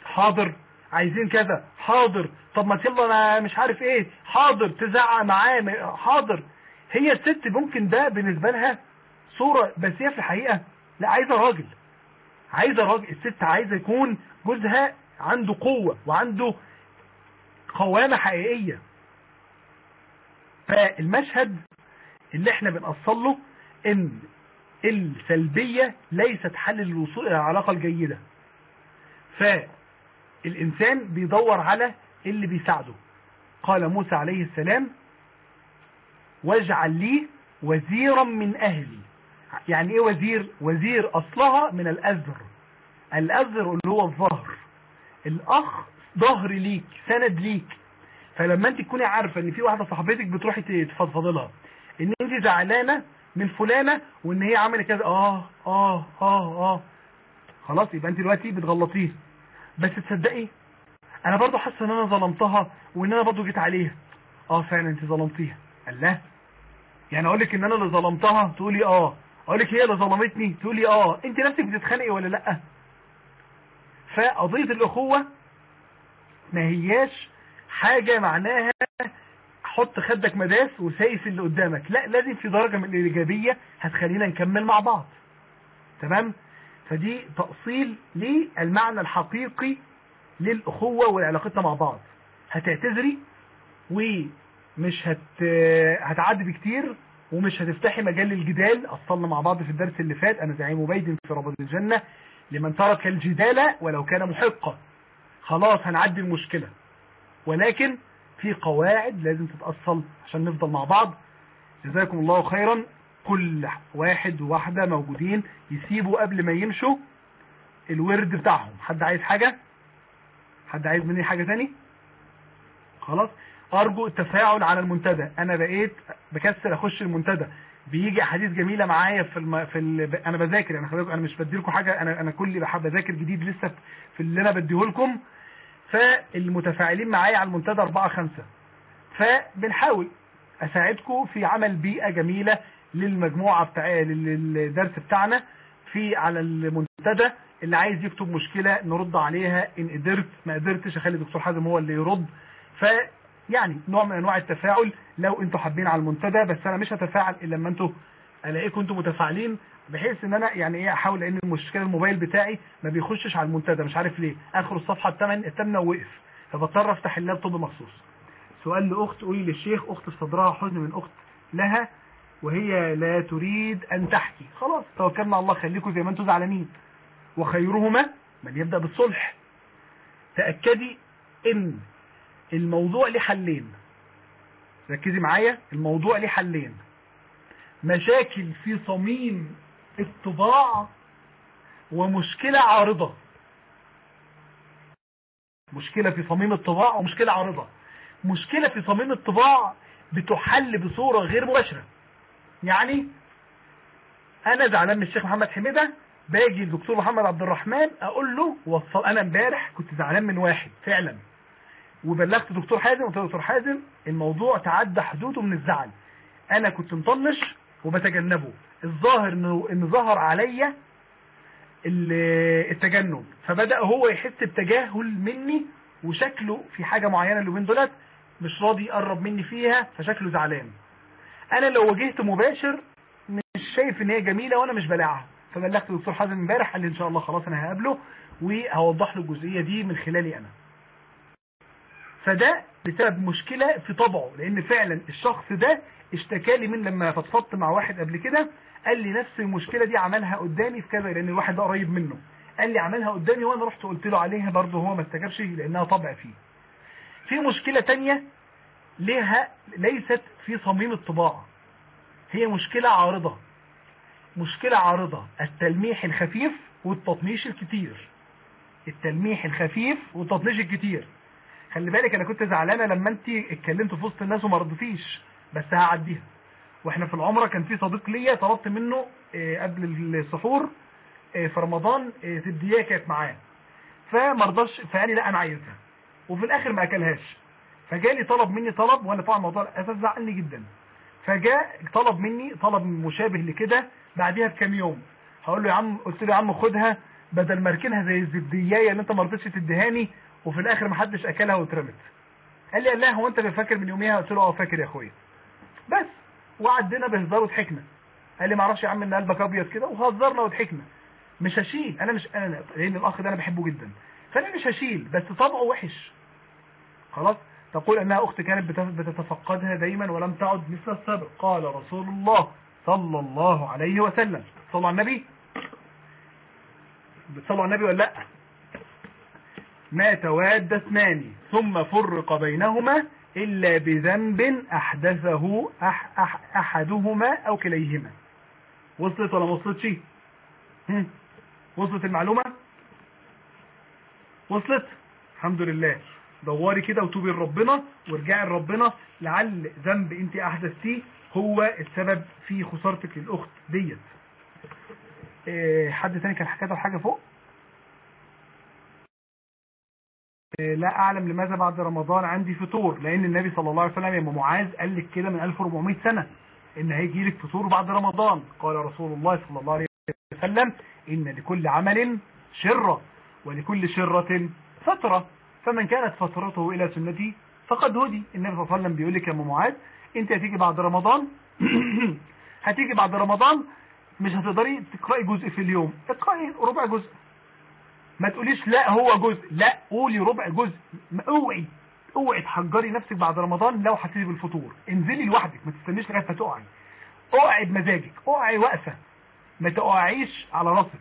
حاضر عايزين كذا حاضر. طب ما يلا أنا مش عارف إيه. حاضر تزعق معاه حاضر. هي الست ممكن ده بالنسبة لها صورة بس هي في الحقيقة. لا عايزة راجل. عايزة راجل. الست عايزة يكون جوزها عنده قوة وعنده قوامة حقيقية. فالمشهد اللي إحنا بنأصل له إن السلبية ليست حل للوصول إلى العلاقة الجيدة. فالإنسان بيدور على اللي بيساعده. قال موسى عليه السلام واجعل لي وزيرا من أهلي. يعني إيه وزير؟ وزير أصلها من الأزر. الأزر اللي هو الظهر. الأخ ظهر ليك سند ليك. فلما أنت تكوني عارفة إن في واحدة صاحبتك بتروحي تفضفض لها إن أنت زعلانة من فلانة وإن هي عملت كذا. آه آه آه آه. خلاص يبقى أنت دلوقتي بتغلطيه. بس تصدقي أنا برضو حاسة إن أنا ظلمتها وإن أنا برضو جيت عليها. آه فعلا أنت ظلمتيها. الله. يعني أقول لك إن أنا اللي ظلمتها تقولي آه. أقول لك هي اللي ظلمتني تقولي آه. أنت نفسك بتتخانقي ولا لأ؟ فقضية الأخوة ما هياش حاجة معناها حط خدك مداس وسايس اللي قدامك. لا لازم في درجة من الإيجابية هتخلينا نكمل مع بعض. تمام؟ فدي تأصيل للمعنى الحقيقي للأخوة وعلاقتنا مع بعض. هتعتذري ومش هت... هتعدي بكتير ومش هتفتحي مجال للجدال. أصلنا مع بعض في الدرس اللي فات. أنا زعيم مبيد في ربض الجنة. لمن ترك الجدال ولو كان محقا. خلاص هنعدي المشكلة. ولكن في قواعد لازم تتأصل عشان نفضل مع بعض. جزاكم الله خيرا. كل واحد وواحدة موجودين يسيبوا قبل ما يمشوا الورد بتاعهم. حد عايز حاجة؟ حد عايز مني حاجة تاني؟ خلاص. أرجو التفاعل على المنتدى. أنا بقيت بكسر أخش المنتدى. بيجي أحاديث جميلة معايا في الم... في ال... أنا بذاكر. أنا خليكم أنا مش بدي لكم حاجة. أنا أنا كل بحب أذاكر جديد لسه في اللي أنا بديه لكم فالمتفاعلين معايا على المنتدى 4 5 فبنحاول أساعدكم في عمل بيئة جميلة للمجموعة بتاع للدرس بتاعنا في على المنتدى. اللي عايز يكتب مشكلة نرد عليها إن قدرت ما قدرتش. أخلي الدكتور حازم هو اللي يرد. ف يعني نوع من أنواع التفاعل لو أنتوا حابين على المنتدى. بس أنا مش هتفاعل إلا لما أنتوا ألاقيكم أنتوا متفاعلين بحيث إن أنا يعني إيه أحاول لأن المشكلة الموبايل بتاعي ما بيخشش على المنتدى مش عارف ليه. آخر الصفحة الثامن الثامنه وقف. فبضطر أفتح اللابتوب مخصوص سؤال لأخت قولي للشيخ أخت في صدرها حزن من أخت لها وهي لا تريد أن تحكي. خلاص توكلنا على الله خليكم زي ما أنتم زعلانين. وخيرهما من يبدأ بالصلح. تأكدي إن الموضوع ليه حلين. ركزي معايا الموضوع ليه حلين. مشاكل في صميم الطباع ومشكلة عارضة. مشكلة في صميم الطباع ومشكلة عارضة. مشكلة في صميم الطباع بتحل بصورة غير مباشرة. يعني أنا زعلان من الشيخ محمد حميدة باجي الدكتور محمد عبد الرحمن أقول له وصل أنا امبارح كنت زعلان من واحد فعلا. وبلغت دكتور حازم قلت له دكتور حازم الموضوع تعدى حدوده من الزعل. أنا كنت مطنش وبتجنبه. الظاهر انه إن ظهر عليا ال- التجنب. فبدأ هو يحس بتجاهل مني وشكله في حاجة معينة اليومين دولت مش راضي يقرب مني فيها فشكله زعلان. أنا لو واجهت مباشر مش شايف إن هي جميلة وأنا مش بلاعها. فبلغت الدكتور حازم امبارح قال لي إن شاء الله خلاص أنا هقابله وهوضح له الجزئية دي من خلالي أنا. فده بسبب مشكلة في طبعه لأن فعلا الشخص ده اشتكى لي من لما فضفضت مع واحد قبل كده قال لي نفس المشكلة دي عملها قدامي في كذا لأن الواحد ده قريب منه. قال لي عملها قدامي وأنا رحت قلت له عليها برضه هو ما استجابش لأنها طبع فيه. في مشكلة تانية لها ليست في صميم الطباعة. هي مشكلة عارضة. مشكلة عارضة التلميح الخفيف والتطنيش الكتير. التلميح الخفيف والتطنيش الكتير. خلي بالك أنا كنت زعلانة لما انت اتكلمت في وسط الناس وما ردتيش. بس هعديها وإحنا في العمرة كان في صديق ليا طلبت منه آه، قبل السحور آه، في رمضان آه، تديها كانت معاه. فما رضاش فقال لي لا أنا عايزها. وفي الآخر ما أكلهاش. فجالي طلب مني طلب وأنا طبعا الموضوع أساس زعلني جدا. فجاء طلب مني طلب مشابه لكده بعديها بكام يوم. هقول له يا عم قلت له يا عم خدها بدل ما أركنها زي الزبديايه اللي أنت ما رضيتش تديهاني وفي الآخر ما حدش أكلها واترمت. قال لي لا هو أنت فاكر من يوميها؟ قلت له آه فاكر يا أخويا. بس. وعدينا بهزار وضحكنا. قال لي ما أعرفش يا عم إن قلبك أبيض كده. وهزرنا وضحكنا. مش هشيل. أنا مش أنا لأن الأخ ده أنا بحبه جدا. فأنا مش هشيل بس طبعه وحش. خلاص. تقول أنها أخت كانت بت- بتتفقدها دايما ولم تعد مثل السابق. قال رسول الله صلى الله عليه وسلم. صلوا على النبي. بتصلوا على النبي ولا لأ؟ ما تواد اثنان ثم فرق بينهما إلا بذنب أحدثه أح أح أحدهما أو كليهما. وصلت ولا وصلتش؟ وصلت المعلومة؟ وصلت؟ الحمد لله. دوري كده وتوبي لربنا وارجعي لربنا. لعل ذنب أنت أحدثتيه هو السبب في خسارتك للأخت ديت. إيه، حد تاني كان كتب حاجة فوق إيه، لا أعلم لماذا بعد رمضان عندي فطور لأن النبي صلى الله عليه وسلم يا معاذ قال لك كده من 1400 سنة إن هيجي لك فطور بعد رمضان. قال رسول الله صلى الله عليه وسلم إن لكل عمل شرة ولكل شرة فتره فمن كانت فترته إلى سنتي فقد هدي. النبي صلى الله عليه وسلم بيقول لك يا معاذ أنت هتيجي بعد رمضان؟ هتيجي بعد رمضان؟ مش هتقدري تقرأي جزء في اليوم. اقرأي ربع جزء. ما تقوليش لا هو جزء لا قولي ربع جزء. اوعي اوعي تحجري نفسك بعد رمضان لو حسيتي بالفطور. انزلي لوحدك ما تستنيش لغاية ما تقعي. اقعي بمزاجك اقعي واقفه ما تقعيش على راسك.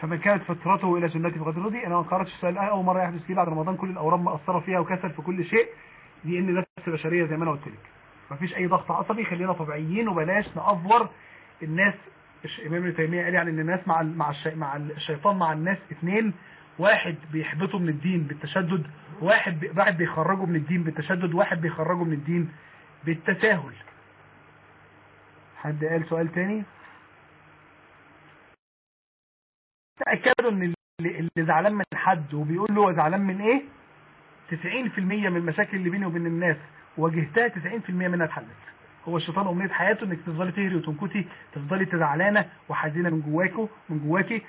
فمن كانت فترته إلى سنتي فقد رضي. أنا ما قراتش السؤال أول مرة يحدث لي بعد رمضان. كل الأورام مأثرة فيها وكسل في كل شيء دي ان نفس بشريه زي ما أنا قلت لك. مفيش أي ضغط عصبي خلينا طبيعيين وبلاش نأفور الناس الش- امام ابن تيمية قال يعني إن الناس مع مع الشي مع الشيطان مع الناس اثنين واحد بيحبطه من الدين بالتشدد واحد واحد بيخرجه من الدين بالتشدد واحد بيخرجه من الدين بالتساهل. حد قال سؤال تاني؟ تأكدوا إن اللي, زعلان من حد وبيقول له زعلان من إيه؟ 90% من المشاكل اللي بيني وبين الناس واجهتها 90% منها اتحلت. هو الشيطان أمنية حياته إنك تفضلي تهري وتنكتي تفضلي تزعلانة وحزينة من جواكوا من جواكي.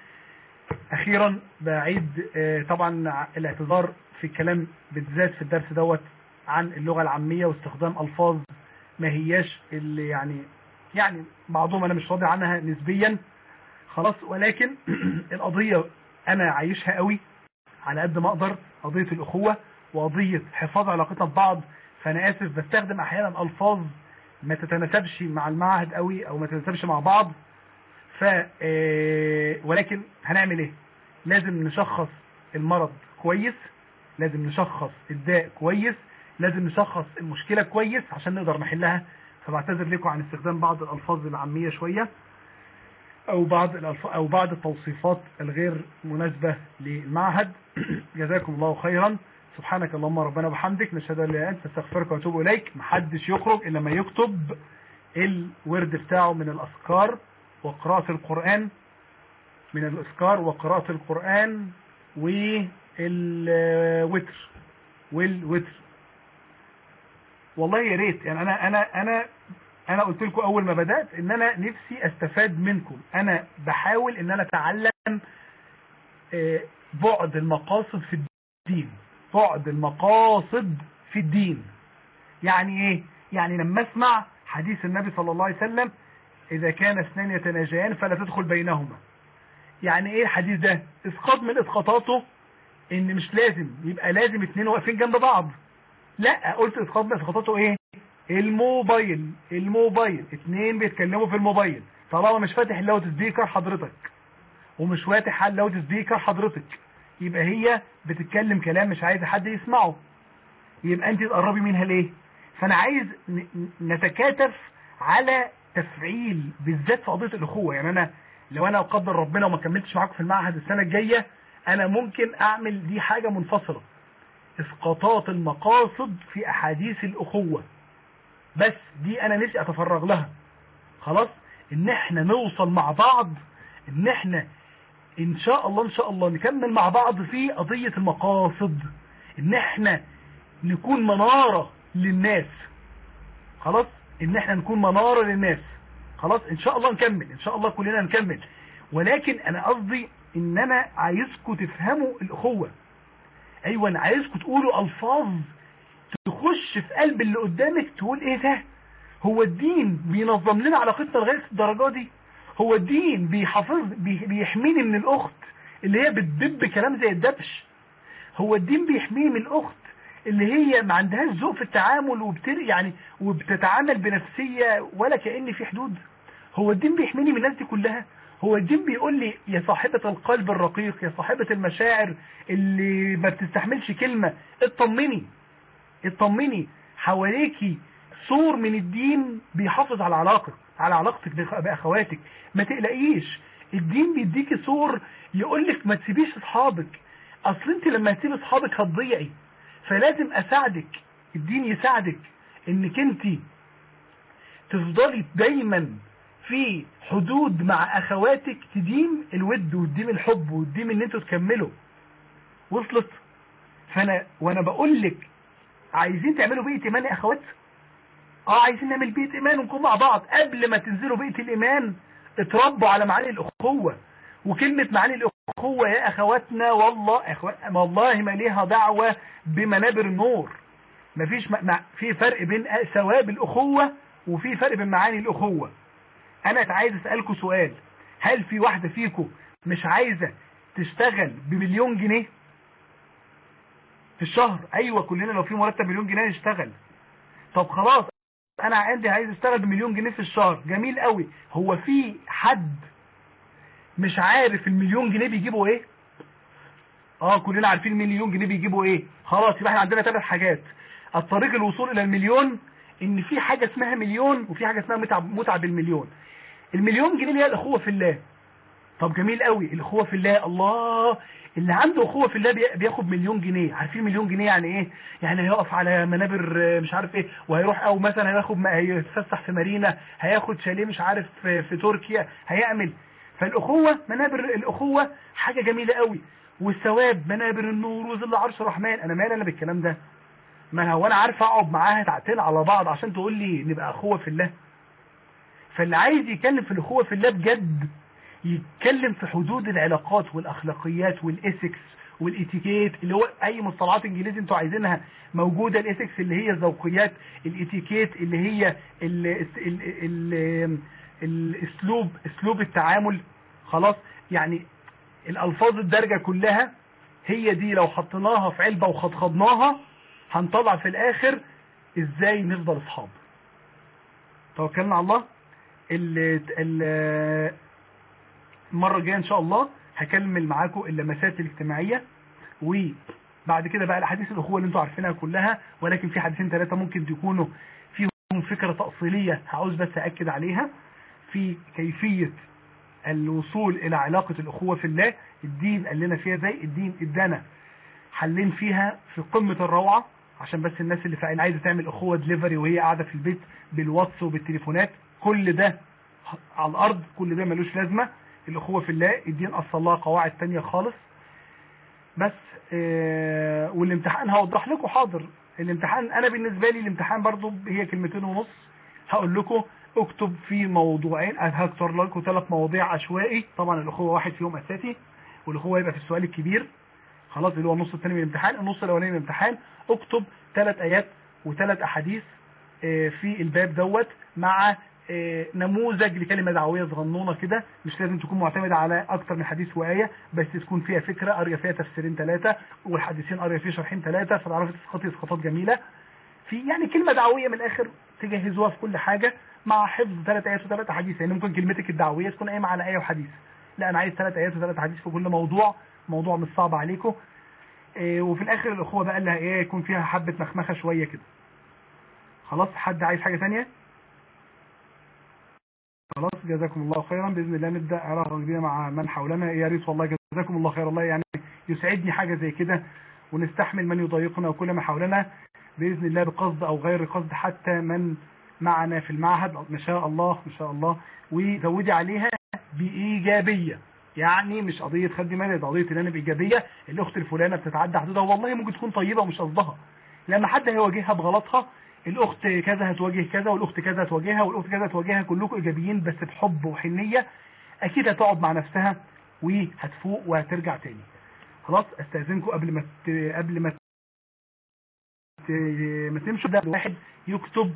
أخيرا بعيد آه، طبعا الاعتذار في الكلام بالذات في الدرس دوت عن اللغة العامية واستخدام ألفاظ ما هياش اللي يعني يعني بعضهم أنا مش راضي عنها نسبيا. خلاص ولكن القضية أنا عايشها قوي على قد ما أقدر قضية الأخوة وقضية حفاظ علاقتنا ببعض. فأنا آسف بستخدم أحيانا ألفاظ ما تتناسبش مع المعهد قوي أو ما تتناسبش مع بعض ف آه، ولكن هنعمل إيه؟ لازم نشخص المرض كويس لازم نشخص الداء كويس لازم نشخص المشكلة كويس عشان نقدر نحلها. فبعتذر لكم عن استخدام بعض الألفاظ العامية شوية أو بعض الألفاظ أو بعض التوصيفات الغير مناسبة للمعهد. جزاكم الله خيرا. سبحانك اللهم ربنا وبحمدك نشهد أن لا إله إلا أنت نستغفرك ونتوب إليك. محدش يخرج إلا لما يكتب الورد بتاعه من الأذكار وقراءة القرآن من الأذكار وقراءة القرآن والوتر والوتر. والله يا ريت يعني أنا أنا أنا أنا قلت لكم أول ما بدأت إن أنا نفسي أستفاد منكم. أنا بحاول إن أنا أتعلم آه، بعد المقاصد في الدين. بعد المقاصد في الدين. يعني إيه؟ يعني لما أسمع حديث النبي صلى الله عليه وسلم إذا كان اثنان يتناجيان فلا تدخل بينهما. يعني إيه الحديث ده؟ إسقاط من إسقاطاته إن مش لازم يبقى لازم اتنين واقفين جنب بعض. لا قلت إسقاط من إسقاطاته إيه؟ الموبايل الموبايل. اتنين بيتكلموا في الموبايل. طالما مش فاتح ال loud speaker حضرتك ومش فاتح ال loud speaker حضرتك يبقى هي بتتكلم كلام مش عايزة حد يسمعه. يبقى انت تقربي منها ليه؟ فأنا عايز نتكاتف على تفعيل بالذات في قضية الأخوة. يعني أنا لو أنا قدر ربنا وما كملتش معاكم في المعهد السنة الجاية أنا ممكن أعمل دي حاجة منفصلة. إسقاطات المقاصد في أحاديث الأخوة. بس دي أنا نفسي أتفرغ لها. خلاص؟ إن إحنا نوصل مع بعض إن إحنا إن شاء الله إن شاء الله نكمل مع بعض في قضية المقاصد إن إحنا نكون منارة للناس. خلاص؟ إن إحنا نكون منارة للناس. خلاص؟ إن شاء الله نكمل إن شاء الله كلنا نكمل. ولكن أنا قصدي إن أنا عايزكم تفهموا الأخوة. أيوه أنا عايزكم تقولوا ألفاظ تخش في قلب اللي قدامك تقول إيه ده؟ هو الدين بينظم لنا علاقتنا لغاية الدرجة دي؟ هو الدين بيحافظ بي- بيحميني من الأخت اللي هي بتدب كلام زي الدبش. هو الدين بيحميني من الأخت اللي هي ما عندهاش ذوق في التعامل وبتر يعني وبتتعامل بنفسية ولا كأن في حدود. هو الدين بيحميني من الناس دي كلها. هو الدين بيقول لي يا صاحبة القلب الرقيق يا صاحبة المشاعر اللي ما بتستحملش كلمة اطمني اطمني حواليكي سور من الدين بيحافظ على العلاقة على علاقتك بأخ- بأخواتك. ما تقلقيش. الدين بيديكي سور يقولك ما تسيبيش أصحابك. أصل أنت لما تسيب أصحابك هتضيعي. فلازم أساعدك. الدين يساعدك إنك أنت تفضلي دايما في حدود مع أخواتك تديم الود وتديم الحب وتديم إن أنتوا تكملوا. وصلت. فانا وأنا بقول لك عايزين تعملوا بيئة ايمان يا اخوات آه عايزين نعمل بيئة إيمان ونكون مع بعض. قبل ما تنزلوا بيئة الإيمان اتربوا على معاني الأخوة. وكلمة معاني الأخوة يا أخواتنا والله أخوات والله ما ليها دعوة بمنابر النور مفيش. مع... في فرق بين ثواب الأخوة وفي فرق بين معاني الأخوة. أنا عايز أسألكم سؤال. هل في واحدة فيكم مش عايزة تشتغل بمليون جنيه؟ في الشهر؟ أيوه كلنا لو في مرتب مليون جنيه نشتغل. طب خلاص أنا عندي عايز اشتغل بمليون جنيه في الشهر. جميل قوي. هو في حد مش عارف المليون جنيه بيجيبوا إيه؟ آه كلنا عارفين المليون جنيه بيجيبوا إيه. خلاص يبقى إحنا عندنا ثلاث حاجات. الطريق الوصول إلى المليون إن في حاجة اسمها مليون وفي حاجة اسمها متعة, متعة بالمليون. المليون جنيه اللي هي الأخوة في الله. طب جميل قوي. الأخوة في الله الله. اللي عنده أخوة في الله بي- بياخد مليون جنيه. عارفين مليون جنيه يعني إيه؟ يعني هيقف على منابر مش عارف إيه وهيروح أو مثلا هياخد هيتفسح في مارينا هياخد شاليه مش عارف في, تركيا هيعمل. فالأخوة منابر الأخوة حاجة جميلة قوي. والثواب منابر النور وظل عرش الرحمن أنا مالي أنا بالكلام ده؟ ما أنا عارف أقعد معاها ساعتين على بعض عشان تقول لي نبقى أخوة في الله. فاللي عايز يتكلم في الأخوة في الله بجد يتكلم في حدود العلاقات والأخلاقيات وال ethics والإتيكيت اللي هو أي مصطلحات إنجليزي أنتوا عايزينها موجودة ال ethics اللي هي الذوقيات الإتيكيت اللي هي ال ال ال الأسلوب أسلوب التعامل. خلاص؟ يعني الألفاظ الدارجة كلها هي دي لو حطيناها في علبة وخضخضناها هنطلع في الآخر إزاي نفضل أصحاب. توكلنا على الله. ال ال المرة الجاية إن شاء الله هكمل معاكم اللمسات الاجتماعية وبعد كده بقى الأحاديث الأخوة اللي أنتوا عارفينها كلها ولكن في حديثين ثلاثة ممكن تكونوا فيهم لكم فكرة تأصيلية هعوز بس أأكد عليها. في كيفية الوصول إلى علاقة الأخوة في الله الدين قال لنا فيها زي الدين ادانا حلين فيها في قمة الروعة عشان بس الناس اللي فعلا عايزة تعمل أخوة دليفري وهي قاعدة في البيت بالواتس وبالتليفونات كل ده على الأرض كل ده ملوش لازمة. الأخوة في الله الدين أصل لها قواعد تانية خالص. بس آه والامتحان هوضح لكم حاضر. الامتحان أنا بالنسبة لي الامتحان برضو هي كلمتين ونص. هقول لكم اكتب في موضوعين هكتر لكم ثلاث مواضيع عشوائي. طبعا الإخوة واحد فيهم أساسي والإخوة يبقى في السؤال الكبير. خلاص اللي هو النص الثاني من الامتحان النص الأولاني من الامتحان. اكتب ثلاث آيات وثلاث أحاديث آه في الباب دوت مع نموذج لكلمة دعوية صغنونة كده. مش لازم تكون معتمدة على أكتر من حديث وآية بس تكون فيها فكرة. قارية فيها تفسيرين ثلاثة والحديثين قارية فيه شرحين ثلاثة فتعرفي تسقطي اسقاطات جميلة. في يعني كلمة دعوية من الآخر تجهزوها في كل حاجة مع حفظ ثلاث آيات وثلاث أحاديث. يعني ممكن كلمتك الدعوية تكون قايمة على آية وحديث. لا أنا عايز ثلاث آيات وثلاث أحاديث في كل موضوع. موضوع مش صعب عليكم. إيه وفي الآخر الأخوة بقى لها إيه؟ يكون فيها حبة مخمخة شوية كده. خلاص حد عايز حاجة ثانية خلاص جزاكم الله خيرا. بإذن الله نبدأ علاقة جديده مع من حولنا. يا ريت والله جزاكم الله خير الله يعني يسعدني حاجة زي كده ونستحمل من يضايقنا وكل ما حولنا. بإذن الله بقصد أو غير قصد حتى من معنا في المعهد. ما شاء الله ما شاء الله. وزودي عليها بإيجابية. يعني مش قضية خدي مالي ده قضية إن أنا بإيجابية. الأخت الفلانة بتتعدى حدودها والله ممكن تكون طيبة ومش قصدها. لما حد هيواجهها بغلطها الأخت كذا هتواجه كذا والأخت كذا هتواجهها والأخت كذا هتواجهها كلكم إيجابيين بس بحب وحنية أكيد هتقعد مع نفسها وهتفوق وهترجع تاني خلاص أستأذنكم قبل ما. قبل ما. ما تمشوا ده واحد يكتب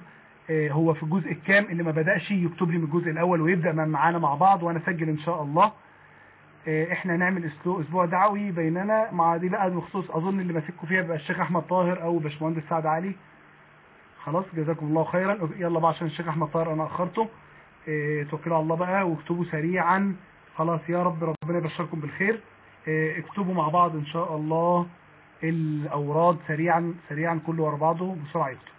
هو في الجزء الكام اللي ما بدأش يكتب لي من الجزء الأول ويبدأ معانا مع بعض وأنا اسجل إن شاء الله إحنا نعمل أسبوع دعوي بيننا مع دي بقى بخصوص أظن اللي ماسككم فيها بقى الشيخ أحمد طاهر أو باشمهندس سعد علي خلاص جزاكم الله خيرا. يلا بقى عشان الشيخ أحمد طاهر أنا أخرته. آه توكلوا على الله بقى واكتبوا سريعا. خلاص يا رب ربنا يبشركم بالخير. آه اكتبوا مع بعض إن شاء الله الأوراد سريعا سريعا كله ورا بعضه بسرعة يكتب.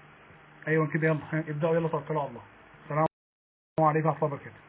أيوه كده يلا ابدأوا يلا توكلوا على الله. السلام عليكم ورحمه الله وبركاته